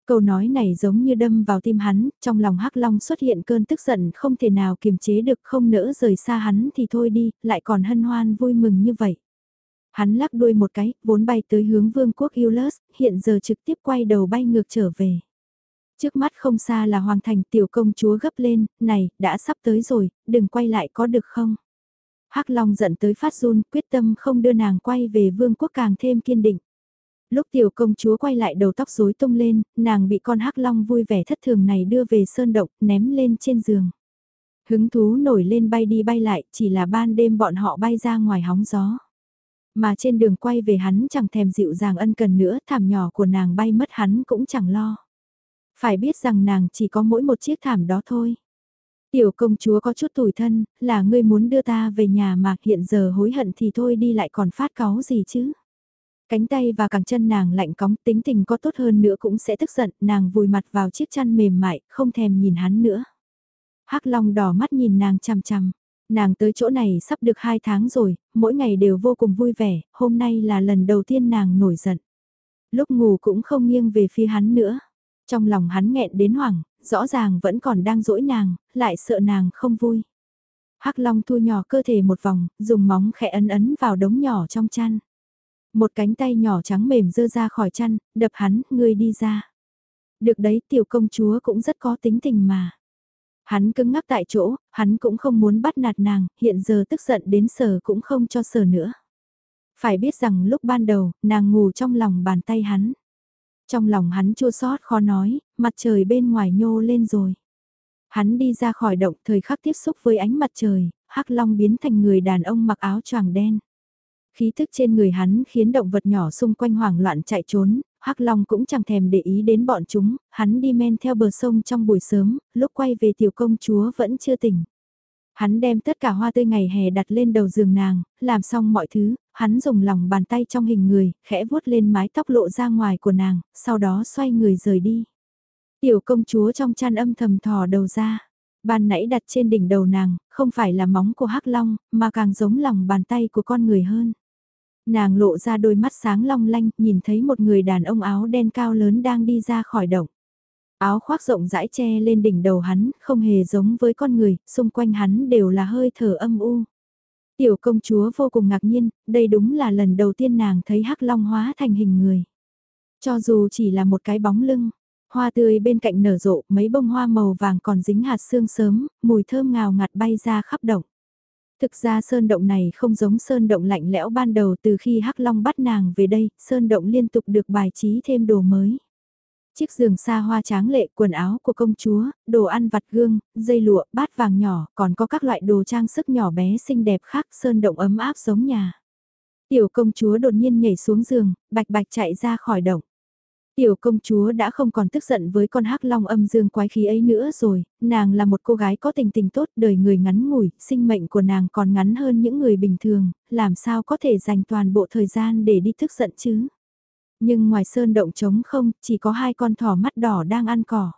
Speaker 1: Câu nói này giống như đâm vào tim hắn, trong lòng Hắc Long xuất hiện cơn tức giận không thể nào kiềm chế được không nỡ rời xa hắn thì thôi đi, lại còn hân hoan vui mừng như vậy. Hắn lắc đuôi một cái, vốn bay tới hướng vương quốc Eulus, hiện giờ trực tiếp quay đầu bay ngược trở về. Trước mắt không xa là hoàng thành tiểu công chúa gấp lên, này, đã sắp tới rồi, đừng quay lại có được không? Hắc Long giận tới phát run, quyết tâm không đưa nàng quay về vương quốc càng thêm kiên định. Lúc tiểu công chúa quay lại đầu tóc rối tung lên, nàng bị con Hắc Long vui vẻ thất thường này đưa về sơn động, ném lên trên giường. Hứng thú nổi lên bay đi bay lại, chỉ là ban đêm bọn họ bay ra ngoài hóng gió. Mà trên đường quay về hắn chẳng thèm dịu dàng ân cần nữa, thảm nhỏ của nàng bay mất hắn cũng chẳng lo. Phải biết rằng nàng chỉ có mỗi một chiếc thảm đó thôi. Tiểu công chúa có chút tủi thân, là ngươi muốn đưa ta về nhà mà hiện giờ hối hận thì thôi đi lại còn phát cáu gì chứ. Cánh tay và cẳng chân nàng lạnh cóng tính tình có tốt hơn nữa cũng sẽ tức giận, nàng vùi mặt vào chiếc chăn mềm mại, không thèm nhìn hắn nữa. hắc Long đỏ mắt nhìn nàng chằm chằm, Nàng tới chỗ này sắp được 2 tháng rồi, mỗi ngày đều vô cùng vui vẻ, hôm nay là lần đầu tiên nàng nổi giận. Lúc ngủ cũng không nghiêng về phía hắn nữa. Trong lòng hắn nghẹn đến hoảng, rõ ràng vẫn còn đang dỗi nàng, lại sợ nàng không vui. Hắc Long thu nhỏ cơ thể một vòng, dùng móng khẽ ấn ấn vào đống nhỏ trong chăn. Một cánh tay nhỏ trắng mềm dơ ra khỏi chăn, đập hắn, ngươi đi ra. Được đấy tiểu công chúa cũng rất có tính tình mà. Hắn cứng ngắc tại chỗ, hắn cũng không muốn bắt nạt nàng, hiện giờ tức giận đến sở cũng không cho sở nữa. Phải biết rằng lúc ban đầu, nàng ngủ trong lòng bàn tay hắn. Trong lòng hắn chua xót khó nói, mặt trời bên ngoài nhô lên rồi. Hắn đi ra khỏi động thời khắc tiếp xúc với ánh mặt trời, hắc long biến thành người đàn ông mặc áo choàng đen. Khí thức trên người hắn khiến động vật nhỏ xung quanh hoảng loạn chạy trốn, Hắc Long cũng chẳng thèm để ý đến bọn chúng, hắn đi men theo bờ sông trong buổi sớm, lúc quay về tiểu công chúa vẫn chưa tỉnh. Hắn đem tất cả hoa tươi ngày hè đặt lên đầu giường nàng, làm xong mọi thứ, hắn dùng lòng bàn tay trong hình người, khẽ vuốt lên mái tóc lộ ra ngoài của nàng, sau đó xoay người rời đi. Tiểu công chúa trong chăn âm thầm thò đầu ra. Ban nãy đặt trên đỉnh đầu nàng, không phải là móng của hắc long, mà càng giống lòng bàn tay của con người hơn. Nàng lộ ra đôi mắt sáng long lanh, nhìn thấy một người đàn ông áo đen cao lớn đang đi ra khỏi động. Áo khoác rộng rãi che lên đỉnh đầu hắn, không hề giống với con người, xung quanh hắn đều là hơi thở âm u. Tiểu công chúa vô cùng ngạc nhiên, đây đúng là lần đầu tiên nàng thấy hắc long hóa thành hình người. Cho dù chỉ là một cái bóng lưng, hoa tươi bên cạnh nở rộ, mấy bông hoa màu vàng còn dính hạt sương sớm, mùi thơm ngào ngạt bay ra khắp động. Thực ra sơn động này không giống sơn động lạnh lẽo ban đầu từ khi Hắc Long bắt nàng về đây, sơn động liên tục được bài trí thêm đồ mới. Chiếc giường xa hoa tráng lệ, quần áo của công chúa, đồ ăn vặt gương, dây lụa, bát vàng nhỏ, còn có các loại đồ trang sức nhỏ bé xinh đẹp khác, sơn động ấm áp giống nhà. Tiểu công chúa đột nhiên nhảy xuống giường, bạch bạch chạy ra khỏi động. Tiểu công chúa đã không còn tức giận với con hắc long âm dương quái khí ấy nữa rồi, nàng là một cô gái có tình tình tốt, đời người ngắn ngủi, sinh mệnh của nàng còn ngắn hơn những người bình thường, làm sao có thể dành toàn bộ thời gian để đi tức giận chứ. Nhưng ngoài sơn động trống không, chỉ có hai con thỏ mắt đỏ đang ăn cỏ.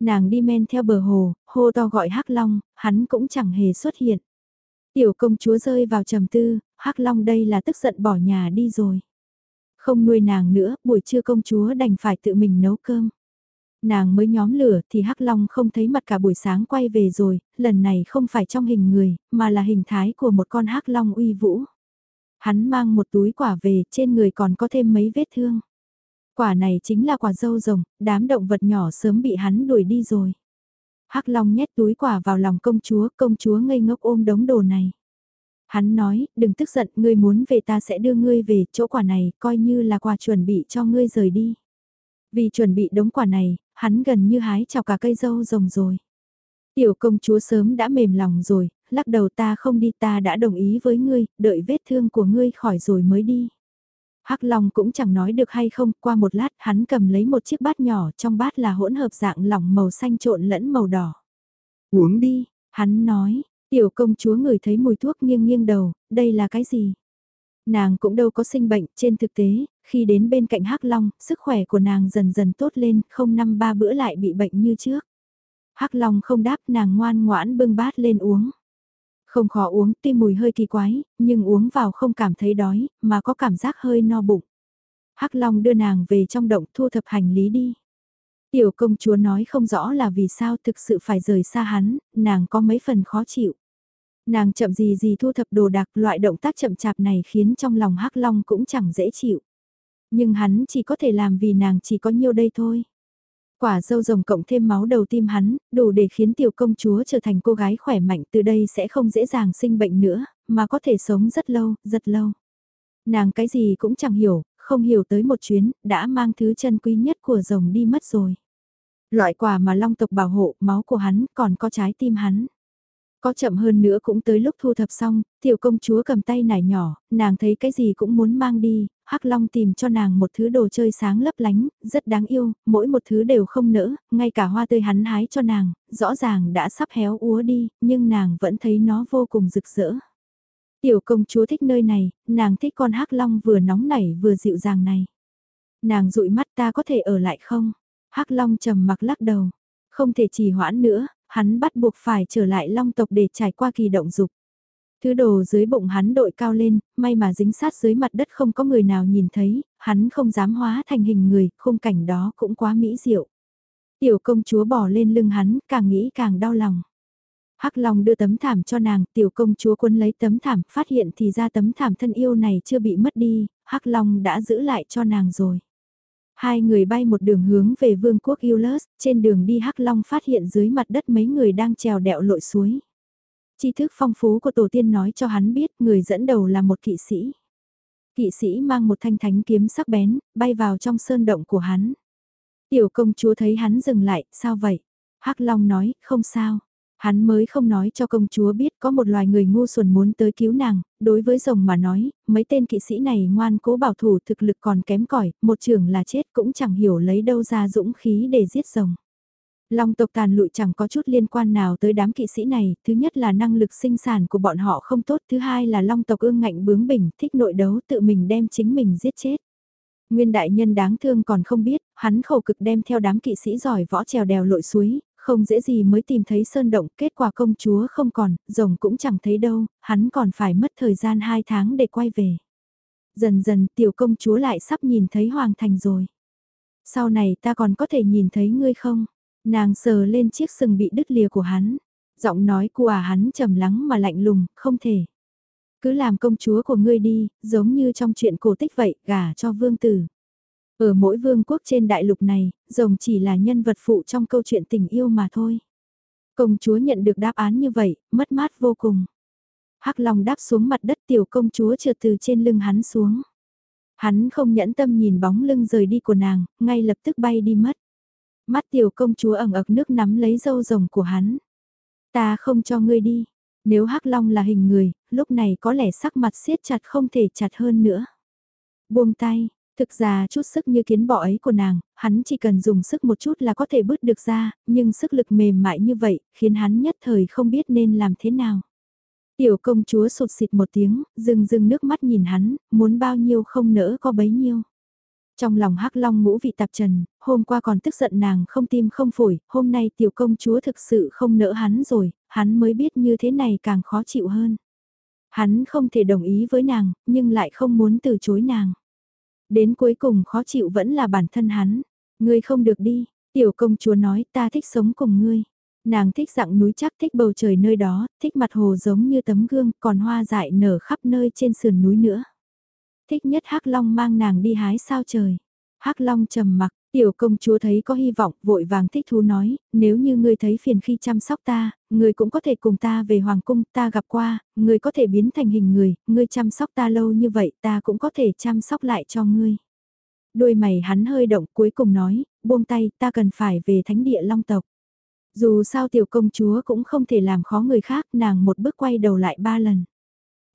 Speaker 1: Nàng đi men theo bờ hồ, hô to gọi hắc long, hắn cũng chẳng hề xuất hiện. Tiểu công chúa rơi vào trầm tư, hắc long đây là tức giận bỏ nhà đi rồi. Không nuôi nàng nữa, buổi trưa công chúa đành phải tự mình nấu cơm. Nàng mới nhóm lửa thì Hắc Long không thấy mặt cả buổi sáng quay về rồi, lần này không phải trong hình người, mà là hình thái của một con Hắc Long uy vũ. Hắn mang một túi quả về, trên người còn có thêm mấy vết thương. Quả này chính là quả dâu rồng, đám động vật nhỏ sớm bị hắn đuổi đi rồi. Hắc Long nhét túi quả vào lòng công chúa, công chúa ngây ngốc ôm đống đồ này. Hắn nói, đừng tức giận, ngươi muốn về ta sẽ đưa ngươi về, chỗ quả này, coi như là quà chuẩn bị cho ngươi rời đi. Vì chuẩn bị đống quả này, hắn gần như hái chào cả cây dâu rồng rồi. Tiểu công chúa sớm đã mềm lòng rồi, lắc đầu ta không đi ta đã đồng ý với ngươi, đợi vết thương của ngươi khỏi rồi mới đi. Hắc Long cũng chẳng nói được hay không, qua một lát hắn cầm lấy một chiếc bát nhỏ, trong bát là hỗn hợp dạng lỏng màu xanh trộn lẫn màu đỏ. Uống đi, hắn nói, tiểu công chúa người thấy mùi thuốc nghiêng nghiêng đầu, đây là cái gì? Nàng cũng đâu có sinh bệnh, trên thực tế, khi đến bên cạnh Hắc Long, sức khỏe của nàng dần dần tốt lên, không năm ba bữa lại bị bệnh như trước. Hắc Long không đáp nàng ngoan ngoãn bưng bát lên uống. Không khó uống, tuy mùi hơi kỳ quái, nhưng uống vào không cảm thấy đói, mà có cảm giác hơi no bụng. Hắc Long đưa nàng về trong động thu thập hành lý đi. Tiểu công chúa nói không rõ là vì sao thực sự phải rời xa hắn, nàng có mấy phần khó chịu. Nàng chậm gì gì thu thập đồ đạc loại động tác chậm chạp này khiến trong lòng Hắc Long cũng chẳng dễ chịu. Nhưng hắn chỉ có thể làm vì nàng chỉ có nhiêu đây thôi. Quả dâu rồng cộng thêm máu đầu tim hắn, đủ để khiến tiểu công chúa trở thành cô gái khỏe mạnh từ đây sẽ không dễ dàng sinh bệnh nữa, mà có thể sống rất lâu, rất lâu. Nàng cái gì cũng chẳng hiểu, không hiểu tới một chuyến, đã mang thứ chân quý nhất của rồng đi mất rồi. Loại quả mà long tộc bảo hộ, máu của hắn, còn có trái tim hắn. Có chậm hơn nữa cũng tới lúc thu thập xong, tiểu công chúa cầm tay nải nhỏ, nàng thấy cái gì cũng muốn mang đi, Hắc Long tìm cho nàng một thứ đồ chơi sáng lấp lánh, rất đáng yêu, mỗi một thứ đều không nỡ, ngay cả hoa tươi hắn hái cho nàng, rõ ràng đã sắp héo úa đi, nhưng nàng vẫn thấy nó vô cùng rực rỡ. Tiểu công chúa thích nơi này, nàng thích con Hắc Long vừa nóng nảy vừa dịu dàng này. Nàng dụi mắt ta có thể ở lại không? Hắc Long trầm mặc lắc đầu. Không thể trì hoãn nữa, hắn bắt buộc phải trở lại long tộc để trải qua kỳ động dục. Thứ đồ dưới bụng hắn đội cao lên, may mà dính sát dưới mặt đất không có người nào nhìn thấy, hắn không dám hóa thành hình người, khung cảnh đó cũng quá mỹ diệu. Tiểu công chúa bỏ lên lưng hắn, càng nghĩ càng đau lòng. Hắc Long đưa tấm thảm cho nàng, tiểu công chúa quân lấy tấm thảm, phát hiện thì ra tấm thảm thân yêu này chưa bị mất đi, Hắc Long đã giữ lại cho nàng rồi. Hai người bay một đường hướng về vương quốc Eulus, trên đường đi Hắc Long phát hiện dưới mặt đất mấy người đang trèo đẹo lội suối. Tri thức phong phú của tổ tiên nói cho hắn biết người dẫn đầu là một kỵ sĩ. Kỵ sĩ mang một thanh thánh kiếm sắc bén, bay vào trong sơn động của hắn. Tiểu công chúa thấy hắn dừng lại, sao vậy? Hắc Long nói, không sao. Hắn mới không nói cho công chúa biết có một loài người ngu xuẩn muốn tới cứu nàng, đối với rồng mà nói, mấy tên kỵ sĩ này ngoan cố bảo thủ thực lực còn kém cỏi một trưởng là chết cũng chẳng hiểu lấy đâu ra dũng khí để giết rồng. Long tộc tàn lụi chẳng có chút liên quan nào tới đám kỵ sĩ này, thứ nhất là năng lực sinh sản của bọn họ không tốt, thứ hai là long tộc ương ngạnh bướng bỉnh, thích nội đấu tự mình đem chính mình giết chết. Nguyên đại nhân đáng thương còn không biết, hắn khổ cực đem theo đám kỵ sĩ giỏi võ trèo đèo lội suối, không dễ gì mới tìm thấy sơn động, kết quả công chúa không còn, rồng cũng chẳng thấy đâu, hắn còn phải mất thời gian 2 tháng để quay về. Dần dần tiểu công chúa lại sắp nhìn thấy hoàng thành rồi. Sau này ta còn có thể nhìn thấy ngươi không? Nàng sờ lên chiếc sừng bị đứt lìa của hắn. Giọng nói của à hắn trầm lắng mà lạnh lùng, không thể. Cứ làm công chúa của ngươi đi, giống như trong chuyện cổ tích vậy, gả cho vương tử. Ở mỗi vương quốc trên đại lục này, rồng chỉ là nhân vật phụ trong câu chuyện tình yêu mà thôi. Công chúa nhận được đáp án như vậy, mất mát vô cùng. Hắc Long đáp xuống mặt đất tiểu công chúa trượt từ trên lưng hắn xuống. Hắn không nhẫn tâm nhìn bóng lưng rời đi của nàng, ngay lập tức bay đi mất. Mắt tiểu công chúa ẩn ực nước nắm lấy dâu rồng của hắn. Ta không cho ngươi đi. Nếu Hắc Long là hình người, lúc này có lẽ sắc mặt siết chặt không thể chặt hơn nữa. Buông tay, Thực ra chút sức như kiến bọ ấy của nàng, hắn chỉ cần dùng sức một chút là có thể bứt được ra, nhưng sức lực mềm mại như vậy, khiến hắn nhất thời không biết nên làm thế nào. Tiểu công chúa sụt xịt một tiếng, rưng rưng nước mắt nhìn hắn, muốn bao nhiêu không nỡ có bấy nhiêu. Trong lòng hắc long ngũ vị tạp trần, hôm qua còn tức giận nàng không tim không phổi, hôm nay tiểu công chúa thực sự không nỡ hắn rồi, hắn mới biết như thế này càng khó chịu hơn. Hắn không thể đồng ý với nàng, nhưng lại không muốn từ chối nàng. Đến cuối cùng khó chịu vẫn là bản thân hắn. Ngươi không được đi, tiểu công chúa nói ta thích sống cùng ngươi. Nàng thích dạng núi chắc thích bầu trời nơi đó, thích mặt hồ giống như tấm gương, còn hoa dại nở khắp nơi trên sườn núi nữa. Thích nhất hắc long mang nàng đi hái sao trời. Hắc Long trầm mặc, tiểu công chúa thấy có hy vọng, vội vàng thích thú nói, nếu như ngươi thấy phiền khi chăm sóc ta, ngươi cũng có thể cùng ta về hoàng cung, ta gặp qua, ngươi có thể biến thành hình người, ngươi chăm sóc ta lâu như vậy, ta cũng có thể chăm sóc lại cho ngươi. Đôi mày hắn hơi động cuối cùng nói, buông tay, ta cần phải về thánh địa long tộc. Dù sao tiểu công chúa cũng không thể làm khó người khác, nàng một bước quay đầu lại ba lần.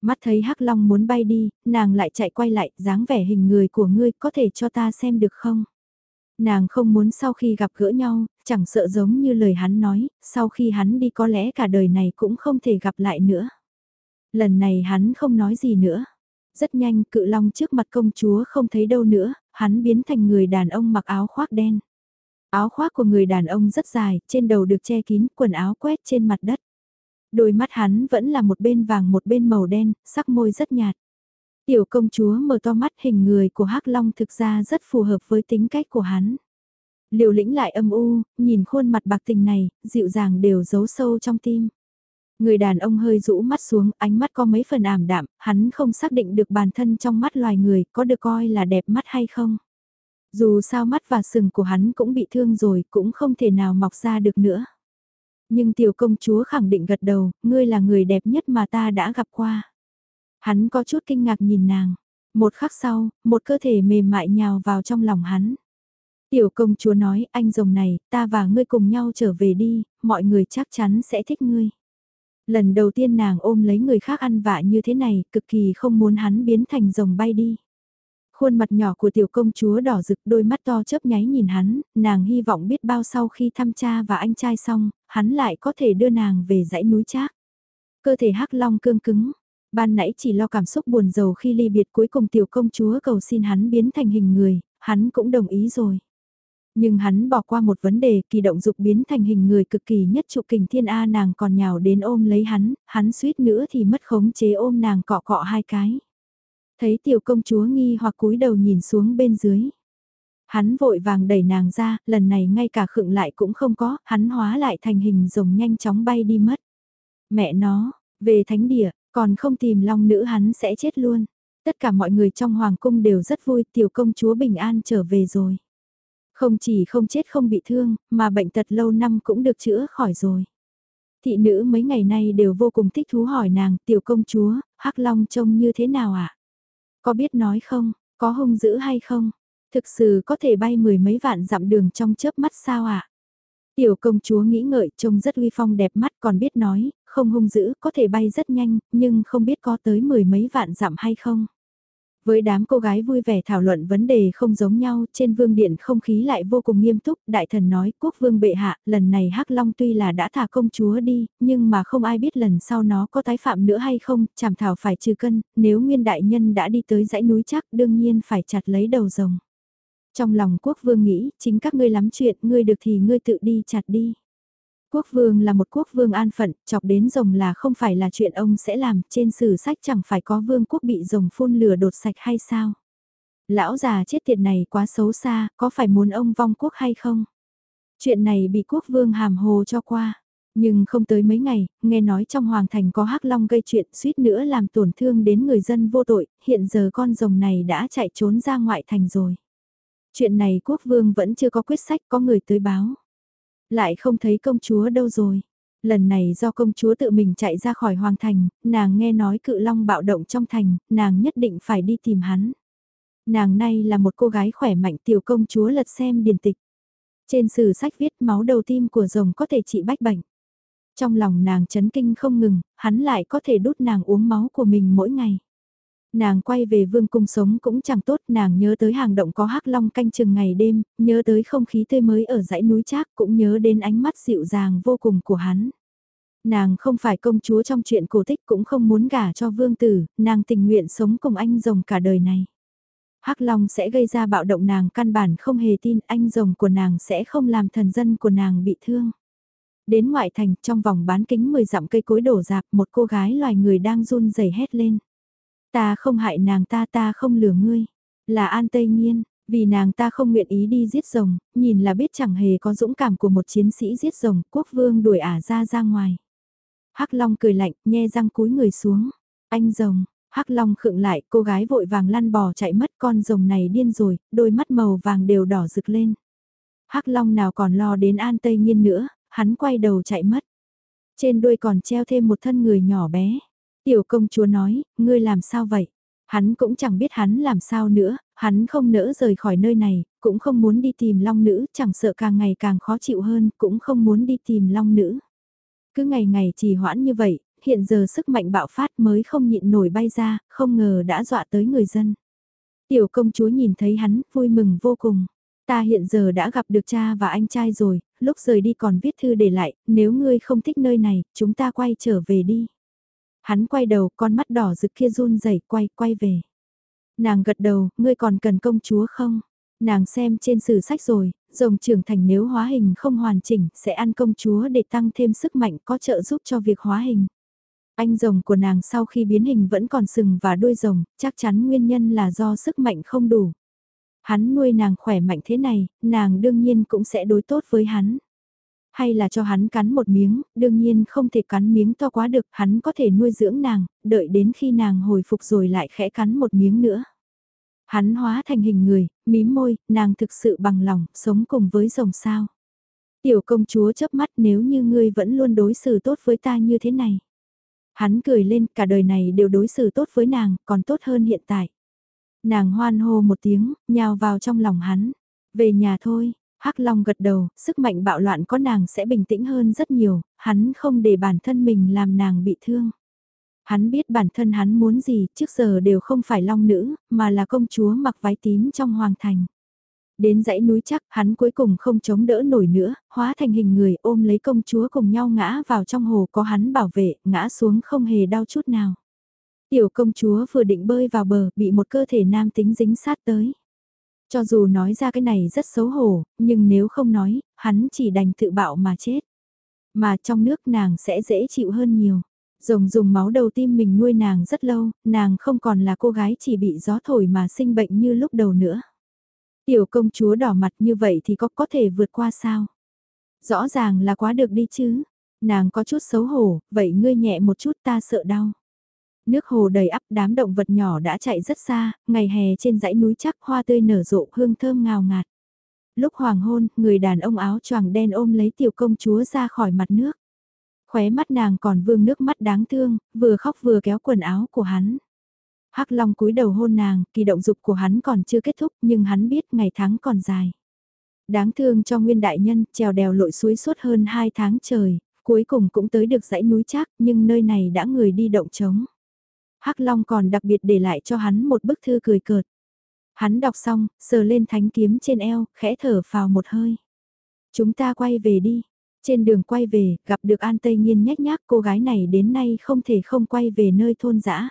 Speaker 1: Mắt thấy hắc long muốn bay đi, nàng lại chạy quay lại, dáng vẻ hình người của ngươi có thể cho ta xem được không? Nàng không muốn sau khi gặp gỡ nhau, chẳng sợ giống như lời hắn nói, sau khi hắn đi có lẽ cả đời này cũng không thể gặp lại nữa. Lần này hắn không nói gì nữa. Rất nhanh cự long trước mặt công chúa không thấy đâu nữa, hắn biến thành người đàn ông mặc áo khoác đen. Áo khoác của người đàn ông rất dài, trên đầu được che kín, quần áo quét trên mặt đất. Đôi mắt hắn vẫn là một bên vàng một bên màu đen, sắc môi rất nhạt. Tiểu công chúa mở to mắt hình người của hắc Long thực ra rất phù hợp với tính cách của hắn. Liều lĩnh lại âm u, nhìn khuôn mặt bạc tình này, dịu dàng đều giấu sâu trong tim. Người đàn ông hơi rũ mắt xuống, ánh mắt có mấy phần ảm đạm, hắn không xác định được bản thân trong mắt loài người có được coi là đẹp mắt hay không. Dù sao mắt và sừng của hắn cũng bị thương rồi, cũng không thể nào mọc ra được nữa. Nhưng tiểu công chúa khẳng định gật đầu, ngươi là người đẹp nhất mà ta đã gặp qua. Hắn có chút kinh ngạc nhìn nàng. Một khắc sau, một cơ thể mềm mại nhào vào trong lòng hắn. Tiểu công chúa nói, anh rồng này, ta và ngươi cùng nhau trở về đi, mọi người chắc chắn sẽ thích ngươi. Lần đầu tiên nàng ôm lấy người khác ăn vạ như thế này, cực kỳ không muốn hắn biến thành rồng bay đi. Khuôn mặt nhỏ của tiểu công chúa đỏ rực đôi mắt to chớp nháy nhìn hắn, nàng hy vọng biết bao sau khi thăm cha và anh trai xong, hắn lại có thể đưa nàng về dãy núi trác. Cơ thể hắc long cương cứng, ban nãy chỉ lo cảm xúc buồn rầu khi ly biệt cuối cùng tiểu công chúa cầu xin hắn biến thành hình người, hắn cũng đồng ý rồi. Nhưng hắn bỏ qua một vấn đề kỳ động dục biến thành hình người cực kỳ nhất trụ kình thiên A nàng còn nhào đến ôm lấy hắn, hắn suýt nữa thì mất khống chế ôm nàng cọ cọ hai cái. Thấy tiểu công chúa nghi hoặc cúi đầu nhìn xuống bên dưới. Hắn vội vàng đẩy nàng ra, lần này ngay cả khựng lại cũng không có, hắn hóa lại thành hình rồng nhanh chóng bay đi mất. Mẹ nó, về thánh địa, còn không tìm long nữ hắn sẽ chết luôn. Tất cả mọi người trong hoàng cung đều rất vui tiểu công chúa bình an trở về rồi. Không chỉ không chết không bị thương, mà bệnh tật lâu năm cũng được chữa khỏi rồi. Thị nữ mấy ngày nay đều vô cùng thích thú hỏi nàng tiểu công chúa, hắc long trông như thế nào ạ? À? Có biết nói không, có hung dữ hay không? Thực sự có thể bay mười mấy vạn dặm đường trong chớp mắt sao ạ? À? Tiểu công chúa nghĩ ngợi trông rất uy phong đẹp mắt còn biết nói, không hung dữ, có thể bay rất nhanh, nhưng không biết có tới mười mấy vạn dặm hay không. Với đám cô gái vui vẻ thảo luận vấn đề không giống nhau, trên vương điện không khí lại vô cùng nghiêm túc, đại thần nói, quốc vương bệ hạ, lần này hắc Long tuy là đã thả công chúa đi, nhưng mà không ai biết lần sau nó có tái phạm nữa hay không, chảm thảo phải trừ cân, nếu nguyên đại nhân đã đi tới dãy núi chắc đương nhiên phải chặt lấy đầu rồng. Trong lòng quốc vương nghĩ, chính các ngươi lắm chuyện, ngươi được thì ngươi tự đi chặt đi. Quốc vương là một quốc vương an phận, chọc đến rồng là không phải là chuyện ông sẽ làm, trên sử sách chẳng phải có vương quốc bị rồng phun lửa đột sạch hay sao? Lão già chết tiệt này quá xấu xa, có phải muốn ông vong quốc hay không? Chuyện này bị quốc vương hàm hồ cho qua. Nhưng không tới mấy ngày, nghe nói trong hoàng thành có hắc long gây chuyện suýt nữa làm tổn thương đến người dân vô tội, hiện giờ con rồng này đã chạy trốn ra ngoại thành rồi. Chuyện này quốc vương vẫn chưa có quyết sách có người tới báo. Lại không thấy công chúa đâu rồi. Lần này do công chúa tự mình chạy ra khỏi hoàng thành, nàng nghe nói cự long bạo động trong thành, nàng nhất định phải đi tìm hắn. Nàng nay là một cô gái khỏe mạnh tiểu công chúa lật xem điển tịch. Trên sử sách viết máu đầu tim của rồng có thể trị bách bệnh. Trong lòng nàng chấn kinh không ngừng, hắn lại có thể đút nàng uống máu của mình mỗi ngày. Nàng quay về vương cung sống cũng chẳng tốt, nàng nhớ tới hàng động có hắc long canh chừng ngày đêm, nhớ tới không khí tươi mới ở dãy núi trác cũng nhớ đến ánh mắt dịu dàng vô cùng của hắn. Nàng không phải công chúa trong chuyện cổ tích cũng không muốn gả cho vương tử, nàng tình nguyện sống cùng anh rồng cả đời này. Hắc Long sẽ gây ra bạo động nàng căn bản không hề tin anh rồng của nàng sẽ không làm thần dân của nàng bị thương. Đến ngoại thành trong vòng bán kính 10 dặm cây cối đổ dạp một cô gái loài người đang run rẩy hét lên. Ta không hại nàng ta ta không lừa ngươi. Là An Tây Nhiên, vì nàng ta không nguyện ý đi giết rồng, nhìn là biết chẳng hề có dũng cảm của một chiến sĩ giết rồng, quốc vương đuổi ả ra ra ngoài. Hắc Long cười lạnh, nhe răng cúi người xuống. Anh rồng, Hắc Long khựng lại, cô gái vội vàng lăn bò chạy mất con rồng này điên rồi, đôi mắt màu vàng đều đỏ rực lên. Hắc Long nào còn lo đến An Tây Nhiên nữa, hắn quay đầu chạy mất. Trên đuôi còn treo thêm một thân người nhỏ bé. Tiểu công chúa nói, ngươi làm sao vậy? Hắn cũng chẳng biết hắn làm sao nữa, hắn không nỡ rời khỏi nơi này, cũng không muốn đi tìm long nữ, chẳng sợ càng ngày càng khó chịu hơn, cũng không muốn đi tìm long nữ. Cứ ngày ngày trì hoãn như vậy, hiện giờ sức mạnh bạo phát mới không nhịn nổi bay ra, không ngờ đã dọa tới người dân. Tiểu công chúa nhìn thấy hắn, vui mừng vô cùng. Ta hiện giờ đã gặp được cha và anh trai rồi, lúc rời đi còn viết thư để lại, nếu ngươi không thích nơi này, chúng ta quay trở về đi. Hắn quay đầu, con mắt đỏ rực kia run rẩy quay, quay về. Nàng gật đầu, ngươi còn cần công chúa không? Nàng xem trên sử sách rồi, rồng trưởng thành nếu hóa hình không hoàn chỉnh sẽ ăn công chúa để tăng thêm sức mạnh có trợ giúp cho việc hóa hình. Anh rồng của nàng sau khi biến hình vẫn còn sừng và đuôi rồng, chắc chắn nguyên nhân là do sức mạnh không đủ. Hắn nuôi nàng khỏe mạnh thế này, nàng đương nhiên cũng sẽ đối tốt với hắn. Hay là cho hắn cắn một miếng, đương nhiên không thể cắn miếng to quá được, hắn có thể nuôi dưỡng nàng, đợi đến khi nàng hồi phục rồi lại khẽ cắn một miếng nữa. Hắn hóa thành hình người, mím môi, nàng thực sự bằng lòng, sống cùng với rồng sao. Tiểu công chúa chớp mắt nếu như ngươi vẫn luôn đối xử tốt với ta như thế này. Hắn cười lên, cả đời này đều đối xử tốt với nàng, còn tốt hơn hiện tại. Nàng hoan hô một tiếng, nhào vào trong lòng hắn. Về nhà thôi, Hắc Long gật đầu, sức mạnh bạo loạn có nàng sẽ bình tĩnh hơn rất nhiều, hắn không để bản thân mình làm nàng bị thương. Hắn biết bản thân hắn muốn gì, trước giờ đều không phải long nữ, mà là công chúa mặc váy tím trong hoàng thành. Đến dãy núi chắc, hắn cuối cùng không chống đỡ nổi nữa, hóa thành hình người ôm lấy công chúa cùng nhau ngã vào trong hồ có hắn bảo vệ, ngã xuống không hề đau chút nào. Tiểu công chúa vừa định bơi vào bờ, bị một cơ thể nam tính dính sát tới. Cho dù nói ra cái này rất xấu hổ, nhưng nếu không nói, hắn chỉ đành tự bạo mà chết. Mà trong nước nàng sẽ dễ chịu hơn nhiều. Rồng dùng máu đầu tim mình nuôi nàng rất lâu, nàng không còn là cô gái chỉ bị gió thổi mà sinh bệnh như lúc đầu nữa. Tiểu công chúa đỏ mặt như vậy thì có có thể vượt qua sao? Rõ ràng là quá được đi chứ. Nàng có chút xấu hổ, vậy ngươi nhẹ một chút ta sợ đau. Nước hồ đầy ắp đám động vật nhỏ đã chạy rất xa, ngày hè trên dãy núi chắc hoa tươi nở rộ hương thơm ngào ngạt. Lúc hoàng hôn, người đàn ông áo choàng đen ôm lấy tiểu công chúa ra khỏi mặt nước. Khóe mắt nàng còn vương nước mắt đáng thương, vừa khóc vừa kéo quần áo của hắn. Hắc Long cúi đầu hôn nàng, kỳ động dục của hắn còn chưa kết thúc nhưng hắn biết ngày tháng còn dài. Đáng thương cho nguyên đại nhân, trèo đèo lội suối suốt hơn 2 tháng trời, cuối cùng cũng tới được dãy núi chắc nhưng nơi này đã người đi động trống. Hắc Long còn đặc biệt để lại cho hắn một bức thư cười cợt. Hắn đọc xong, sờ lên thánh kiếm trên eo, khẽ thở vào một hơi. Chúng ta quay về đi. Trên đường quay về, gặp được An Tây Nhiên nhách nhác cô gái này đến nay không thể không quay về nơi thôn dã.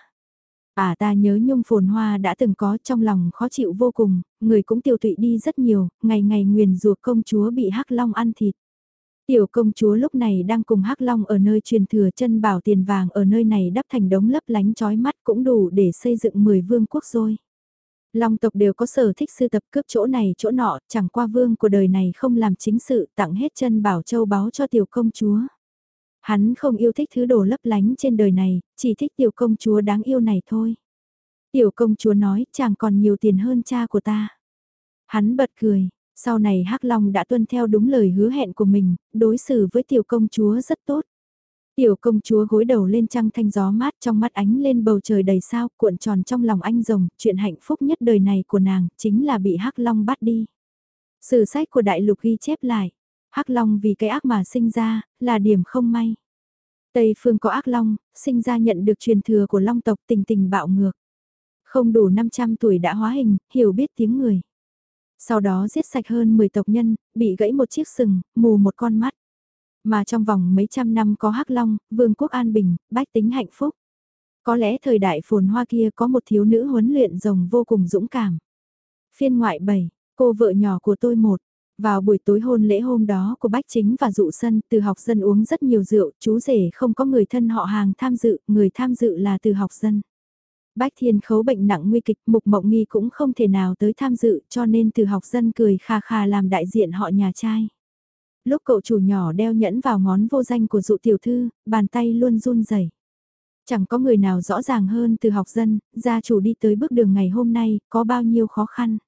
Speaker 1: À ta nhớ nhung phồn hoa đã từng có trong lòng khó chịu vô cùng, người cũng tiêu tụy đi rất nhiều, ngày ngày nguyền ruột công chúa bị hắc long ăn thịt. Tiểu công chúa lúc này đang cùng hắc long ở nơi truyền thừa chân bảo tiền vàng ở nơi này đắp thành đống lấp lánh chói mắt cũng đủ để xây dựng 10 vương quốc rồi. Long tộc đều có sở thích sư tập cướp chỗ này chỗ nọ, chẳng qua vương của đời này không làm chính sự tặng hết chân bảo châu báu cho tiểu công chúa. Hắn không yêu thích thứ đồ lấp lánh trên đời này, chỉ thích tiểu công chúa đáng yêu này thôi. Tiểu công chúa nói chàng còn nhiều tiền hơn cha của ta. Hắn bật cười, sau này hắc Long đã tuân theo đúng lời hứa hẹn của mình, đối xử với tiểu công chúa rất tốt. Tiểu công chúa gối đầu lên trăng thanh gió mát trong mắt ánh lên bầu trời đầy sao cuộn tròn trong lòng anh rồng, chuyện hạnh phúc nhất đời này của nàng chính là bị hắc Long bắt đi. Sử sách của đại lục ghi chép lại, hắc Long vì cái ác mà sinh ra, là điểm không may. Tây phương có ác Long, sinh ra nhận được truyền thừa của Long tộc tình tình bạo ngược. Không đủ 500 tuổi đã hóa hình, hiểu biết tiếng người. Sau đó giết sạch hơn 10 tộc nhân, bị gãy một chiếc sừng, mù một con mắt. Mà trong vòng mấy trăm năm có hắc long, vương quốc an bình, bách tính hạnh phúc. Có lẽ thời đại phồn hoa kia có một thiếu nữ huấn luyện rồng vô cùng dũng cảm. Phiên ngoại 7, cô vợ nhỏ của tôi một. Vào buổi tối hôn lễ hôm đó của Bách Chính và Dụ Sân, từ học dân uống rất nhiều rượu, chú rể không có người thân họ hàng tham dự, người tham dự là từ học dân. Bách Thiên khấu bệnh nặng nguy kịch, Mục Mộng Nghi cũng không thể nào tới tham dự cho nên từ học dân cười kha kha làm đại diện họ nhà trai. Lúc cậu chủ nhỏ đeo nhẫn vào ngón vô danh của dụ tiểu thư, bàn tay luôn run rẩy. Chẳng có người nào rõ ràng hơn từ học dân, gia chủ đi tới bước đường ngày hôm nay, có bao nhiêu khó khăn.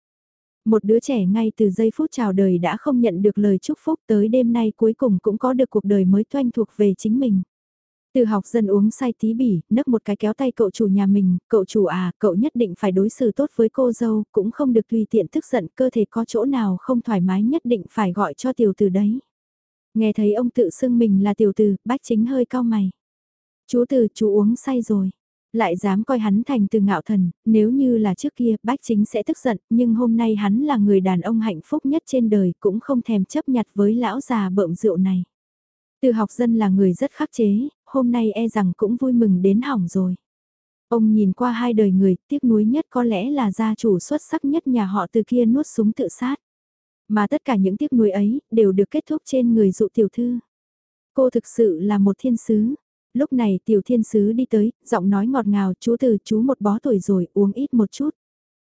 Speaker 1: Một đứa trẻ ngay từ giây phút chào đời đã không nhận được lời chúc phúc tới đêm nay cuối cùng cũng có được cuộc đời mới toanh thuộc về chính mình. Từ học dân uống say tí bỉ, nấc một cái kéo tay cậu chủ nhà mình, cậu chủ à, cậu nhất định phải đối xử tốt với cô dâu, cũng không được tùy tiện tức giận, cơ thể có chỗ nào không thoải mái nhất định phải gọi cho tiểu từ đấy. Nghe thấy ông tự xưng mình là tiểu từ, bách chính hơi cao mày. Chú từ, chú uống say rồi. Lại dám coi hắn thành từ ngạo thần, nếu như là trước kia, bách chính sẽ tức giận, nhưng hôm nay hắn là người đàn ông hạnh phúc nhất trên đời, cũng không thèm chấp nhặt với lão già bợm rượu này. Từ học dân là người rất khắc chế, hôm nay e rằng cũng vui mừng đến hỏng rồi. Ông nhìn qua hai đời người, tiếc nuối nhất có lẽ là gia chủ xuất sắc nhất nhà họ từ kia nuốt súng tự sát. Mà tất cả những tiếc nuối ấy, đều được kết thúc trên người dụ tiểu thư. Cô thực sự là một thiên sứ. Lúc này tiểu thiên sứ đi tới, giọng nói ngọt ngào, chú từ chú một bó tuổi rồi, uống ít một chút.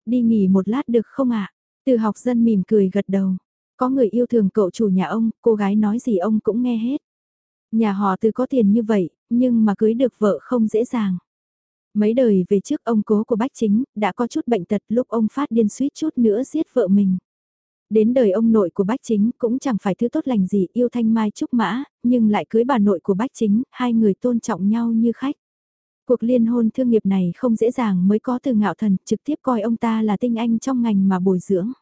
Speaker 1: Đi nghỉ một lát được không ạ? Từ học dân mỉm cười gật đầu. Có người yêu thương cậu chủ nhà ông, cô gái nói gì ông cũng nghe hết. Nhà họ từ có tiền như vậy, nhưng mà cưới được vợ không dễ dàng. Mấy đời về trước ông cố của bách chính, đã có chút bệnh tật lúc ông phát điên suýt chút nữa giết vợ mình. Đến đời ông nội của bách chính cũng chẳng phải thứ tốt lành gì yêu thanh mai trúc mã, nhưng lại cưới bà nội của bách chính, hai người tôn trọng nhau như khách. Cuộc liên hôn thương nghiệp này không dễ dàng mới có từ ngạo thần, trực tiếp coi ông ta là tinh anh trong ngành mà bồi dưỡng.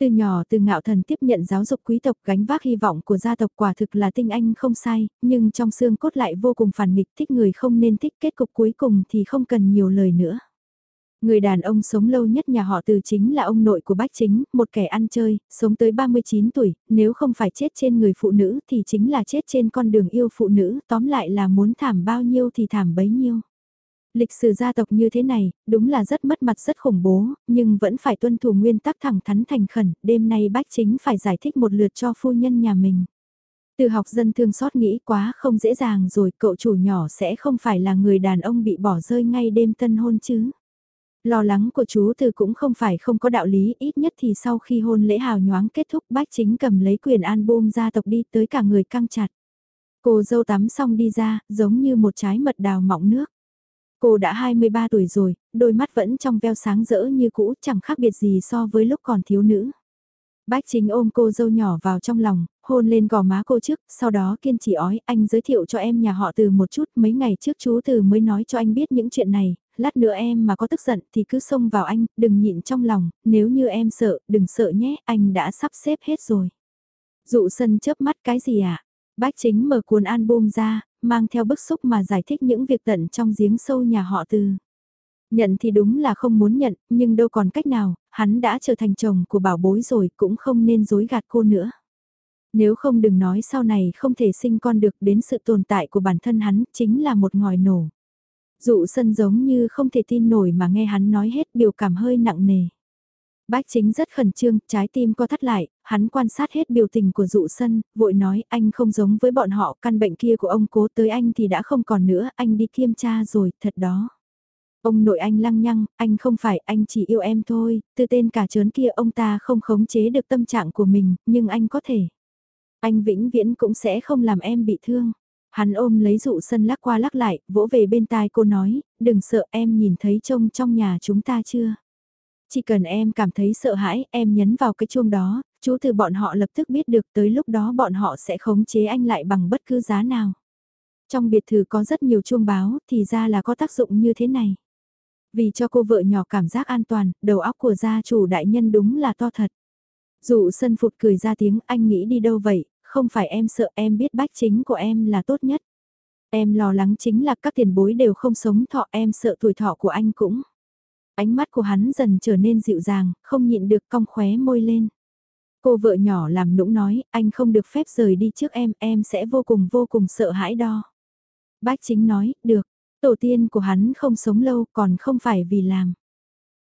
Speaker 1: Từ nhỏ từ ngạo thần tiếp nhận giáo dục quý tộc gánh vác hy vọng của gia tộc quả thực là tinh anh không sai, nhưng trong xương cốt lại vô cùng phản nghịch thích người không nên thích kết cục cuối cùng thì không cần nhiều lời nữa. Người đàn ông sống lâu nhất nhà họ từ chính là ông nội của Bách Chính, một kẻ ăn chơi, sống tới 39 tuổi, nếu không phải chết trên người phụ nữ thì chính là chết trên con đường yêu phụ nữ, tóm lại là muốn thảm bao nhiêu thì thảm bấy nhiêu. Lịch sử gia tộc như thế này, đúng là rất mất mặt rất khủng bố, nhưng vẫn phải tuân thủ nguyên tắc thẳng thắn thành khẩn, đêm nay bách chính phải giải thích một lượt cho phu nhân nhà mình. Từ học dân thương xót nghĩ quá không dễ dàng rồi cậu chủ nhỏ sẽ không phải là người đàn ông bị bỏ rơi ngay đêm tân hôn chứ. Lo lắng của chú từ cũng không phải không có đạo lý, ít nhất thì sau khi hôn lễ hào nhoáng kết thúc bách chính cầm lấy quyền album gia tộc đi tới cả người căng chặt. Cô dâu tắm xong đi ra, giống như một trái mật đào mọng nước. Cô đã 23 tuổi rồi, đôi mắt vẫn trong veo sáng rỡ như cũ, chẳng khác biệt gì so với lúc còn thiếu nữ. Bách chính ôm cô dâu nhỏ vào trong lòng, hôn lên gò má cô trước, sau đó kiên trì ói, anh giới thiệu cho em nhà họ từ một chút, mấy ngày trước chú từ mới nói cho anh biết những chuyện này, lát nữa em mà có tức giận thì cứ xông vào anh, đừng nhịn trong lòng, nếu như em sợ, đừng sợ nhé, anh đã sắp xếp hết rồi. Dụ sân chớp mắt cái gì ạ? À? Bách chính mở cuốn album ra, mang theo bức xúc mà giải thích những việc tận trong giếng sâu nhà họ từ. Nhận thì đúng là không muốn nhận, nhưng đâu còn cách nào, hắn đã trở thành chồng của bảo bối rồi cũng không nên dối gạt cô nữa. Nếu không đừng nói sau này không thể sinh con được đến sự tồn tại của bản thân hắn chính là một ngòi nổ. Dụ sân giống như không thể tin nổi mà nghe hắn nói hết biểu cảm hơi nặng nề. Bách chính rất khẩn trương, trái tim co thắt lại, hắn quan sát hết biểu tình của dụ sân, vội nói anh không giống với bọn họ, căn bệnh kia của ông cố tới anh thì đã không còn nữa, anh đi kiểm tra rồi, thật đó. Ông nội anh lăng nhăng, anh không phải, anh chỉ yêu em thôi, từ tên cả trớn kia ông ta không khống chế được tâm trạng của mình, nhưng anh có thể. Anh vĩnh viễn cũng sẽ không làm em bị thương. Hắn ôm lấy dụ sân lắc qua lắc lại, vỗ về bên tai cô nói, đừng sợ em nhìn thấy trông trong nhà chúng ta chưa. Chỉ cần em cảm thấy sợ hãi, em nhấn vào cái chuông đó, chú từ bọn họ lập tức biết được tới lúc đó bọn họ sẽ khống chế anh lại bằng bất cứ giá nào. Trong biệt thự có rất nhiều chuông báo, thì ra là có tác dụng như thế này. Vì cho cô vợ nhỏ cảm giác an toàn, đầu óc của gia chủ đại nhân đúng là to thật. Dụ sân phụt cười ra tiếng anh nghĩ đi đâu vậy, không phải em sợ em biết bách chính của em là tốt nhất. Em lo lắng chính là các tiền bối đều không sống thọ em sợ tuổi thọ của anh cũng. Ánh mắt của hắn dần trở nên dịu dàng, không nhịn được cong khóe môi lên. Cô vợ nhỏ làm nũng nói, anh không được phép rời đi trước em, em sẽ vô cùng vô cùng sợ hãi đo. Bách chính nói, được, tổ tiên của hắn không sống lâu còn không phải vì làm.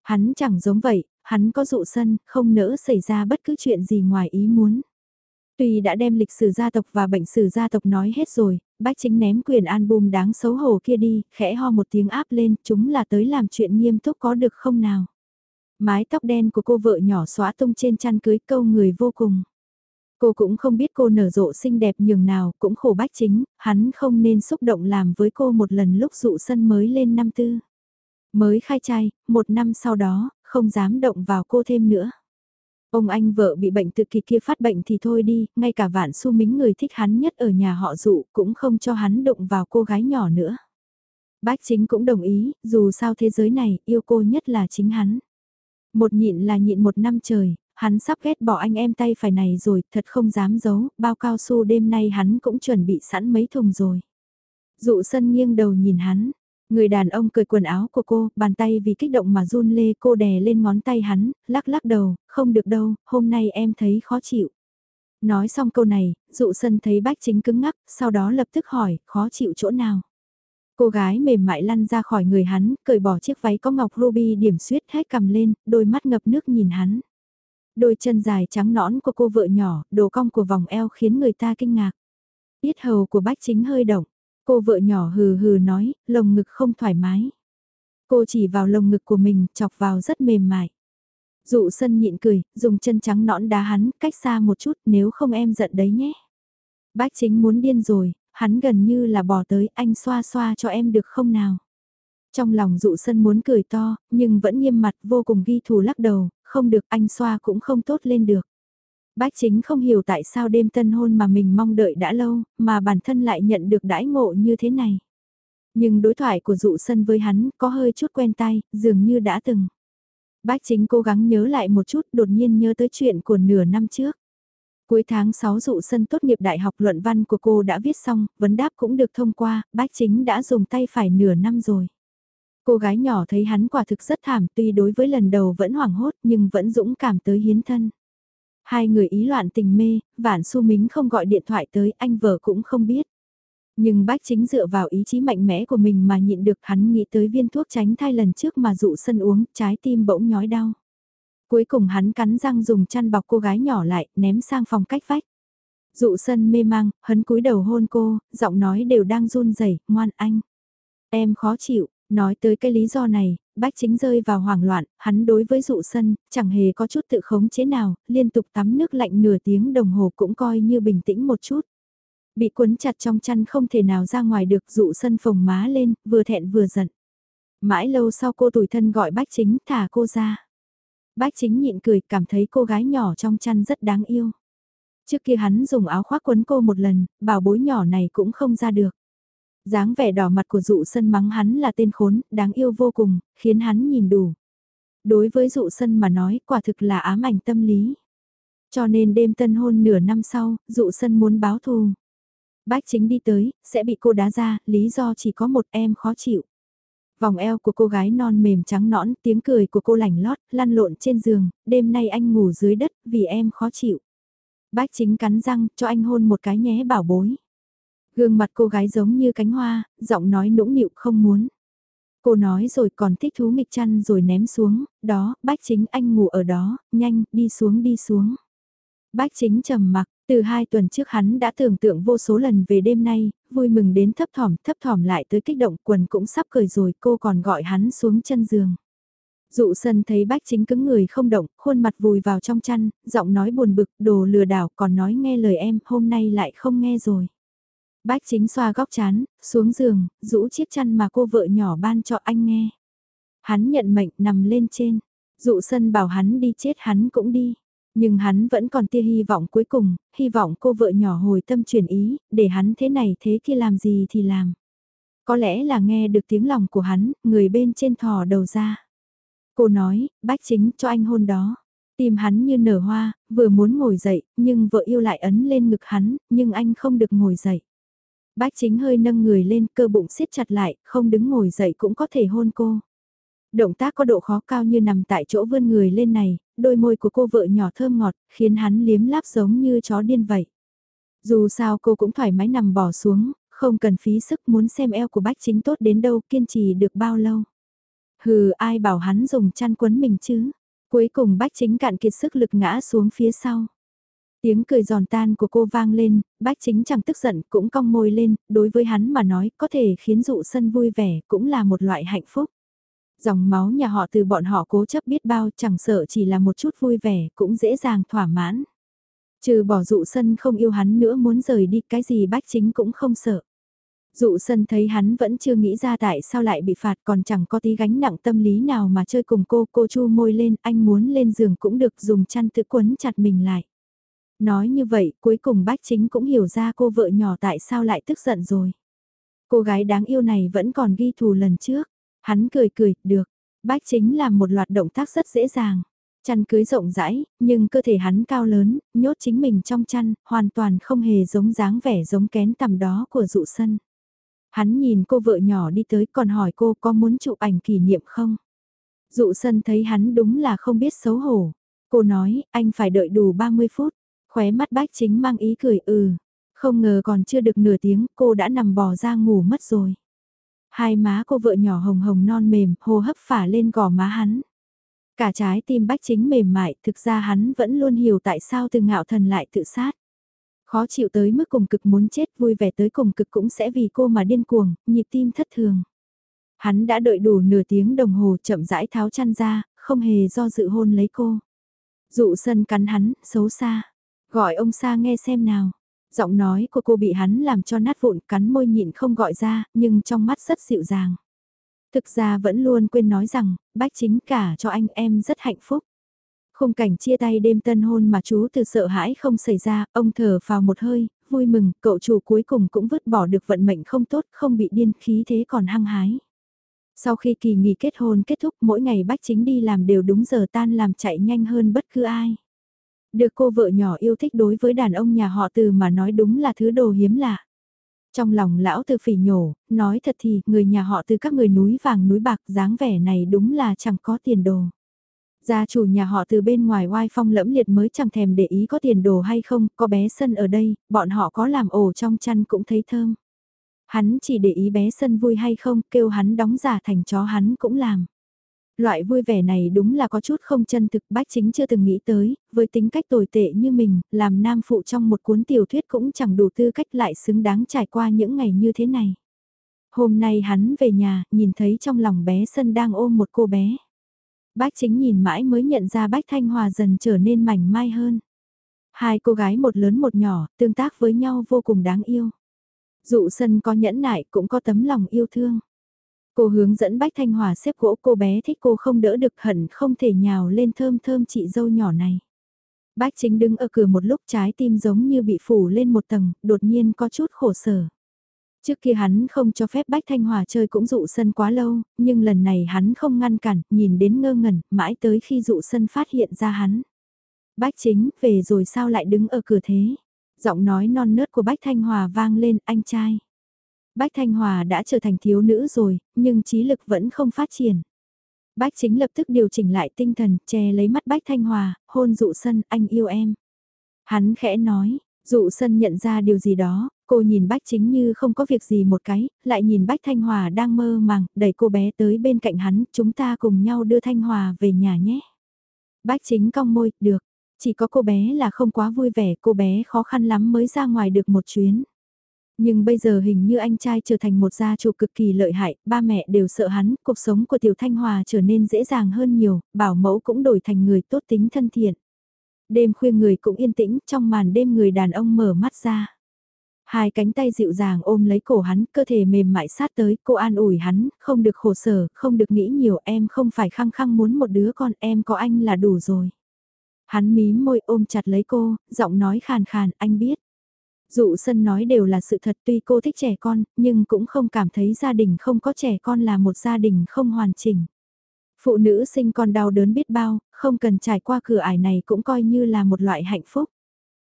Speaker 1: Hắn chẳng giống vậy, hắn có dụ sân, không nỡ xảy ra bất cứ chuyện gì ngoài ý muốn. Tuy đã đem lịch sử gia tộc và bệnh sử gia tộc nói hết rồi, bách chính ném quyền album đáng xấu hổ kia đi, khẽ ho một tiếng áp lên, chúng là tới làm chuyện nghiêm túc có được không nào. Mái tóc đen của cô vợ nhỏ xóa tung trên chăn cưới câu người vô cùng. Cô cũng không biết cô nở rộ xinh đẹp nhường nào, cũng khổ bách chính, hắn không nên xúc động làm với cô một lần lúc dụ sân mới lên năm tư. Mới khai trai, một năm sau đó, không dám động vào cô thêm nữa. Ông anh vợ bị bệnh tự kỳ kia phát bệnh thì thôi đi, ngay cả vạn su mính người thích hắn nhất ở nhà họ dụ cũng không cho hắn động vào cô gái nhỏ nữa. Bách chính cũng đồng ý, dù sao thế giới này, yêu cô nhất là chính hắn. Một nhịn là nhịn một năm trời, hắn sắp ghét bỏ anh em tay phải này rồi, thật không dám giấu, bao cao su đêm nay hắn cũng chuẩn bị sẵn mấy thùng rồi. Dụ sân nghiêng đầu nhìn hắn, người đàn ông cởi quần áo của cô, bàn tay vì kích động mà run lê cô đè lên ngón tay hắn, lắc lắc đầu, không được đâu, hôm nay em thấy khó chịu. Nói xong câu này, dụ sân thấy bách chính cứng ngắc, sau đó lập tức hỏi, khó chịu chỗ nào. Cô gái mềm mại lăn ra khỏi người hắn, cởi bỏ chiếc váy có ngọc ruby điểm xuyết hết cầm lên, đôi mắt ngập nước nhìn hắn. Đôi chân dài trắng nõn của cô vợ nhỏ, đồ cong của vòng eo khiến người ta kinh ngạc. Yết hầu của bách chính hơi động, cô vợ nhỏ hừ hừ nói, lồng ngực không thoải mái. Cô chỉ vào lồng ngực của mình, chọc vào rất mềm mại. Dụ sân nhịn cười, dùng chân trắng nõn đá hắn, cách xa một chút nếu không em giận đấy nhé. Bách chính muốn điên rồi, hắn gần như là bỏ tới anh xoa xoa cho em được không nào. Trong lòng dụ sân muốn cười to, nhưng vẫn nghiêm mặt vô cùng ghi thù lắc đầu, không được anh xoa cũng không tốt lên được. Bách chính không hiểu tại sao đêm tân hôn mà mình mong đợi đã lâu, mà bản thân lại nhận được đãi ngộ như thế này. Nhưng đối thoại của dụ sân với hắn có hơi chút quen tay, dường như đã từng. Bách chính cố gắng nhớ lại một chút đột nhiên nhớ tới chuyện của nửa năm trước. Cuối tháng 6 dụ sân tốt nghiệp đại học luận văn của cô đã viết xong, vấn đáp cũng được thông qua, bách chính đã dùng tay phải nửa năm rồi. Cô gái nhỏ thấy hắn quả thực rất thảm tuy đối với lần đầu vẫn hoảng hốt nhưng vẫn dũng cảm tới hiến thân. Hai người ý loạn tình mê, vạn su mính không gọi điện thoại tới anh vợ cũng không biết. Nhưng bách chính dựa vào ý chí mạnh mẽ của mình mà nhịn được hắn nghĩ tới viên thuốc tránh thai lần trước mà dụ sân uống, trái tim bỗng nhói đau. Cuối cùng hắn cắn răng dùng chăn bọc cô gái nhỏ lại, ném sang phòng cách vách. Dụ sân mê mang, hấn cúi đầu hôn cô, giọng nói đều đang run rẩy ngoan anh. Em khó chịu, nói tới cái lý do này, bách chính rơi vào hoảng loạn, hắn đối với dụ sân, chẳng hề có chút tự khống chế nào, liên tục tắm nước lạnh nửa tiếng đồng hồ cũng coi như bình tĩnh một chút. Bị cuốn chặt trong chăn không thể nào ra ngoài được dụ sân phồng má lên, vừa thẹn vừa giận. Mãi lâu sau cô tủi thân gọi bách chính thả cô ra. Bách chính nhịn cười cảm thấy cô gái nhỏ trong chăn rất đáng yêu. Trước kia hắn dùng áo khoác quấn cô một lần, bảo bối nhỏ này cũng không ra được dáng vẻ đỏ mặt của dụ sân mắng hắn là tên khốn, đáng yêu vô cùng, khiến hắn nhìn đủ. Đối với dụ sân mà nói quả thực là ám ảnh tâm lý. Cho nên đêm tân hôn nửa năm sau, dụ sân muốn báo thù. Bách chính đi tới, sẽ bị cô đá ra, lý do chỉ có một em khó chịu. Vòng eo của cô gái non mềm trắng nõn, tiếng cười của cô lành lót, lăn lộn trên giường, đêm nay anh ngủ dưới đất vì em khó chịu. Bách chính cắn răng, cho anh hôn một cái nhé bảo bối. Gương mặt cô gái giống như cánh hoa, giọng nói nũng nịu không muốn. Cô nói rồi còn thích thú nghịch chăn rồi ném xuống, đó, bách chính anh ngủ ở đó, nhanh, đi xuống đi xuống. Bách chính trầm mặc, từ hai tuần trước hắn đã tưởng tượng vô số lần về đêm nay, vui mừng đến thấp thỏm, thấp thỏm lại tới kích động quần cũng sắp cởi rồi cô còn gọi hắn xuống chân giường. Dụ sân thấy bách chính cứng người không động, khuôn mặt vùi vào trong chăn, giọng nói buồn bực, đồ lừa đảo, còn nói nghe lời em, hôm nay lại không nghe rồi. Bách chính xoa góc chán, xuống giường, rũ chiếc chăn mà cô vợ nhỏ ban cho anh nghe. Hắn nhận mệnh nằm lên trên, dụ sân bảo hắn đi chết hắn cũng đi. Nhưng hắn vẫn còn tia hy vọng cuối cùng, hy vọng cô vợ nhỏ hồi tâm chuyển ý, để hắn thế này thế kia làm gì thì làm. Có lẽ là nghe được tiếng lòng của hắn, người bên trên thò đầu ra. Cô nói, bách chính cho anh hôn đó. Tìm hắn như nở hoa, vừa muốn ngồi dậy, nhưng vợ yêu lại ấn lên ngực hắn, nhưng anh không được ngồi dậy. Bách chính hơi nâng người lên, cơ bụng siết chặt lại, không đứng ngồi dậy cũng có thể hôn cô. Động tác có độ khó cao như nằm tại chỗ vươn người lên này, đôi môi của cô vợ nhỏ thơm ngọt, khiến hắn liếm láp giống như chó điên vậy. Dù sao cô cũng thoải mái nằm bỏ xuống, không cần phí sức muốn xem eo của bách chính tốt đến đâu kiên trì được bao lâu. Hừ ai bảo hắn dùng chăn quấn mình chứ. Cuối cùng bách chính cạn kiệt sức lực ngã xuống phía sau. Tiếng cười giòn tan của cô vang lên, bách chính chẳng tức giận cũng cong môi lên, đối với hắn mà nói có thể khiến dụ sân vui vẻ cũng là một loại hạnh phúc. Dòng máu nhà họ từ bọn họ cố chấp biết bao chẳng sợ chỉ là một chút vui vẻ cũng dễ dàng thỏa mãn. Trừ bỏ dụ sân không yêu hắn nữa muốn rời đi cái gì bách chính cũng không sợ. Dụ sân thấy hắn vẫn chưa nghĩ ra tại sao lại bị phạt còn chẳng có tí gánh nặng tâm lý nào mà chơi cùng cô, cô chu môi lên, anh muốn lên giường cũng được dùng chăn tự quấn chặt mình lại. Nói như vậy, cuối cùng bách chính cũng hiểu ra cô vợ nhỏ tại sao lại tức giận rồi. Cô gái đáng yêu này vẫn còn ghi thù lần trước. Hắn cười cười, được. Bách chính làm một loạt động tác rất dễ dàng. Chăn cưới rộng rãi, nhưng cơ thể hắn cao lớn, nhốt chính mình trong chăn, hoàn toàn không hề giống dáng vẻ giống kén tầm đó của dụ sân. Hắn nhìn cô vợ nhỏ đi tới còn hỏi cô có muốn chụp ảnh kỷ niệm không? Dụ sân thấy hắn đúng là không biết xấu hổ. Cô nói, anh phải đợi đủ 30 phút. Khóe mắt bách chính mang ý cười ừ. Không ngờ còn chưa được nửa tiếng cô đã nằm bò ra ngủ mất rồi. Hai má cô vợ nhỏ hồng hồng non mềm, hô hấp phả lên gò má hắn. Cả trái tim bách chính mềm mại, thực ra hắn vẫn luôn hiểu tại sao từ ngạo thần lại tự sát. Khó chịu tới mức cùng cực muốn chết vui vẻ tới cùng cực cũng sẽ vì cô mà điên cuồng, nhịp tim thất thường. Hắn đã đợi đủ nửa tiếng đồng hồ chậm rãi tháo chăn ra, không hề do dự hôn lấy cô. Dụ sân cắn hắn, xấu xa. Gọi ông xa nghe xem nào. Giọng nói của cô bị hắn làm cho nát vụn cắn môi nhịn không gọi ra, nhưng trong mắt rất dịu dàng. Thực ra vẫn luôn quên nói rằng, bách chính cả cho anh em rất hạnh phúc. Khung cảnh chia tay đêm tân hôn mà chú từ sợ hãi không xảy ra, ông thở vào một hơi, vui mừng, cậu chủ cuối cùng cũng vứt bỏ được vận mệnh không tốt, không bị điên khí thế còn hăng hái. Sau khi kỳ nghỉ kết hôn kết thúc mỗi ngày bách chính đi làm đều đúng giờ tan làm chạy nhanh hơn bất cứ ai. Được cô vợ nhỏ yêu thích đối với đàn ông nhà họ từ mà nói đúng là thứ đồ hiếm lạ. Trong lòng lão từ phỉ nhổ, nói thật thì người nhà họ từ các người núi vàng núi bạc dáng vẻ này đúng là chẳng có tiền đồ. Gia chủ nhà họ từ bên ngoài oai phong lẫm liệt mới chẳng thèm để ý có tiền đồ hay không, có bé sân ở đây, bọn họ có làm ổ trong chăn cũng thấy thơm. Hắn chỉ để ý bé sân vui hay không, kêu hắn đóng giả thành chó hắn cũng làm. Loại vui vẻ này đúng là có chút không chân thực bách chính chưa từng nghĩ tới, với tính cách tồi tệ như mình, làm nam phụ trong một cuốn tiểu thuyết cũng chẳng đủ tư cách lại xứng đáng trải qua những ngày như thế này. Hôm nay hắn về nhà, nhìn thấy trong lòng bé sân đang ôm một cô bé. Bách chính nhìn mãi mới nhận ra Bách Thanh Hòa dần trở nên mảnh mai hơn. Hai cô gái một lớn một nhỏ, tương tác với nhau vô cùng đáng yêu. Dụ sân có nhẫn nại cũng có tấm lòng yêu thương. Cô hướng dẫn Bách Thanh Hòa xếp gỗ cô bé thích cô không đỡ được hận không thể nhào lên thơm thơm chị dâu nhỏ này. Bách chính đứng ở cửa một lúc trái tim giống như bị phủ lên một tầng, đột nhiên có chút khổ sở. Trước kia hắn không cho phép Bách Thanh Hòa chơi cũng dụ sân quá lâu, nhưng lần này hắn không ngăn cản, nhìn đến ngơ ngẩn, mãi tới khi dụ sân phát hiện ra hắn. Bách chính, về rồi sao lại đứng ở cửa thế? Giọng nói non nớt của Bách Thanh Hòa vang lên, anh trai. Bách Thanh Hòa đã trở thành thiếu nữ rồi, nhưng trí lực vẫn không phát triển. Bách chính lập tức điều chỉnh lại tinh thần, che lấy mắt Bách Thanh Hòa, hôn dụ sân, anh yêu em. Hắn khẽ nói, dụ sân nhận ra điều gì đó, cô nhìn Bách chính như không có việc gì một cái, lại nhìn Bách Thanh Hòa đang mơ màng, đẩy cô bé tới bên cạnh hắn, chúng ta cùng nhau đưa Thanh Hòa về nhà nhé. Bách chính cong môi, được, chỉ có cô bé là không quá vui vẻ, cô bé khó khăn lắm mới ra ngoài được một chuyến. Nhưng bây giờ hình như anh trai trở thành một gia chủ cực kỳ lợi hại, ba mẹ đều sợ hắn, cuộc sống của Tiểu Thanh Hòa trở nên dễ dàng hơn nhiều, bảo mẫu cũng đổi thành người tốt tính thân thiện. Đêm khuya người cũng yên tĩnh, trong màn đêm người đàn ông mở mắt ra. Hai cánh tay dịu dàng ôm lấy cổ hắn, cơ thể mềm mại sát tới, cô an ủi hắn, không được khổ sở, không được nghĩ nhiều, em không phải khăng khăng muốn một đứa con, em có anh là đủ rồi. Hắn mím môi ôm chặt lấy cô, giọng nói khàn khàn, anh biết. Dụ sân nói đều là sự thật tuy cô thích trẻ con, nhưng cũng không cảm thấy gia đình không có trẻ con là một gia đình không hoàn chỉnh. Phụ nữ sinh con đau đớn biết bao, không cần trải qua cửa ải này cũng coi như là một loại hạnh phúc.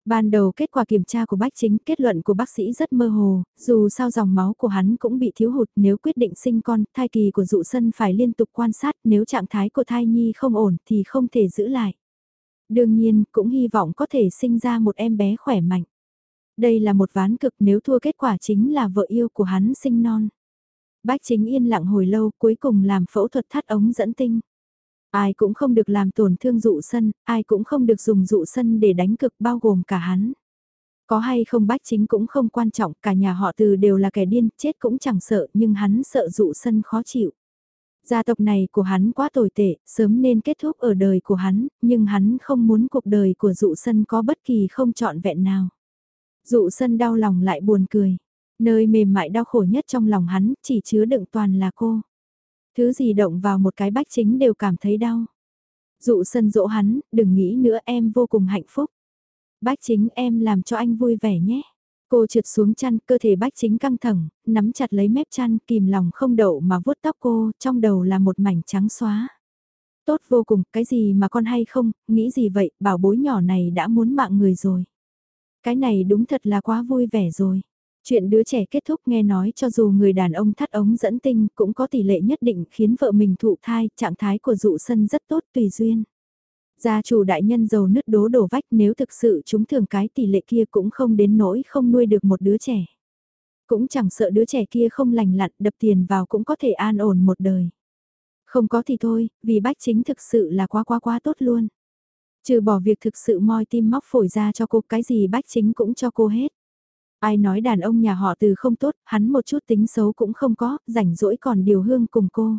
Speaker 1: Ban đầu kết quả kiểm tra của bác chính kết luận của bác sĩ rất mơ hồ, dù sao dòng máu của hắn cũng bị thiếu hụt nếu quyết định sinh con, thai kỳ của dụ sân phải liên tục quan sát nếu trạng thái của thai nhi không ổn thì không thể giữ lại. Đương nhiên cũng hy vọng có thể sinh ra một em bé khỏe mạnh. Đây là một ván cực nếu thua kết quả chính là vợ yêu của hắn sinh non. Bác chính yên lặng hồi lâu cuối cùng làm phẫu thuật thắt ống dẫn tinh. Ai cũng không được làm tổn thương dụ sân, ai cũng không được dùng dụ sân để đánh cực bao gồm cả hắn. Có hay không bách chính cũng không quan trọng, cả nhà họ từ đều là kẻ điên, chết cũng chẳng sợ nhưng hắn sợ dụ sân khó chịu. Gia tộc này của hắn quá tồi tệ, sớm nên kết thúc ở đời của hắn, nhưng hắn không muốn cuộc đời của dụ sân có bất kỳ không trọn vẹn nào. Dụ sân đau lòng lại buồn cười. Nơi mềm mại đau khổ nhất trong lòng hắn chỉ chứa đựng toàn là cô. Thứ gì động vào một cái bách chính đều cảm thấy đau. Dụ sân dỗ hắn, đừng nghĩ nữa em vô cùng hạnh phúc. Bách chính em làm cho anh vui vẻ nhé. Cô trượt xuống chăn, cơ thể bách chính căng thẳng, nắm chặt lấy mép chăn, kìm lòng không đậu mà vuốt tóc cô, trong đầu là một mảnh trắng xóa. Tốt vô cùng, cái gì mà con hay không, nghĩ gì vậy, bảo bối nhỏ này đã muốn mạng người rồi. Cái này đúng thật là quá vui vẻ rồi. Chuyện đứa trẻ kết thúc nghe nói cho dù người đàn ông thắt ống dẫn tinh cũng có tỷ lệ nhất định khiến vợ mình thụ thai, trạng thái của dụ sân rất tốt tùy duyên. Gia chủ đại nhân giàu nứt đố đổ vách nếu thực sự chúng thường cái tỷ lệ kia cũng không đến nỗi không nuôi được một đứa trẻ. Cũng chẳng sợ đứa trẻ kia không lành lặn đập tiền vào cũng có thể an ổn một đời. Không có thì thôi, vì bách chính thực sự là quá quá quá tốt luôn. Trừ bỏ việc thực sự moi tim móc phổi ra cho cô cái gì bách chính cũng cho cô hết. Ai nói đàn ông nhà họ từ không tốt, hắn một chút tính xấu cũng không có, rảnh rỗi còn điều hương cùng cô.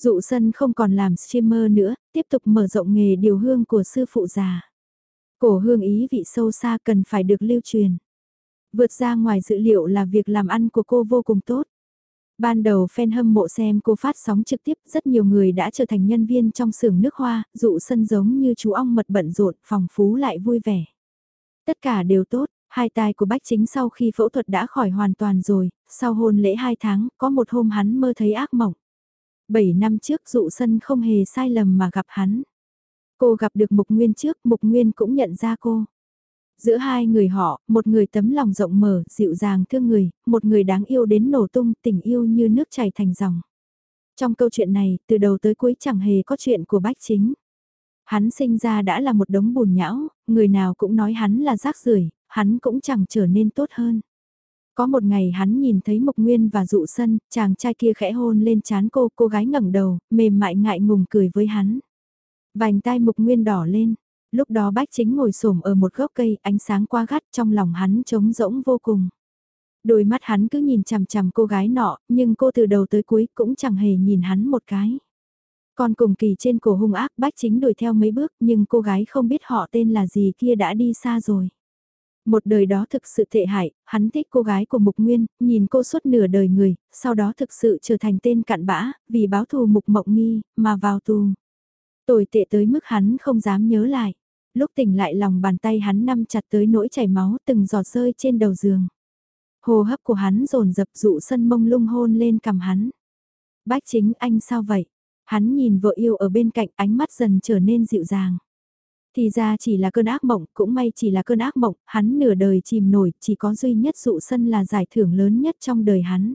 Speaker 1: Dụ sân không còn làm streamer nữa, tiếp tục mở rộng nghề điều hương của sư phụ già. Cổ hương ý vị sâu xa cần phải được lưu truyền. Vượt ra ngoài dữ liệu là việc làm ăn của cô vô cùng tốt. Ban đầu fan hâm mộ xem cô phát sóng trực tiếp, rất nhiều người đã trở thành nhân viên trong xưởng nước hoa, dụ sân giống như chú ong mật bận rộn, phòng phú lại vui vẻ. Tất cả đều tốt, hai tai của Bách Chính sau khi phẫu thuật đã khỏi hoàn toàn rồi, sau hôn lễ hai tháng, có một hôm hắn mơ thấy ác mộng. Bảy năm trước dụ sân không hề sai lầm mà gặp hắn. Cô gặp được Mục Nguyên trước, Mục Nguyên cũng nhận ra cô. Giữa hai người họ, một người tấm lòng rộng mở, dịu dàng thương người, một người đáng yêu đến nổ tung, tình yêu như nước chảy thành dòng. Trong câu chuyện này, từ đầu tới cuối chẳng hề có chuyện của Bách Chính. Hắn sinh ra đã là một đống bùn nhão, người nào cũng nói hắn là rác rưởi, hắn cũng chẳng trở nên tốt hơn. Có một ngày hắn nhìn thấy Mộc Nguyên và dụ sân, chàng trai kia khẽ hôn lên chán cô, cô gái ngẩng đầu, mềm mại ngại ngùng cười với hắn. Vành tai Mộc Nguyên đỏ lên, lúc đó bách chính ngồi xổm ở một gốc cây, ánh sáng qua gắt trong lòng hắn trống rỗng vô cùng. Đôi mắt hắn cứ nhìn chằm chằm cô gái nọ, nhưng cô từ đầu tới cuối cũng chẳng hề nhìn hắn một cái. Còn cùng kỳ trên cổ hung ác bách chính đuổi theo mấy bước nhưng cô gái không biết họ tên là gì kia đã đi xa rồi. Một đời đó thực sự tệ hại, hắn thích cô gái của Mục Nguyên, nhìn cô suốt nửa đời người, sau đó thực sự trở thành tên cặn bã, vì báo thù Mục Mộng Nghi, mà vào tù. Tồi tệ tới mức hắn không dám nhớ lại. Lúc tỉnh lại lòng bàn tay hắn nắm chặt tới nỗi chảy máu từng giọt rơi trên đầu giường. Hồ hấp của hắn rồn dập dụ sân mông lung hôn lên cầm hắn. Bách chính anh sao vậy? Hắn nhìn vợ yêu ở bên cạnh ánh mắt dần trở nên dịu dàng. Thì ra chỉ là cơn ác mộng, cũng may chỉ là cơn ác mộng, hắn nửa đời chìm nổi, chỉ có duy nhất dụ sân là giải thưởng lớn nhất trong đời hắn.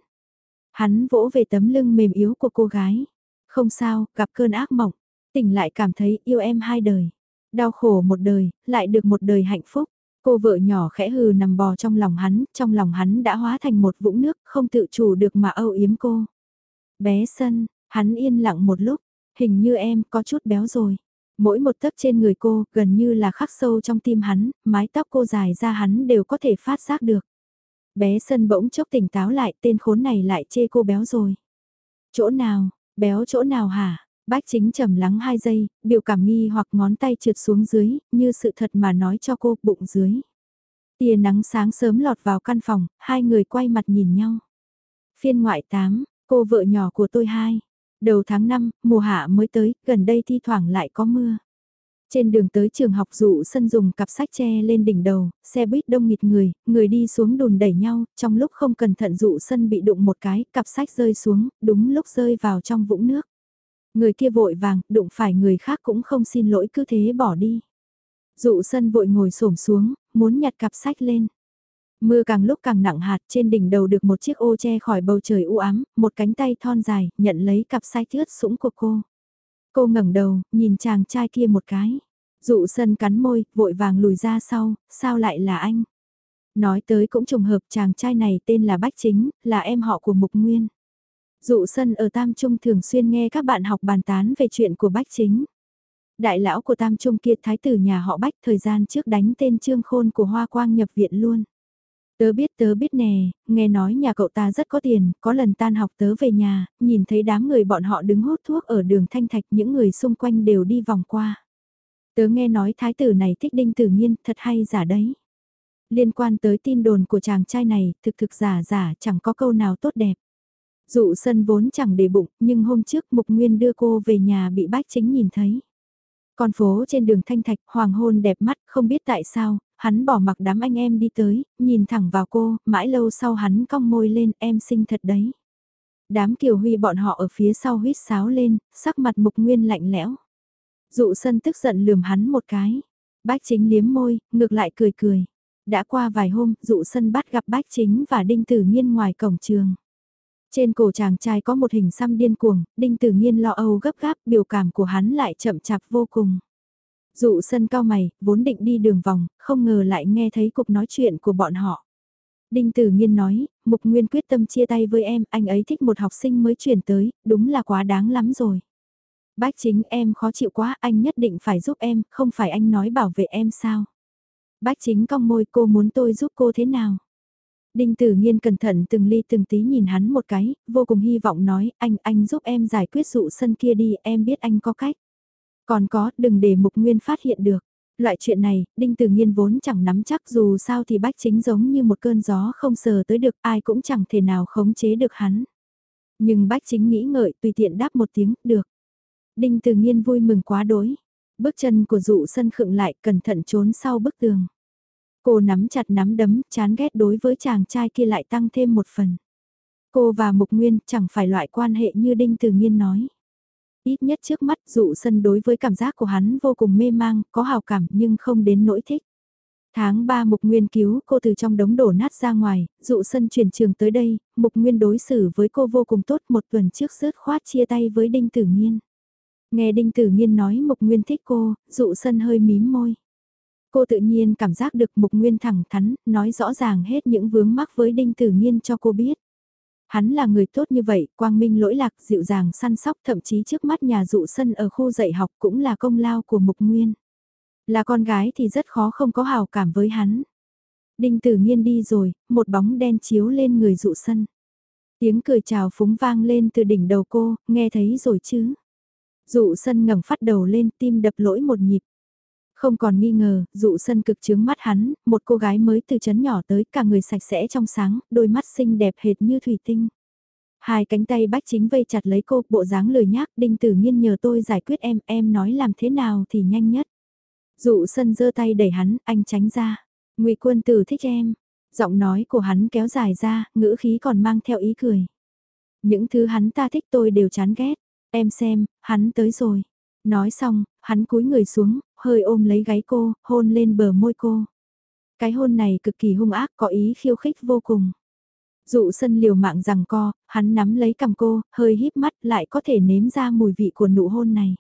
Speaker 1: Hắn vỗ về tấm lưng mềm yếu của cô gái. Không sao, gặp cơn ác mộng, tỉnh lại cảm thấy yêu em hai đời. Đau khổ một đời, lại được một đời hạnh phúc. Cô vợ nhỏ khẽ hừ nằm bò trong lòng hắn, trong lòng hắn đã hóa thành một vũng nước, không tự chủ được mà âu yếm cô. Bé sân, hắn yên lặng một lúc, hình như em có chút béo rồi. Mỗi một tấc trên người cô gần như là khắc sâu trong tim hắn, mái tóc cô dài ra hắn đều có thể phát giác được. Bé sân bỗng chốc tỉnh táo lại tên khốn này lại chê cô béo rồi. Chỗ nào, béo chỗ nào hả? Bách chính trầm lắng hai giây, biểu cảm nghi hoặc ngón tay trượt xuống dưới, như sự thật mà nói cho cô bụng dưới. Tia nắng sáng sớm lọt vào căn phòng, hai người quay mặt nhìn nhau. Phiên ngoại 8, cô vợ nhỏ của tôi hai. Đầu tháng 5, mùa hạ mới tới, gần đây thi thoảng lại có mưa. Trên đường tới trường học dụ sân dùng cặp sách che lên đỉnh đầu, xe buýt đông nghịt người, người đi xuống đùn đẩy nhau, trong lúc không cẩn thận dụ sân bị đụng một cái, cặp sách rơi xuống, đúng lúc rơi vào trong vũng nước. Người kia vội vàng, đụng phải người khác cũng không xin lỗi cứ thế bỏ đi. Dụ sân vội ngồi xổm xuống, muốn nhặt cặp sách lên. Mưa càng lúc càng nặng hạt trên đỉnh đầu được một chiếc ô che khỏi bầu trời u ám, một cánh tay thon dài, nhận lấy cặp sách thướt sũng của cô. Cô ngẩng đầu, nhìn chàng trai kia một cái. Dụ sân cắn môi, vội vàng lùi ra sau, sao lại là anh? Nói tới cũng trùng hợp chàng trai này tên là Bách Chính, là em họ của Mục Nguyên. Dụ sân ở Tam Trung thường xuyên nghe các bạn học bàn tán về chuyện của Bách Chính. Đại lão của Tam Trung kia thái tử nhà họ Bách thời gian trước đánh tên Trương Khôn của Hoa Quang nhập viện luôn. Tớ biết tớ biết nè, nghe nói nhà cậu ta rất có tiền, có lần tan học tớ về nhà, nhìn thấy đám người bọn họ đứng hút thuốc ở đường Thanh Thạch những người xung quanh đều đi vòng qua. Tớ nghe nói thái tử này thích đinh tử nhiên, thật hay giả đấy. Liên quan tới tin đồn của chàng trai này, thực thực giả giả chẳng có câu nào tốt đẹp. Dụ sân vốn chẳng để bụng, nhưng hôm trước Mục Nguyên đưa cô về nhà bị bách chính nhìn thấy. Con phố trên đường Thanh Thạch, hoàng hôn đẹp mắt, không biết tại sao, hắn bỏ mặc đám anh em đi tới, nhìn thẳng vào cô, mãi lâu sau hắn cong môi lên, em xinh thật đấy. Đám kiều huy bọn họ ở phía sau huyết sáo lên, sắc mặt Mục Nguyên lạnh lẽo. Dụ sân tức giận lườm hắn một cái. Bách chính liếm môi, ngược lại cười cười. Đã qua vài hôm, dụ sân bắt gặp bách chính và đinh tử nhiên ngoài cổng trường. Trên cổ chàng trai có một hình xăm điên cuồng, đinh tử nhiên lo âu gấp gáp, biểu cảm của hắn lại chậm chạp vô cùng. Dụ sân cao mày, vốn định đi đường vòng, không ngờ lại nghe thấy cuộc nói chuyện của bọn họ. Đinh Tử Nhiên nói, Mục Nguyên quyết tâm chia tay với em, anh ấy thích một học sinh mới chuyển tới, đúng là quá đáng lắm rồi. Bác chính em khó chịu quá, anh nhất định phải giúp em, không phải anh nói bảo vệ em sao. Bác chính cong môi cô muốn tôi giúp cô thế nào. Đinh Tử Nhiên cẩn thận từng ly từng tí nhìn hắn một cái, vô cùng hy vọng nói, anh, anh giúp em giải quyết dụ sân kia đi, em biết anh có cách. Còn có, đừng để Mục Nguyên phát hiện được. Loại chuyện này, Đinh Tử Nhiên vốn chẳng nắm chắc dù sao thì bách chính giống như một cơn gió không sờ tới được ai cũng chẳng thể nào khống chế được hắn. Nhưng bách chính nghĩ ngợi tùy tiện đáp một tiếng, được. Đinh Từ Nhiên vui mừng quá đối. Bước chân của dụ sân khựng lại cẩn thận trốn sau bức tường. Cô nắm chặt nắm đấm, chán ghét đối với chàng trai kia lại tăng thêm một phần. Cô và Mục Nguyên chẳng phải loại quan hệ như Đinh Từ Nhiên nói. Ít nhất trước mắt dụ sân đối với cảm giác của hắn vô cùng mê mang, có hào cảm nhưng không đến nỗi thích. Tháng 3 Mục Nguyên cứu cô từ trong đống đổ nát ra ngoài, dụ sân chuyển trường tới đây, Mục Nguyên đối xử với cô vô cùng tốt một tuần trước rớt khoát chia tay với Đinh Tử Nhiên. Nghe Đinh Tử Nhiên nói Mục Nguyên thích cô, dụ sân hơi mím môi. Cô tự nhiên cảm giác được Mục Nguyên thẳng thắn, nói rõ ràng hết những vướng mắc với Đinh Tử Nhiên cho cô biết. Hắn là người tốt như vậy, quang minh lỗi lạc, dịu dàng săn sóc thậm chí trước mắt nhà dụ sân ở khu dạy học cũng là công lao của Mục Nguyên. Là con gái thì rất khó không có hào cảm với hắn. Đinh Tử Nhiên đi rồi, một bóng đen chiếu lên người dụ sân. Tiếng cười chào phúng vang lên từ đỉnh đầu cô, nghe thấy rồi chứ. Dụ sân ngẩng phát đầu lên tim đập lỗi một nhịp. Không còn nghi ngờ, dụ sân cực chướng mắt hắn, một cô gái mới từ chấn nhỏ tới cả người sạch sẽ trong sáng, đôi mắt xinh đẹp hệt như thủy tinh. Hai cánh tay bách chính vây chặt lấy cô, bộ dáng lười nhác, đinh tử nhiên nhờ tôi giải quyết em, em nói làm thế nào thì nhanh nhất. Dụ sân giơ tay đẩy hắn, anh tránh ra. ngụy quân tử thích em. Giọng nói của hắn kéo dài ra, ngữ khí còn mang theo ý cười. Những thứ hắn ta thích tôi đều chán ghét. Em xem, hắn tới rồi. Nói xong, hắn cúi người xuống, hơi ôm lấy gáy cô, hôn lên bờ môi cô. Cái hôn này cực kỳ hung ác có ý khiêu khích vô cùng. Dụ sân liều mạng rằng co, hắn nắm lấy cầm cô, hơi híp mắt lại có thể nếm ra mùi vị của nụ hôn này.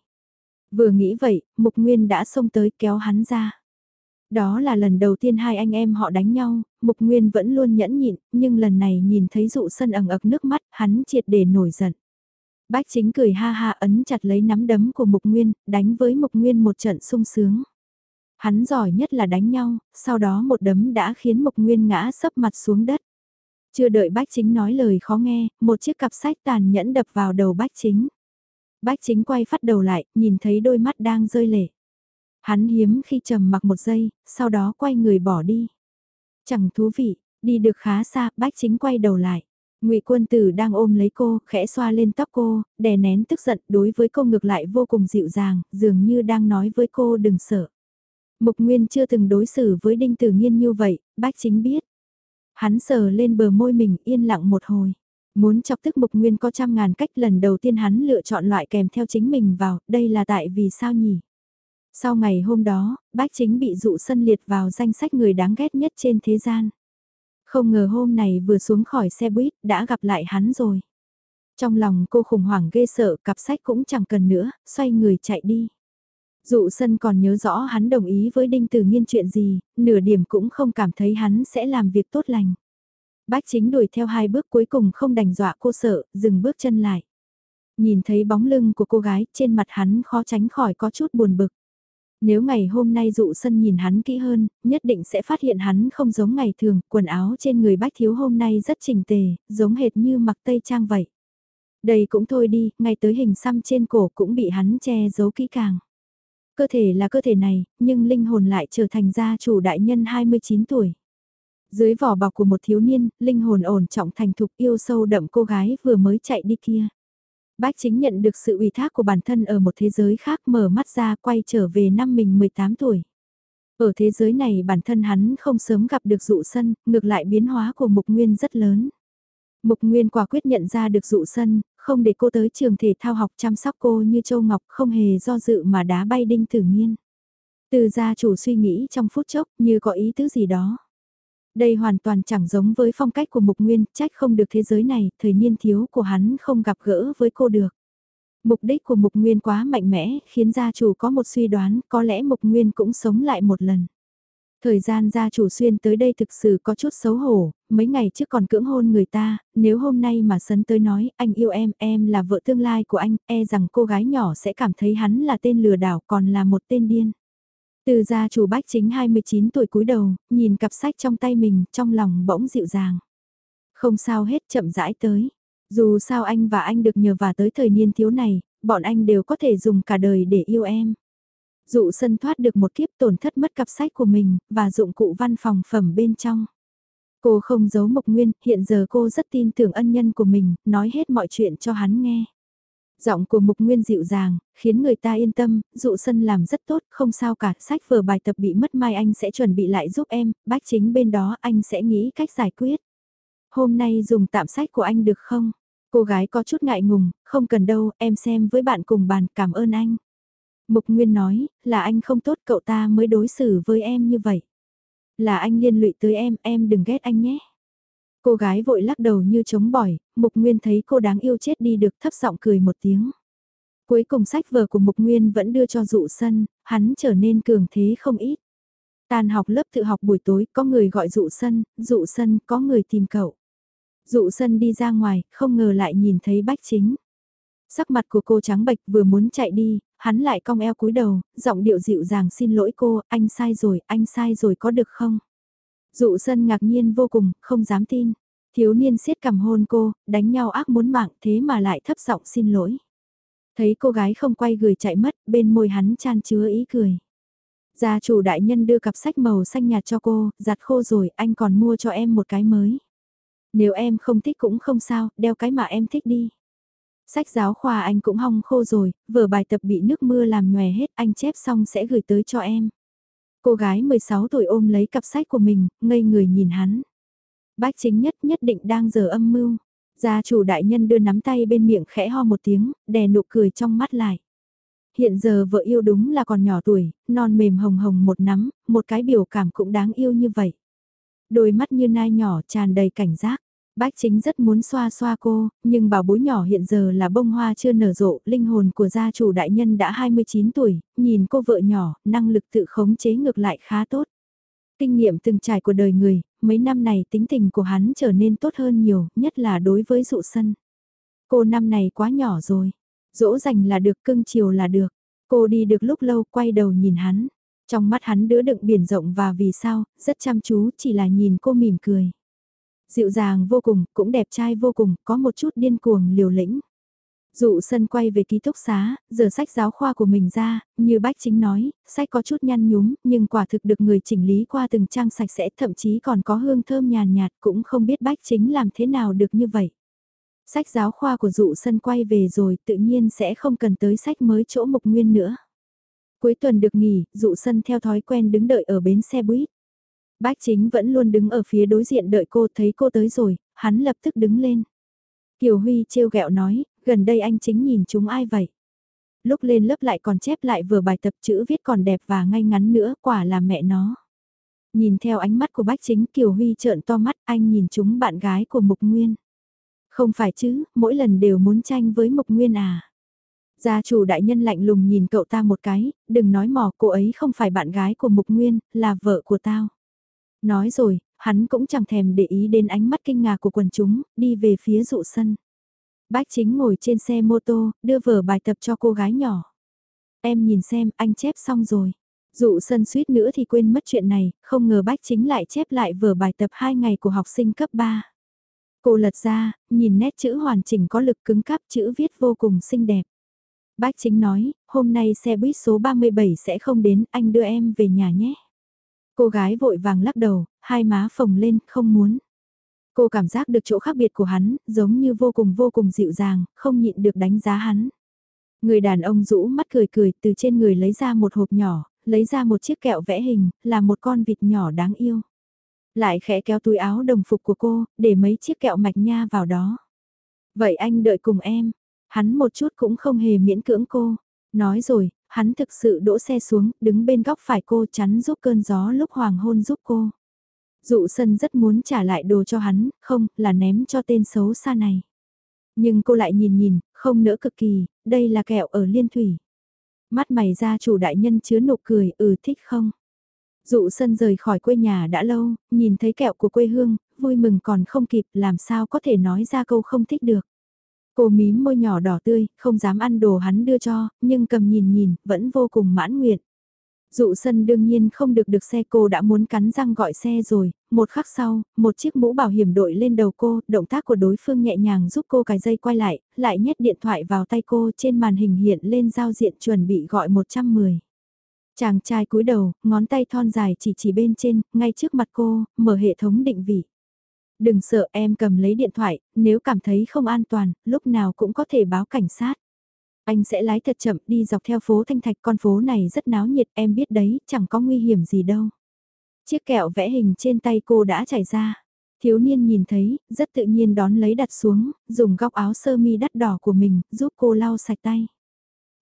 Speaker 1: Vừa nghĩ vậy, Mục Nguyên đã xông tới kéo hắn ra. Đó là lần đầu tiên hai anh em họ đánh nhau, Mục Nguyên vẫn luôn nhẫn nhịn, nhưng lần này nhìn thấy dụ sân ẩn ực nước mắt, hắn triệt để nổi giận. Bách chính cười ha ha ấn chặt lấy nắm đấm của Mục Nguyên, đánh với Mục Nguyên một trận sung sướng. Hắn giỏi nhất là đánh nhau, sau đó một đấm đã khiến Mục Nguyên ngã sấp mặt xuống đất. Chưa đợi Bách chính nói lời khó nghe, một chiếc cặp sách tàn nhẫn đập vào đầu Bách chính. Bách chính quay phát đầu lại, nhìn thấy đôi mắt đang rơi lệ. Hắn hiếm khi trầm mặc một giây, sau đó quay người bỏ đi. Chẳng thú vị, đi được khá xa, bách chính quay đầu lại. Ngụy Quân Tử đang ôm lấy cô, khẽ xoa lên tóc cô, đè nén tức giận, đối với cô ngược lại vô cùng dịu dàng, dường như đang nói với cô đừng sợ. Mục Nguyên chưa từng đối xử với Đinh Tử Nhiên như vậy, bách chính biết. Hắn sờ lên bờ môi mình yên lặng một hồi. Muốn chọc tức Mục Nguyên có trăm ngàn cách lần đầu tiên hắn lựa chọn loại kèm theo chính mình vào, đây là tại vì sao nhỉ? Sau ngày hôm đó, bách chính bị dụ sân liệt vào danh sách người đáng ghét nhất trên thế gian. Không ngờ hôm này vừa xuống khỏi xe buýt đã gặp lại hắn rồi. Trong lòng cô khủng hoảng ghê sợ cặp sách cũng chẳng cần nữa, xoay người chạy đi. Dụ sân còn nhớ rõ hắn đồng ý với Đinh Tử Nghiên chuyện gì, nửa điểm cũng không cảm thấy hắn sẽ làm việc tốt lành. Bách chính đuổi theo hai bước cuối cùng không đành dọa cô sợ, dừng bước chân lại. Nhìn thấy bóng lưng của cô gái trên mặt hắn khó tránh khỏi có chút buồn bực. Nếu ngày hôm nay dụ sân nhìn hắn kỹ hơn, nhất định sẽ phát hiện hắn không giống ngày thường, quần áo trên người bách thiếu hôm nay rất chỉnh tề, giống hệt như mặc tây trang vậy. Đây cũng thôi đi, ngay tới hình xăm trên cổ cũng bị hắn che giấu kỹ càng. Cơ thể là cơ thể này, nhưng linh hồn lại trở thành gia chủ đại nhân 29 tuổi. Dưới vỏ bọc của một thiếu niên, linh hồn ổn trọng thành thục yêu sâu đậm cô gái vừa mới chạy đi kia. Bách chính nhận được sự ủy thác của bản thân ở một thế giới khác mở mắt ra quay trở về năm mình 18 tuổi. Ở thế giới này bản thân hắn không sớm gặp được dụ sân, ngược lại biến hóa của mục nguyên rất lớn. Mục Nguyên quả quyết nhận ra được dụ sân, không để cô tới trường thể thao học chăm sóc cô như Châu Ngọc không hề do dự mà đá bay đinh thử nhiên. Từ gia chủ suy nghĩ trong phút chốc như có ý tứ gì đó. Đây hoàn toàn chẳng giống với phong cách của Mục Nguyên, trách không được thế giới này, thời niên thiếu của hắn không gặp gỡ với cô được. Mục đích của Mục Nguyên quá mạnh mẽ, khiến gia chủ có một suy đoán, có lẽ Mục Nguyên cũng sống lại một lần. Thời gian gia chủ xuyên tới đây thực sự có chút xấu hổ, mấy ngày trước còn cưỡng hôn người ta, nếu hôm nay mà sấn tới nói anh yêu em, em là vợ tương lai của anh, e rằng cô gái nhỏ sẽ cảm thấy hắn là tên lừa đảo còn là một tên điên. Từ gia chủ bách chính 29 tuổi cúi đầu, nhìn cặp sách trong tay mình, trong lòng bỗng dịu dàng. Không sao hết chậm rãi tới. Dù sao anh và anh được nhờ và tới thời niên thiếu này, bọn anh đều có thể dùng cả đời để yêu em. Dụ sân thoát được một kiếp tổn thất mất cặp sách của mình, và dụng cụ văn phòng phẩm bên trong. Cô không giấu Mộc Nguyên, hiện giờ cô rất tin tưởng ân nhân của mình, nói hết mọi chuyện cho hắn nghe. Giọng của Mục Nguyên dịu dàng, khiến người ta yên tâm, dụ sân làm rất tốt, không sao cả, sách vở bài tập bị mất mai anh sẽ chuẩn bị lại giúp em, bách chính bên đó anh sẽ nghĩ cách giải quyết. Hôm nay dùng tạm sách của anh được không? Cô gái có chút ngại ngùng, không cần đâu, em xem với bạn cùng bàn, cảm ơn anh. Mục Nguyên nói, là anh không tốt cậu ta mới đối xử với em như vậy. Là anh liên lụy tới em, em đừng ghét anh nhé. Cô gái vội lắc đầu như chống bỏi, Mục Nguyên thấy cô đáng yêu chết đi được thấp giọng cười một tiếng. Cuối cùng sách vở của Mục Nguyên vẫn đưa cho dụ sân, hắn trở nên cường thế không ít. Tàn học lớp tự học buổi tối, có người gọi dụ sân, dụ sân, có người tìm cậu. Dụ sân đi ra ngoài, không ngờ lại nhìn thấy bách chính. Sắc mặt của cô trắng bệch vừa muốn chạy đi, hắn lại cong eo cúi đầu, giọng điệu dịu dàng xin lỗi cô, anh sai rồi, anh sai rồi có được không? Dụ sân ngạc nhiên vô cùng, không dám tin. Thiếu niên siết cầm hôn cô, đánh nhau ác muốn mạng thế mà lại thấp giọng xin lỗi. Thấy cô gái không quay gửi chạy mất, bên môi hắn chan chứa ý cười. Gia chủ đại nhân đưa cặp sách màu xanh nhạt cho cô, giặt khô rồi, anh còn mua cho em một cái mới. Nếu em không thích cũng không sao, đeo cái mà em thích đi. Sách giáo khoa anh cũng hong khô rồi, vở bài tập bị nước mưa làm nhòe hết, anh chép xong sẽ gửi tới cho em. Cô gái 16 tuổi ôm lấy cặp sách của mình, ngây người nhìn hắn. Bách chính nhất nhất định đang giờ âm mưu. Gia chủ đại nhân đưa nắm tay bên miệng khẽ ho một tiếng, đè nụ cười trong mắt lại. Hiện giờ vợ yêu đúng là còn nhỏ tuổi, non mềm hồng hồng một nắm, một cái biểu cảm cũng đáng yêu như vậy. Đôi mắt như nai nhỏ tràn đầy cảnh giác. Bách chính rất muốn xoa xoa cô, nhưng bảo bối nhỏ hiện giờ là bông hoa chưa nở rộ, linh hồn của gia chủ đại nhân đã 29 tuổi, nhìn cô vợ nhỏ, năng lực tự khống chế ngược lại khá tốt. Kinh nghiệm từng trải của đời người, mấy năm này tính tình của hắn trở nên tốt hơn nhiều, nhất là đối với dụ sân. Cô năm này quá nhỏ rồi, dỗ dành là được cưng chiều là được, cô đi được lúc lâu quay đầu nhìn hắn. Trong mắt hắn đứa đựng biển rộng và vì sao, rất chăm chú chỉ là nhìn cô mỉm cười dịu dàng vô cùng, cũng đẹp trai vô cùng, có một chút điên cuồng liều lĩnh. Dụ sân quay về ký túc xá, giờ sách giáo khoa của mình ra, như bách chính nói, sách có chút nhăn nhúm, nhưng quả thực được người chỉnh lý qua từng trang sạch sẽ thậm chí còn có hương thơm nhàn nhạt cũng không biết bách chính làm thế nào được như vậy. Sách giáo khoa của dụ sân quay về rồi tự nhiên sẽ không cần tới sách mới chỗ mục nguyên nữa. Cuối tuần được nghỉ, dụ sân theo thói quen đứng đợi ở bến xe buýt. Bách chính vẫn luôn đứng ở phía đối diện đợi cô thấy cô tới rồi, hắn lập tức đứng lên. Kiều Huy trêu ghẹo nói, gần đây anh chính nhìn chúng ai vậy? Lúc lên lớp lại còn chép lại vừa bài tập chữ viết còn đẹp và ngay ngắn nữa, quả là mẹ nó. Nhìn theo ánh mắt của bách chính Kiều Huy trợn to mắt anh nhìn chúng bạn gái của Mục Nguyên. Không phải chứ, mỗi lần đều muốn tranh với Mục Nguyên à. Gia chủ đại nhân lạnh lùng nhìn cậu ta một cái, đừng nói mò cô ấy không phải bạn gái của Mục Nguyên, là vợ của tao. Nói rồi, hắn cũng chẳng thèm để ý đến ánh mắt kinh ngạc của quần chúng, đi về phía dụ sân. Bách chính ngồi trên xe mô tô, đưa vở bài tập cho cô gái nhỏ. Em nhìn xem, anh chép xong rồi. Dụ sân suýt nữa thì quên mất chuyện này, không ngờ bách chính lại chép lại vở bài tập 2 ngày của học sinh cấp 3. Cô lật ra, nhìn nét chữ hoàn chỉnh có lực cứng cáp chữ viết vô cùng xinh đẹp. Bách chính nói, hôm nay xe buýt số 37 sẽ không đến, anh đưa em về nhà nhé. Cô gái vội vàng lắc đầu, hai má phồng lên, không muốn. Cô cảm giác được chỗ khác biệt của hắn, giống như vô cùng vô cùng dịu dàng, không nhịn được đánh giá hắn. Người đàn ông rũ mắt cười cười từ trên người lấy ra một hộp nhỏ, lấy ra một chiếc kẹo vẽ hình, là một con vịt nhỏ đáng yêu. Lại khẽ kéo túi áo đồng phục của cô, để mấy chiếc kẹo mạch nha vào đó. Vậy anh đợi cùng em. Hắn một chút cũng không hề miễn cưỡng cô. Nói rồi, hắn thực sự đỗ xe xuống, đứng bên góc phải cô chắn giúp cơn gió lúc hoàng hôn giúp cô. Dụ sân rất muốn trả lại đồ cho hắn, không, là ném cho tên xấu xa này. Nhưng cô lại nhìn nhìn, không nỡ cực kỳ, đây là kẹo ở liên thủy. Mắt mày ra chủ đại nhân chứa nụ cười, ừ thích không? Dụ sân rời khỏi quê nhà đã lâu, nhìn thấy kẹo của quê hương, vui mừng còn không kịp làm sao có thể nói ra câu không thích được. Cô mím môi nhỏ đỏ tươi, không dám ăn đồ hắn đưa cho, nhưng cầm nhìn nhìn, vẫn vô cùng mãn nguyện. Dụ sân đương nhiên không được được xe cô đã muốn cắn răng gọi xe rồi, một khắc sau, một chiếc mũ bảo hiểm đội lên đầu cô, động tác của đối phương nhẹ nhàng giúp cô cài dây quay lại, lại nhét điện thoại vào tay cô trên màn hình hiện lên giao diện chuẩn bị gọi 110. Chàng trai cúi đầu, ngón tay thon dài chỉ chỉ bên trên, ngay trước mặt cô, mở hệ thống định vị. Đừng sợ em cầm lấy điện thoại, nếu cảm thấy không an toàn, lúc nào cũng có thể báo cảnh sát. Anh sẽ lái thật chậm đi dọc theo phố Thanh Thạch con phố này rất náo nhiệt em biết đấy, chẳng có nguy hiểm gì đâu. Chiếc kẹo vẽ hình trên tay cô đã chảy ra. Thiếu niên nhìn thấy, rất tự nhiên đón lấy đặt xuống, dùng góc áo sơ mi đắt đỏ của mình, giúp cô lau sạch tay.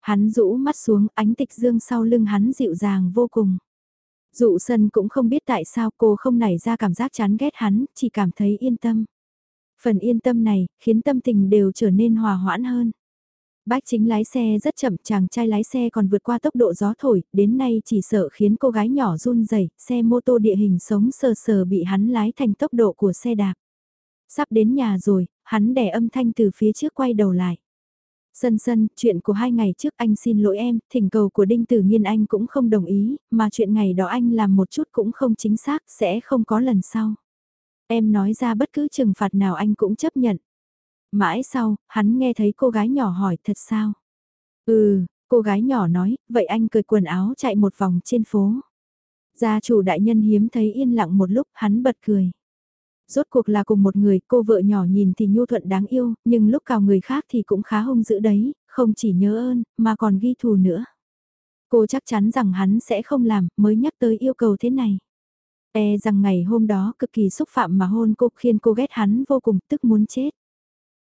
Speaker 1: Hắn rũ mắt xuống, ánh tịch dương sau lưng hắn dịu dàng vô cùng. Dụ sân cũng không biết tại sao cô không nảy ra cảm giác chán ghét hắn, chỉ cảm thấy yên tâm. Phần yên tâm này, khiến tâm tình đều trở nên hòa hoãn hơn. Bách chính lái xe rất chậm, chàng trai lái xe còn vượt qua tốc độ gió thổi, đến nay chỉ sợ khiến cô gái nhỏ run rẩy, xe mô tô địa hình sống sờ sờ bị hắn lái thành tốc độ của xe đạp. Sắp đến nhà rồi, hắn đè âm thanh từ phía trước quay đầu lại. Sân sân, chuyện của hai ngày trước anh xin lỗi em, thỉnh cầu của Đinh Tử Nhiên anh cũng không đồng ý, mà chuyện ngày đó anh làm một chút cũng không chính xác, sẽ không có lần sau. Em nói ra bất cứ trừng phạt nào anh cũng chấp nhận. Mãi sau, hắn nghe thấy cô gái nhỏ hỏi thật sao? Ừ, cô gái nhỏ nói, vậy anh cởi quần áo chạy một vòng trên phố. Gia chủ đại nhân hiếm thấy yên lặng một lúc, hắn bật cười. Rốt cuộc là cùng một người, cô vợ nhỏ nhìn thì nhu thuận đáng yêu, nhưng lúc cào người khác thì cũng khá hung dữ đấy, không chỉ nhớ ơn, mà còn ghi thù nữa. Cô chắc chắn rằng hắn sẽ không làm, mới nhắc tới yêu cầu thế này. E rằng ngày hôm đó cực kỳ xúc phạm mà hôn cô khiến cô ghét hắn vô cùng tức muốn chết.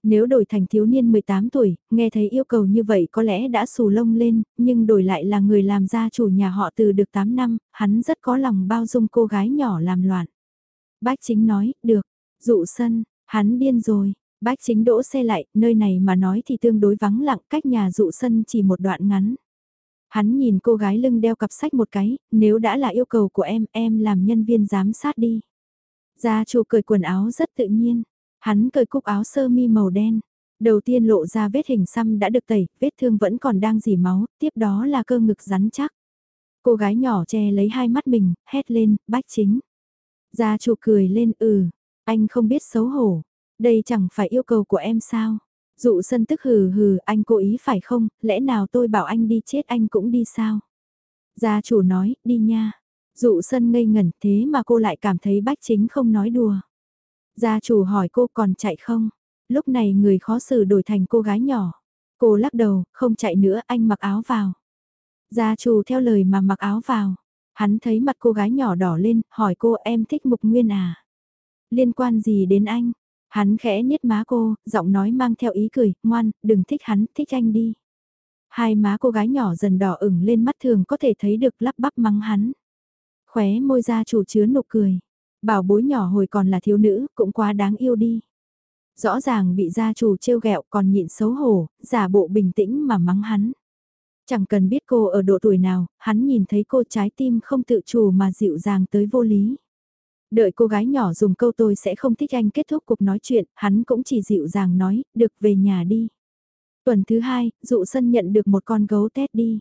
Speaker 1: Nếu đổi thành thiếu niên 18 tuổi, nghe thấy yêu cầu như vậy có lẽ đã xù lông lên, nhưng đổi lại là người làm gia chủ nhà họ từ được 8 năm, hắn rất có lòng bao dung cô gái nhỏ làm loạn. Bách chính nói, được, dụ sân, hắn điên rồi, bách chính đỗ xe lại, nơi này mà nói thì tương đối vắng lặng cách nhà dụ sân chỉ một đoạn ngắn. Hắn nhìn cô gái lưng đeo cặp sách một cái, nếu đã là yêu cầu của em, em làm nhân viên giám sát đi. Gia chủ cởi quần áo rất tự nhiên, hắn cởi cúc áo sơ mi màu đen. Đầu tiên lộ ra vết hình xăm đã được tẩy, vết thương vẫn còn đang dỉ máu, tiếp đó là cơ ngực rắn chắc. Cô gái nhỏ che lấy hai mắt mình, hét lên, bách chính. Gia chủ cười lên ừ, anh không biết xấu hổ, đây chẳng phải yêu cầu của em sao. Dụ sân tức hừ hừ, anh cố ý phải không, lẽ nào tôi bảo anh đi chết anh cũng đi sao? Gia chủ nói, đi nha. Dụ sân ngây ngẩn thế mà cô lại cảm thấy bách chính không nói đùa. Gia chủ hỏi cô còn chạy không? Lúc này người khó xử đổi thành cô gái nhỏ. Cô lắc đầu, không chạy nữa anh mặc áo vào. Gia chủ theo lời mà mặc áo vào. Hắn thấy mặt cô gái nhỏ đỏ lên, hỏi cô em thích mục nguyên à? Liên quan gì đến anh? Hắn khẽ nhếch má cô, giọng nói mang theo ý cười, ngoan, đừng thích hắn, thích anh đi. Hai má cô gái nhỏ dần đỏ ửng lên mắt thường có thể thấy được lắp bắp mắng hắn. Khóe môi ra chủ chứa nụ cười. Bảo bối nhỏ hồi còn là thiếu nữ, cũng quá đáng yêu đi. Rõ ràng bị gia chủ trêu ghẹo còn nhịn xấu hổ, giả bộ bình tĩnh mà mắng hắn. Chẳng cần biết cô ở độ tuổi nào, hắn nhìn thấy cô trái tim không tự chủ mà dịu dàng tới vô lý. Đợi cô gái nhỏ dùng câu tôi sẽ không thích anh kết thúc cuộc nói chuyện, hắn cũng chỉ dịu dàng nói, được về nhà đi. Tuần thứ hai, dụ sân nhận được một con gấu tét đi.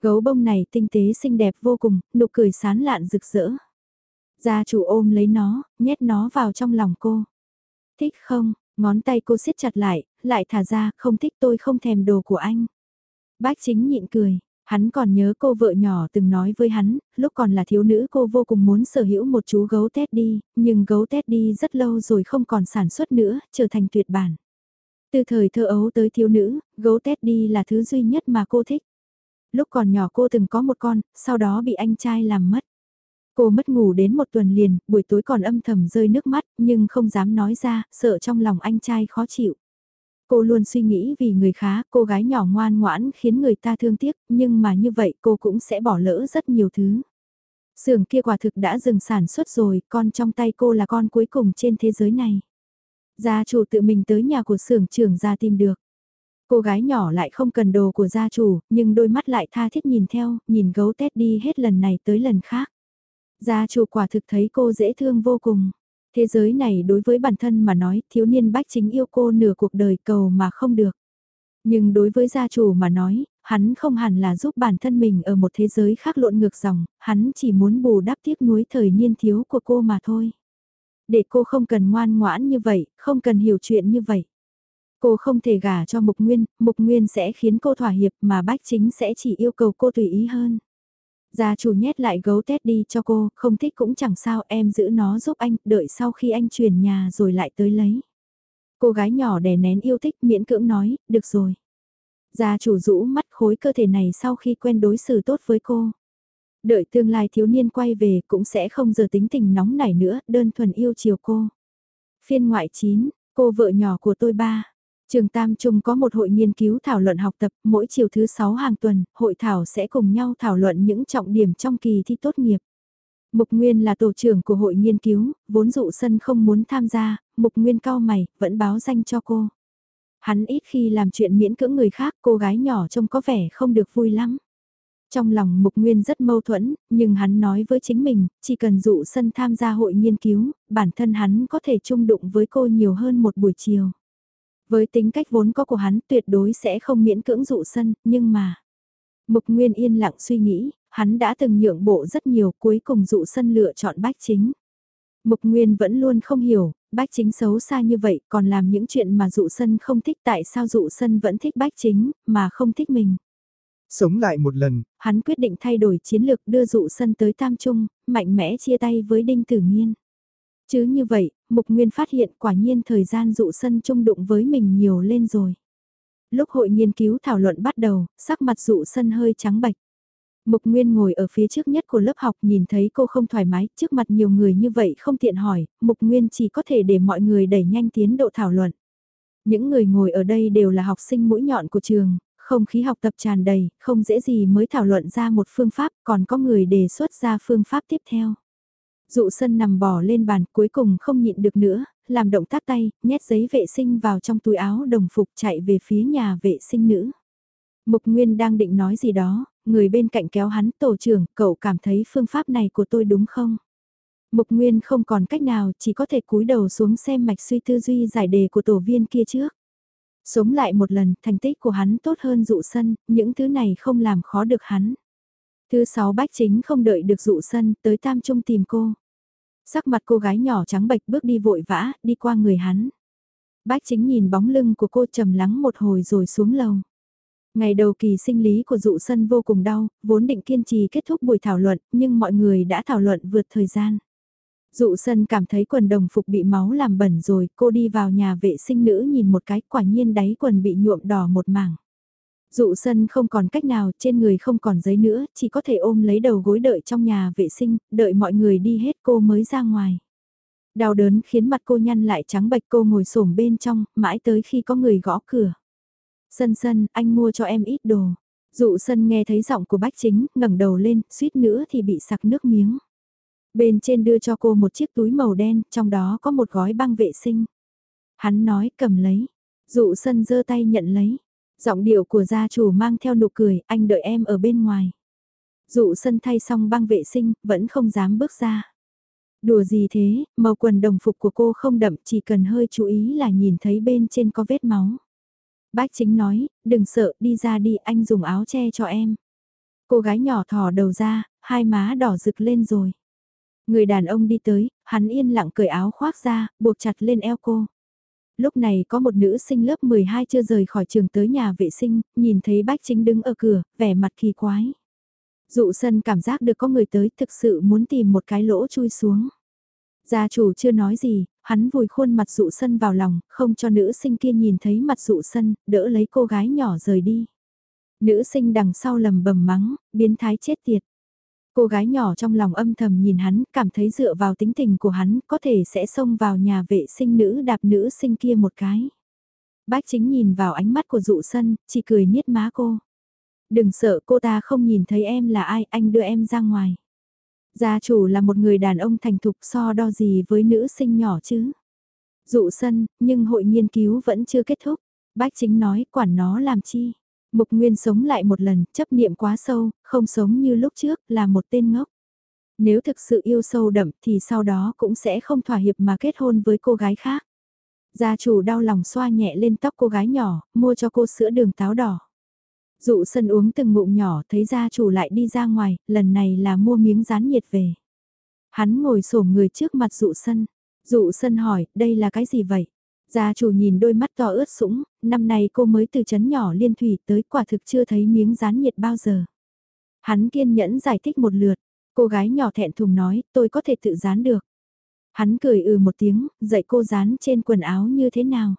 Speaker 1: Gấu bông này tinh tế xinh đẹp vô cùng, nụ cười sán lạn rực rỡ. Gia chủ ôm lấy nó, nhét nó vào trong lòng cô. Thích không, ngón tay cô siết chặt lại, lại thả ra, không thích tôi không thèm đồ của anh. Bách chính nhịn cười, hắn còn nhớ cô vợ nhỏ từng nói với hắn, lúc còn là thiếu nữ cô vô cùng muốn sở hữu một chú gấu Teddy, nhưng gấu Teddy rất lâu rồi không còn sản xuất nữa, trở thành tuyệt bản. Từ thời thơ ấu tới thiếu nữ, gấu Teddy là thứ duy nhất mà cô thích. Lúc còn nhỏ cô từng có một con, sau đó bị anh trai làm mất. Cô mất ngủ đến một tuần liền, buổi tối còn âm thầm rơi nước mắt, nhưng không dám nói ra, sợ trong lòng anh trai khó chịu. Cô luôn suy nghĩ vì người khá, cô gái nhỏ ngoan ngoãn khiến người ta thương tiếc, nhưng mà như vậy cô cũng sẽ bỏ lỡ rất nhiều thứ. Sưởng kia quả thực đã dừng sản xuất rồi, con trong tay cô là con cuối cùng trên thế giới này. Gia chủ tự mình tới nhà của sưởng trưởng ra tìm được. Cô gái nhỏ lại không cần đồ của gia chủ, nhưng đôi mắt lại tha thiết nhìn theo, nhìn gấu tét đi hết lần này tới lần khác. Gia chủ quả thực thấy cô dễ thương vô cùng. Thế giới này đối với bản thân mà nói, thiếu niên bách chính yêu cô nửa cuộc đời cầu mà không được. Nhưng đối với gia chủ mà nói, hắn không hẳn là giúp bản thân mình ở một thế giới khác lộn ngược dòng, hắn chỉ muốn bù đắp tiếc nuối thời niên thiếu của cô mà thôi. Để cô không cần ngoan ngoãn như vậy, không cần hiểu chuyện như vậy. Cô không thể gả cho Mục Nguyên, Mục Nguyên sẽ khiến cô thỏa hiệp mà Bách Chính sẽ chỉ yêu cầu cô tùy ý hơn. Gia chủ nhét lại gấu tét đi cho cô, không thích cũng chẳng sao em giữ nó giúp anh, đợi sau khi anh chuyển nhà rồi lại tới lấy. Cô gái nhỏ đè nén yêu thích miễn cưỡng nói, được rồi. Gia chủ rũ mắt khối cơ thể này sau khi quen đối xử tốt với cô. Đợi tương lai thiếu niên quay về cũng sẽ không giờ tính tình nóng nảy nữa, đơn thuần yêu chiều cô. Phiên ngoại 9, cô vợ nhỏ của tôi ba. Trường Tam Trung có một hội nghiên cứu thảo luận học tập, mỗi chiều thứ 6 hàng tuần, hội thảo sẽ cùng nhau thảo luận những trọng điểm trong kỳ thi tốt nghiệp. Mục Nguyên là tổ trưởng của hội nghiên cứu, vốn dụ sân không muốn tham gia, Mục Nguyên cao mày, vẫn báo danh cho cô. Hắn ít khi làm chuyện miễn cưỡng người khác, cô gái nhỏ trông có vẻ không được vui lắm. Trong lòng Mục Nguyên rất mâu thuẫn, nhưng hắn nói với chính mình, chỉ cần dụ sân tham gia hội nghiên cứu, bản thân hắn có thể chung đụng với cô nhiều hơn một buổi chiều. Với tính cách vốn có của hắn tuyệt đối sẽ không miễn cưỡng dụ sân, nhưng mà... Mục Nguyên yên lặng suy nghĩ, hắn đã từng nhượng bộ rất nhiều cuối cùng dụ sân lựa chọn bách chính. Mục Nguyên vẫn luôn không hiểu, bách chính xấu xa như vậy còn làm những chuyện mà dụ sân không thích tại sao dụ sân vẫn thích bách chính, mà không thích mình.
Speaker 2: Sống lại một lần,
Speaker 1: hắn quyết định thay đổi chiến lược đưa dụ sân tới Tam Trung, mạnh mẽ chia tay với Đinh Tử Nghiên. Chứ như vậy, Mục Nguyên phát hiện quả nhiên thời gian dụ sân chung đụng với mình nhiều lên rồi. Lúc hội nghiên cứu thảo luận bắt đầu, sắc mặt dụ sân hơi trắng bạch. Mục Nguyên ngồi ở phía trước nhất của lớp học nhìn thấy cô không thoải mái, trước mặt nhiều người như vậy không tiện hỏi, Mục Nguyên chỉ có thể để mọi người đẩy nhanh tiến độ thảo luận. Những người ngồi ở đây đều là học sinh mũi nhọn của trường, không khí học tập tràn đầy, không dễ gì mới thảo luận ra một phương pháp, còn có người đề xuất ra phương pháp tiếp theo. Dụ sân nằm bò lên bàn cuối cùng không nhịn được nữa, làm động tác tay, nhét giấy vệ sinh vào trong túi áo đồng phục chạy về phía nhà vệ sinh nữ. Mục Nguyên đang định nói gì đó, người bên cạnh kéo hắn tổ trưởng, cậu cảm thấy phương pháp này của tôi đúng không? Mục Nguyên không còn cách nào chỉ có thể cúi đầu xuống xem mạch suy tư duy giải đề của tổ viên kia trước. Sống lại một lần, thành tích của hắn tốt hơn dụ sân, những thứ này không làm khó được hắn. Thứ sáu bách chính không đợi được dụ sân, tới tam trung tìm cô. Sắc mặt cô gái nhỏ trắng bệch bước đi vội vã, đi qua người hắn. Bách chính nhìn bóng lưng của cô trầm lắng một hồi rồi xuống lầu. Ngày đầu kỳ sinh lý của dụ sân vô cùng đau, vốn định kiên trì kết thúc buổi thảo luận, nhưng mọi người đã thảo luận vượt thời gian. Dụ sân cảm thấy quần đồng phục bị máu làm bẩn rồi, cô đi vào nhà vệ sinh nữ nhìn một cái, quả nhiên đáy quần bị nhuộm đỏ một mảng. Dụ sân không còn cách nào, trên người không còn giấy nữa, chỉ có thể ôm lấy đầu gối đợi trong nhà vệ sinh, đợi mọi người đi hết cô mới ra ngoài. Đau đớn khiến mặt cô nhăn lại trắng bệch cô ngồi xổm bên trong, mãi tới khi có người gõ cửa. Sân sân, anh mua cho em ít đồ. Dụ sân nghe thấy giọng của bách chính, ngẩng đầu lên, suýt nữa thì bị sặc nước miếng. Bên trên đưa cho cô một chiếc túi màu đen, trong đó có một gói băng vệ sinh. Hắn nói cầm lấy. Dụ sân giơ tay nhận lấy. Giọng điệu của gia chủ mang theo nụ cười, anh đợi em ở bên ngoài. Dụ sân thay xong băng vệ sinh, vẫn không dám bước ra. Đùa gì thế, màu quần đồng phục của cô không đậm, chỉ cần hơi chú ý là nhìn thấy bên trên có vết máu. Bác chính nói, đừng sợ, đi ra đi, anh dùng áo che cho em. Cô gái nhỏ thò đầu ra, hai má đỏ rực lên rồi. Người đàn ông đi tới, hắn yên lặng cởi áo khoác ra, buộc chặt lên eo cô. Lúc này có một nữ sinh lớp 12 chưa rời khỏi trường tới nhà vệ sinh, nhìn thấy bách chính đứng ở cửa, vẻ mặt kỳ quái. Dụ sân cảm giác được có người tới thực sự muốn tìm một cái lỗ chui xuống. Gia chủ chưa nói gì, hắn vùi khuôn mặt dụ sân vào lòng, không cho nữ sinh kia nhìn thấy mặt dụ sân, đỡ lấy cô gái nhỏ rời đi. Nữ sinh đằng sau lầm bầm mắng, biến thái chết tiệt. Cô gái nhỏ trong lòng âm thầm nhìn hắn, cảm thấy dựa vào tính tình của hắn, có thể sẽ xông vào nhà vệ sinh nữ đạp nữ sinh kia một cái. Bách chính nhìn vào ánh mắt của dụ sân, chỉ cười niết má cô. Đừng sợ cô ta không nhìn thấy em là ai, anh đưa em ra ngoài. Gia chủ là một người đàn ông thành thục so đo gì với nữ sinh nhỏ chứ. Dụ sân, nhưng hội nghiên cứu vẫn chưa kết thúc. Bách chính nói quản nó làm chi. Mục Nguyên sống lại một lần, chấp niệm quá sâu, không sống như lúc trước, là một tên ngốc. Nếu thực sự yêu sâu đậm thì sau đó cũng sẽ không thỏa hiệp mà kết hôn với cô gái khác. Gia chủ đau lòng xoa nhẹ lên tóc cô gái nhỏ, mua cho cô sữa đường táo đỏ. Dụ sân uống từng ngụm nhỏ thấy gia chủ lại đi ra ngoài, lần này là mua miếng rán nhiệt về. Hắn ngồi xổm người trước mặt dụ sân. Dụ sân hỏi, đây là cái gì vậy? Gia chủ nhìn đôi mắt to ướt sũng, năm nay cô mới từ chấn nhỏ liên thủy tới quả thực chưa thấy miếng rán nhiệt bao giờ. Hắn kiên nhẫn giải thích một lượt, cô gái nhỏ thẹn thùng nói, tôi có thể tự dán được. Hắn cười ừ một tiếng, dạy cô dán trên quần áo như thế nào.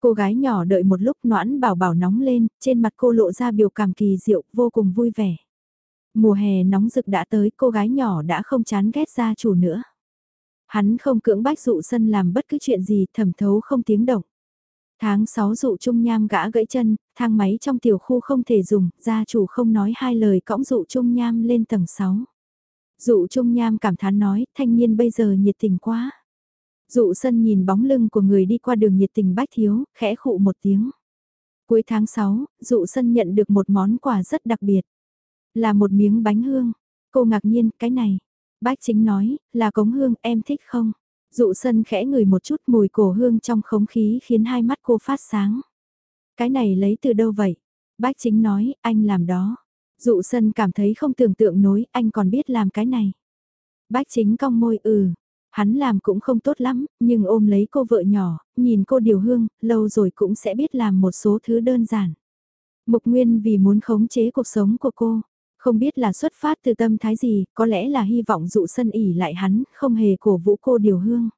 Speaker 1: Cô gái nhỏ đợi một lúc noãn bảo bảo nóng lên, trên mặt cô lộ ra biểu cảm kỳ diệu, vô cùng vui vẻ. Mùa hè nóng rực đã tới, cô gái nhỏ đã không chán ghét gia chủ nữa. Hắn không cưỡng bách dụ sân làm bất cứ chuyện gì thẩm thấu không tiếng động. Tháng 6 dụ trung nham gã gãy chân, thang máy trong tiểu khu không thể dùng, gia chủ không nói hai lời cõng dụ trung nham lên tầng 6. Dụ trung nham cảm thán nói, thanh niên bây giờ nhiệt tình quá. Dụ sân nhìn bóng lưng của người đi qua đường nhiệt tình bách thiếu, khẽ khụ một tiếng. Cuối tháng 6, dụ sân nhận được một món quà rất đặc biệt. Là một miếng bánh hương. Cô ngạc nhiên, cái này, Bách chính nói, là cống hương em thích không? Dụ sân khẽ ngửi một chút mùi cổ hương trong không khí khiến hai mắt cô phát sáng. Cái này lấy từ đâu vậy? Bách chính nói, anh làm đó. Dụ sân cảm thấy không tưởng tượng nối, anh còn biết làm cái này. Bách chính cong môi ừ. Hắn làm cũng không tốt lắm, nhưng ôm lấy cô vợ nhỏ, nhìn cô điều hương, lâu rồi cũng sẽ biết làm một số thứ đơn giản. Mục Nguyên vì muốn khống chế cuộc sống của cô, không biết là xuất phát từ tâm thái gì, có lẽ là hy vọng dụ sân ỉ lại hắn, không hề cổ vũ cô điều hương.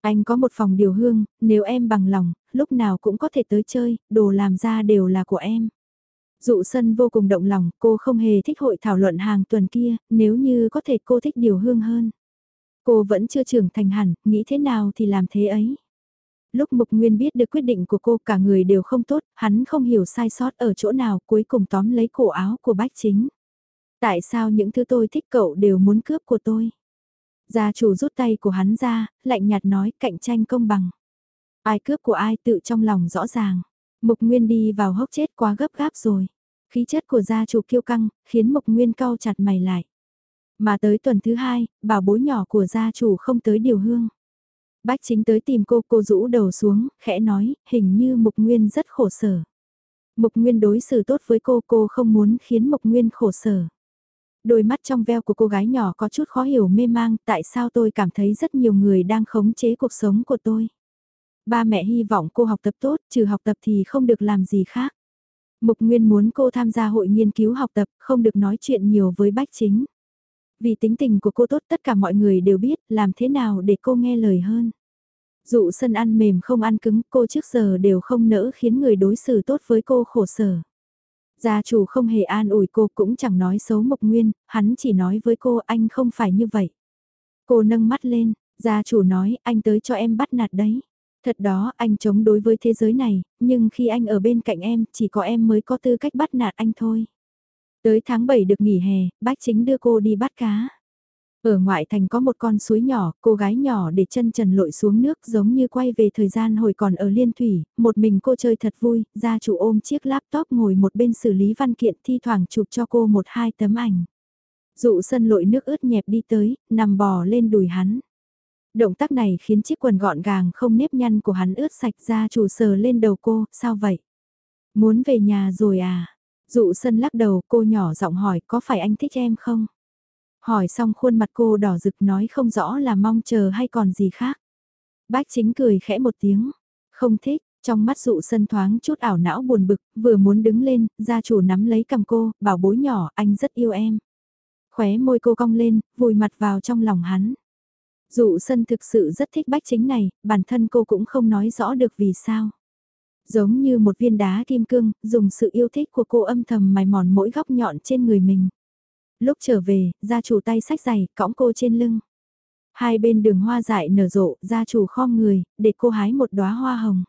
Speaker 1: Anh có một phòng điều hương, nếu em bằng lòng, lúc nào cũng có thể tới chơi, đồ làm ra đều là của em. Dụ sân vô cùng động lòng, cô không hề thích hội thảo luận hàng tuần kia, nếu như có thể cô thích điều hương hơn. Cô vẫn chưa trưởng thành hẳn, nghĩ thế nào thì làm thế ấy. Lúc Mục Nguyên biết được quyết định của cô cả người đều không tốt, hắn không hiểu sai sót ở chỗ nào cuối cùng tóm lấy cổ áo của bách chính. Tại sao những thứ tôi thích cậu đều muốn cướp của tôi? Gia chủ rút tay của hắn ra, lạnh nhạt nói cạnh tranh công bằng. Ai cướp của ai tự trong lòng rõ ràng. Mục Nguyên đi vào hốc chết quá gấp gáp rồi. Khí chất của gia chủ kiêu căng, khiến Mục Nguyên cau chặt mày lại. Mà tới tuần thứ hai, bảo bối nhỏ của gia chủ không tới điều hương. Bách chính tới tìm cô, cô rũ đầu xuống, khẽ nói, hình như Mục Nguyên rất khổ sở. Mục Nguyên đối xử tốt với cô, cô không muốn khiến Mục Nguyên khổ sở. Đôi mắt trong veo của cô gái nhỏ có chút khó hiểu mê mang tại sao tôi cảm thấy rất nhiều người đang khống chế cuộc sống của tôi. Ba mẹ hy vọng cô học tập tốt, trừ học tập thì không được làm gì khác. Mục Nguyên muốn cô tham gia hội nghiên cứu học tập, không được nói chuyện nhiều với Bách Chính. Vì tính tình của cô tốt tất cả mọi người đều biết làm thế nào để cô nghe lời hơn. Dụ sân ăn mềm không ăn cứng, cô trước giờ đều không nỡ khiến người đối xử tốt với cô khổ sở. Gia chủ không hề an ủi cô cũng chẳng nói xấu Mộc Nguyên, hắn chỉ nói với cô anh không phải như vậy. Cô nâng mắt lên, gia chủ nói anh tới cho em bắt nạt đấy. Thật đó anh chống đối với thế giới này, nhưng khi anh ở bên cạnh em chỉ có em mới có tư cách bắt nạt anh thôi. Tới tháng 7 được nghỉ hè, bác chính đưa cô đi bắt cá. Ở ngoại thành có một con suối nhỏ, cô gái nhỏ để chân trần lội xuống nước giống như quay về thời gian hồi còn ở Liên Thủy, một mình cô chơi thật vui, gia chủ ôm chiếc laptop ngồi một bên xử lý văn kiện thi thoảng chụp cho cô một hai tấm ảnh. Dụ sân lội nước ướt nhẹp đi tới, nằm bò lên đùi hắn. Động tác này khiến chiếc quần gọn gàng không nếp nhăn của hắn ướt sạch ra chủ sờ lên đầu cô, sao vậy? Muốn về nhà rồi à? Dụ sân lắc đầu cô nhỏ giọng hỏi có phải anh thích em không? Hỏi xong khuôn mặt cô đỏ rực nói không rõ là mong chờ hay còn gì khác. Bách chính cười khẽ một tiếng. Không thích, trong mắt dụ sân thoáng chút ảo não buồn bực, vừa muốn đứng lên, gia chủ nắm lấy cầm cô, bảo bối nhỏ, anh rất yêu em. Khóe môi cô cong lên, vùi mặt vào trong lòng hắn. Dụ sân thực sự rất thích bách chính này, bản thân cô cũng không nói rõ được vì sao. Giống như một viên đá kim cương, dùng sự yêu thích của cô âm thầm mài mòn mỗi góc nhọn trên người mình. Lúc trở về, gia chủ tay sách giày, cõng cô trên lưng. Hai bên đường hoa dại nở rộ, gia chủ khom người, để cô hái một đóa hoa hồng.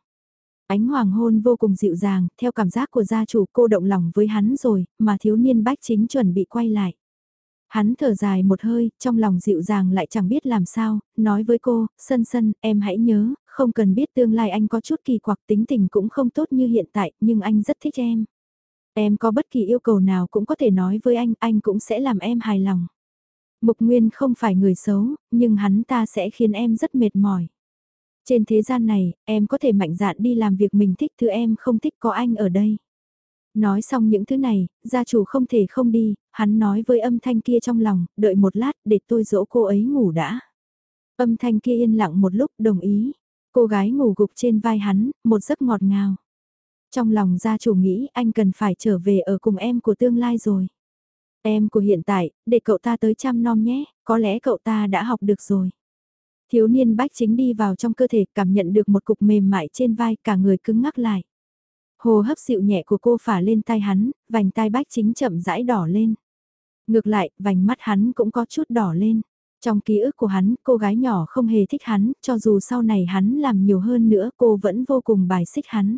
Speaker 1: Ánh hoàng hôn vô cùng dịu dàng, theo cảm giác của gia chủ cô động lòng với hắn rồi, mà thiếu niên bách chính chuẩn bị quay lại. Hắn thở dài một hơi, trong lòng dịu dàng lại chẳng biết làm sao, nói với cô, sân sân, em hãy nhớ, không cần biết tương lai anh có chút kỳ quặc tính tình cũng không tốt như hiện tại, nhưng anh rất thích em. Em có bất kỳ yêu cầu nào cũng có thể nói với anh, anh cũng sẽ làm em hài lòng. Mục Nguyên không phải người xấu, nhưng hắn ta sẽ khiến em rất mệt mỏi. Trên thế gian này, em có thể mạnh dạn đi làm việc mình thích thứ em không thích có anh ở đây. Nói xong những thứ này, gia chủ không thể không đi, hắn nói với âm thanh kia trong lòng, đợi một lát để tôi dỗ cô ấy ngủ đã. Âm thanh kia yên lặng một lúc đồng ý, cô gái ngủ gục trên vai hắn, một giấc ngọt ngào. Trong lòng gia chủ nghĩ anh cần phải trở về ở cùng em của tương lai rồi. Em của hiện tại, để cậu ta tới chăm nom nhé, có lẽ cậu ta đã học được rồi. Thiếu niên bách chính đi vào trong cơ thể cảm nhận được một cục mềm mại trên vai cả người cứng ngắc lại. Hồ hấp dịu nhẹ của cô phả lên tai hắn, vành tai bách chính chậm rãi đỏ lên. Ngược lại, vành mắt hắn cũng có chút đỏ lên. Trong ký ức của hắn, cô gái nhỏ không hề thích hắn, cho dù sau này hắn làm nhiều hơn nữa cô vẫn vô cùng bài xích hắn.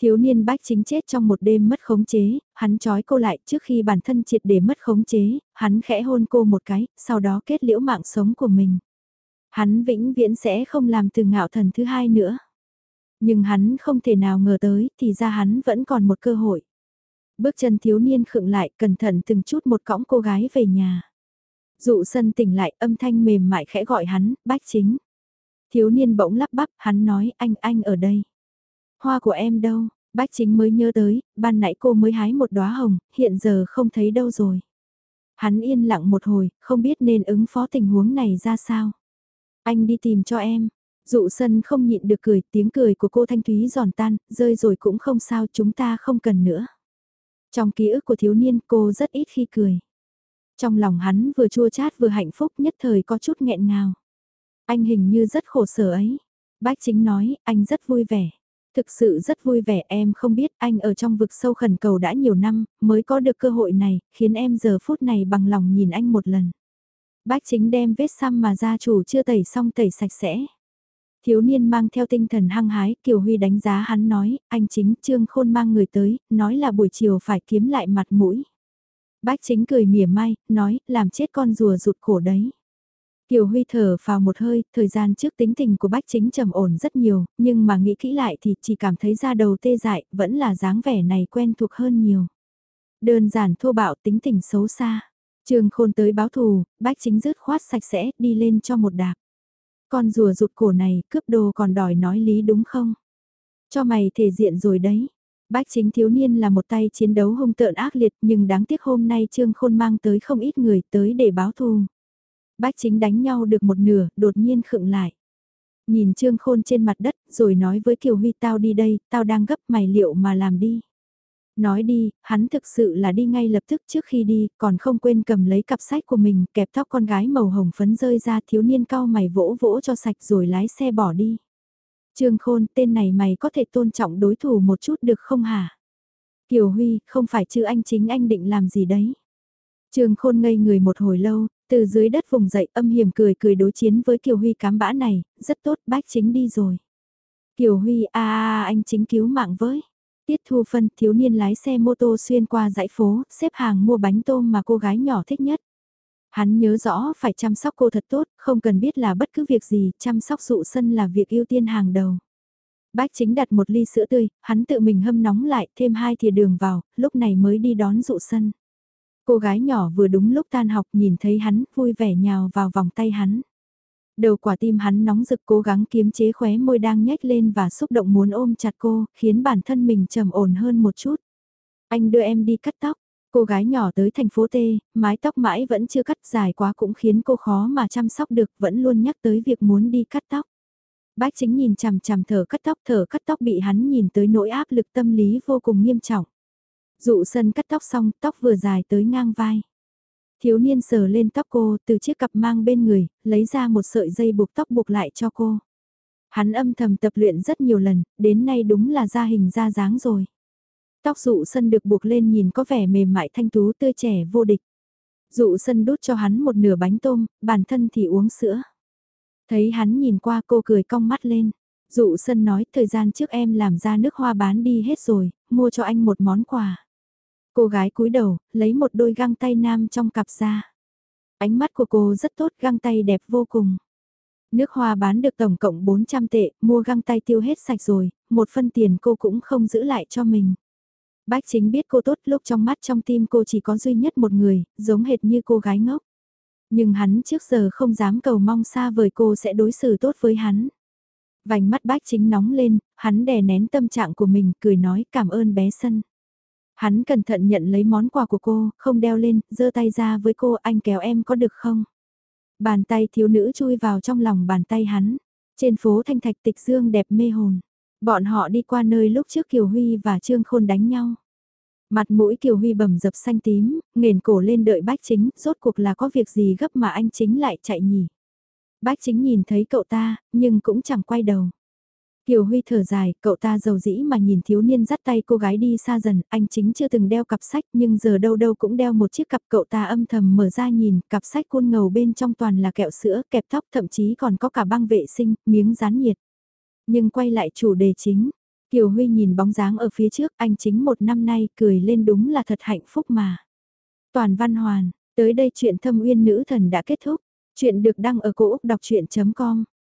Speaker 1: Thiếu niên bách chính chết trong một đêm mất khống chế, hắn trói cô lại trước khi bản thân triệt để mất khống chế, hắn khẽ hôn cô một cái, sau đó kết liễu mạng sống của mình. Hắn vĩnh viễn sẽ không làm từ ngạo thần thứ hai nữa. Nhưng hắn không thể nào ngờ tới thì ra hắn vẫn còn một cơ hội. Bước chân thiếu niên khựng lại cẩn thận từng chút một cõng cô gái về nhà. Dụ sân tỉnh lại âm thanh mềm mại khẽ gọi hắn, bách chính. Thiếu niên bỗng lắp bắp, hắn nói anh anh ở đây. Hoa của em đâu? Bách chính mới nhớ tới, ban nãy cô mới hái một đóa hồng, hiện giờ không thấy đâu rồi. Hắn yên lặng một hồi, không biết nên ứng phó tình huống này ra sao. Anh đi tìm cho em. Dụ sân không nhịn được cười, tiếng cười của cô Thanh Thúy giòn tan, rơi rồi cũng không sao chúng ta không cần nữa. Trong ký ức của thiếu niên cô rất ít khi cười. Trong lòng hắn vừa chua chát vừa hạnh phúc nhất thời có chút nghẹn ngào. Anh hình như rất khổ sở ấy. Bách chính nói, anh rất vui vẻ. Thực sự rất vui vẻ em không biết anh ở trong vực sâu khẩn cầu đã nhiều năm, mới có được cơ hội này, khiến em giờ phút này bằng lòng nhìn anh một lần. Bách chính đem vết xăm mà gia chủ chưa tẩy xong tẩy sạch sẽ. Thiếu niên mang theo tinh thần hăng hái, Kiều Huy đánh giá hắn nói, anh chính trương khôn mang người tới, nói là buổi chiều phải kiếm lại mặt mũi. Bách chính cười mỉa mai, nói, làm chết con rùa rụt cổ đấy. Kiều Huy thở vào một hơi, thời gian trước tính tình của Bách Chính trầm ổn rất nhiều, nhưng mà nghĩ kỹ lại thì chỉ cảm thấy da đầu tê dại, vẫn là dáng vẻ này quen thuộc hơn nhiều. Đơn giản thô bạo tính tình xấu xa. Trường khôn tới báo thù, Bách Chính rứt khoát sạch sẽ, đi lên cho một đạp. Con rùa rụt cổ này, cướp đồ còn đòi nói lý đúng không? Cho mày thể diện rồi đấy. Bách chính thiếu niên là một tay chiến đấu hung tợn ác liệt nhưng đáng tiếc hôm nay Trương Khôn mang tới không ít người tới để báo thù. Bách chính đánh nhau được một nửa, đột nhiên khựng lại. Nhìn Trương Khôn trên mặt đất, rồi nói với Kiều Huy tao đi đây, tao đang gấp mày liệu mà làm đi. Nói đi, hắn thực sự là đi ngay lập tức trước khi đi, còn không quên cầm lấy cặp sách của mình, kẹp tóc con gái màu hồng phấn rơi ra thiếu niên cao mày vỗ vỗ cho sạch rồi lái xe bỏ đi. Trương Khôn, tên này mày có thể tôn trọng đối thủ một chút được không hả? Kiều Huy, không phải chứ anh chính anh định làm gì đấy? Trương Khôn ngây người một hồi lâu, từ dưới đất vùng dậy âm hiểm cười cười đối chiến với Kiều Huy cám bã này, rất tốt bách chính đi rồi. Kiều Huy a à, anh chính cứu mạng với. Tiết thu phân thiếu niên lái xe mô tô xuyên qua dãy phố, xếp hàng mua bánh tôm mà cô gái nhỏ thích nhất. Hắn nhớ rõ phải chăm sóc cô thật tốt, không cần biết là bất cứ việc gì, chăm sóc dụ sân là việc ưu tiên hàng đầu. Bách chính đặt một ly sữa tươi, hắn tự mình hâm nóng lại, thêm hai thìa đường vào, lúc này mới đi đón dụ sân. Cô gái nhỏ vừa đúng lúc tan học nhìn thấy hắn, vui vẻ nhào vào vòng tay hắn. Đầu quả tim hắn nóng rực cố gắng kiềm chế khóe môi đang nhếch lên và xúc động muốn ôm chặt cô, khiến bản thân mình trầm ổn hơn một chút. Anh đưa em đi cắt tóc. Cô gái nhỏ tới thành phố T, mái tóc mãi vẫn chưa cắt dài quá cũng khiến cô khó mà chăm sóc được, vẫn luôn nhắc tới việc muốn đi cắt tóc. Bách chính nhìn chằm chằm thở cắt tóc thở cắt tóc bị hắn nhìn tới nỗi áp lực tâm lý vô cùng nghiêm trọng. Dụ sân cắt tóc xong, tóc vừa dài tới ngang vai. Thiếu niên sờ lên tóc cô từ chiếc cặp mang bên người, lấy ra một sợi dây buộc tóc buộc lại cho cô. Hắn âm thầm tập luyện rất nhiều lần, đến nay đúng là ra hình ra dáng rồi. Tóc dụ sân được buộc lên nhìn có vẻ mềm mại thanh tú tươi trẻ vô địch. Dụ sân đút cho hắn một nửa bánh tôm, bản thân thì uống sữa. Thấy hắn nhìn qua cô cười cong mắt lên. Dụ sân nói thời gian trước em làm ra nước hoa bán đi hết rồi, mua cho anh một món quà. Cô gái cúi đầu, lấy một đôi găng tay nam trong cặp ra. Ánh mắt của cô rất tốt, găng tay đẹp vô cùng. Nước hoa bán được tổng cộng 400 tệ, mua găng tay tiêu hết sạch rồi, một phân tiền cô cũng không giữ lại cho mình. Bách chính biết cô tốt lúc trong mắt trong tim cô chỉ có duy nhất một người, giống hệt như cô gái ngốc. Nhưng hắn trước giờ không dám cầu mong xa vời cô sẽ đối xử tốt với hắn. Vành mắt bách chính nóng lên, hắn đè nén tâm trạng của mình, cười nói cảm ơn bé sân. Hắn cẩn thận nhận lấy món quà của cô, không đeo lên, giơ tay ra với cô anh kéo em có được không? Bàn tay thiếu nữ chui vào trong lòng bàn tay hắn. Trên phố Thanh Thạch tịch dương đẹp mê hồn. Bọn họ đi qua nơi lúc trước Kiều Huy và Trương Khôn đánh nhau. Mặt mũi Kiều Huy bầm dập xanh tím, nghền cổ lên đợi bách chính, rốt cuộc là có việc gì gấp mà anh chính lại chạy nhỉ. Bách chính nhìn thấy cậu ta, nhưng cũng chẳng quay đầu. Kiều Huy thở dài, cậu ta giàu dĩ mà nhìn thiếu niên dắt tay cô gái đi xa dần, anh chính chưa từng đeo cặp sách nhưng giờ đâu đâu cũng đeo một chiếc cặp cậu ta âm thầm mở ra nhìn, cặp sách cuôn ngầu bên trong toàn là kẹo sữa, kẹp tóc thậm chí còn có cả băng vệ sinh, miếng dán nhiệt. Nhưng quay lại chủ đề chính, Kiều Huy nhìn bóng dáng ở phía trước, anh chính một năm nay cười lên đúng là thật hạnh phúc mà. Toàn văn hoàn, tới đây chuyện thâm uyên nữ thần đã kết thúc. Chuyện được đăng ở cổ Úc đọc chuyện.com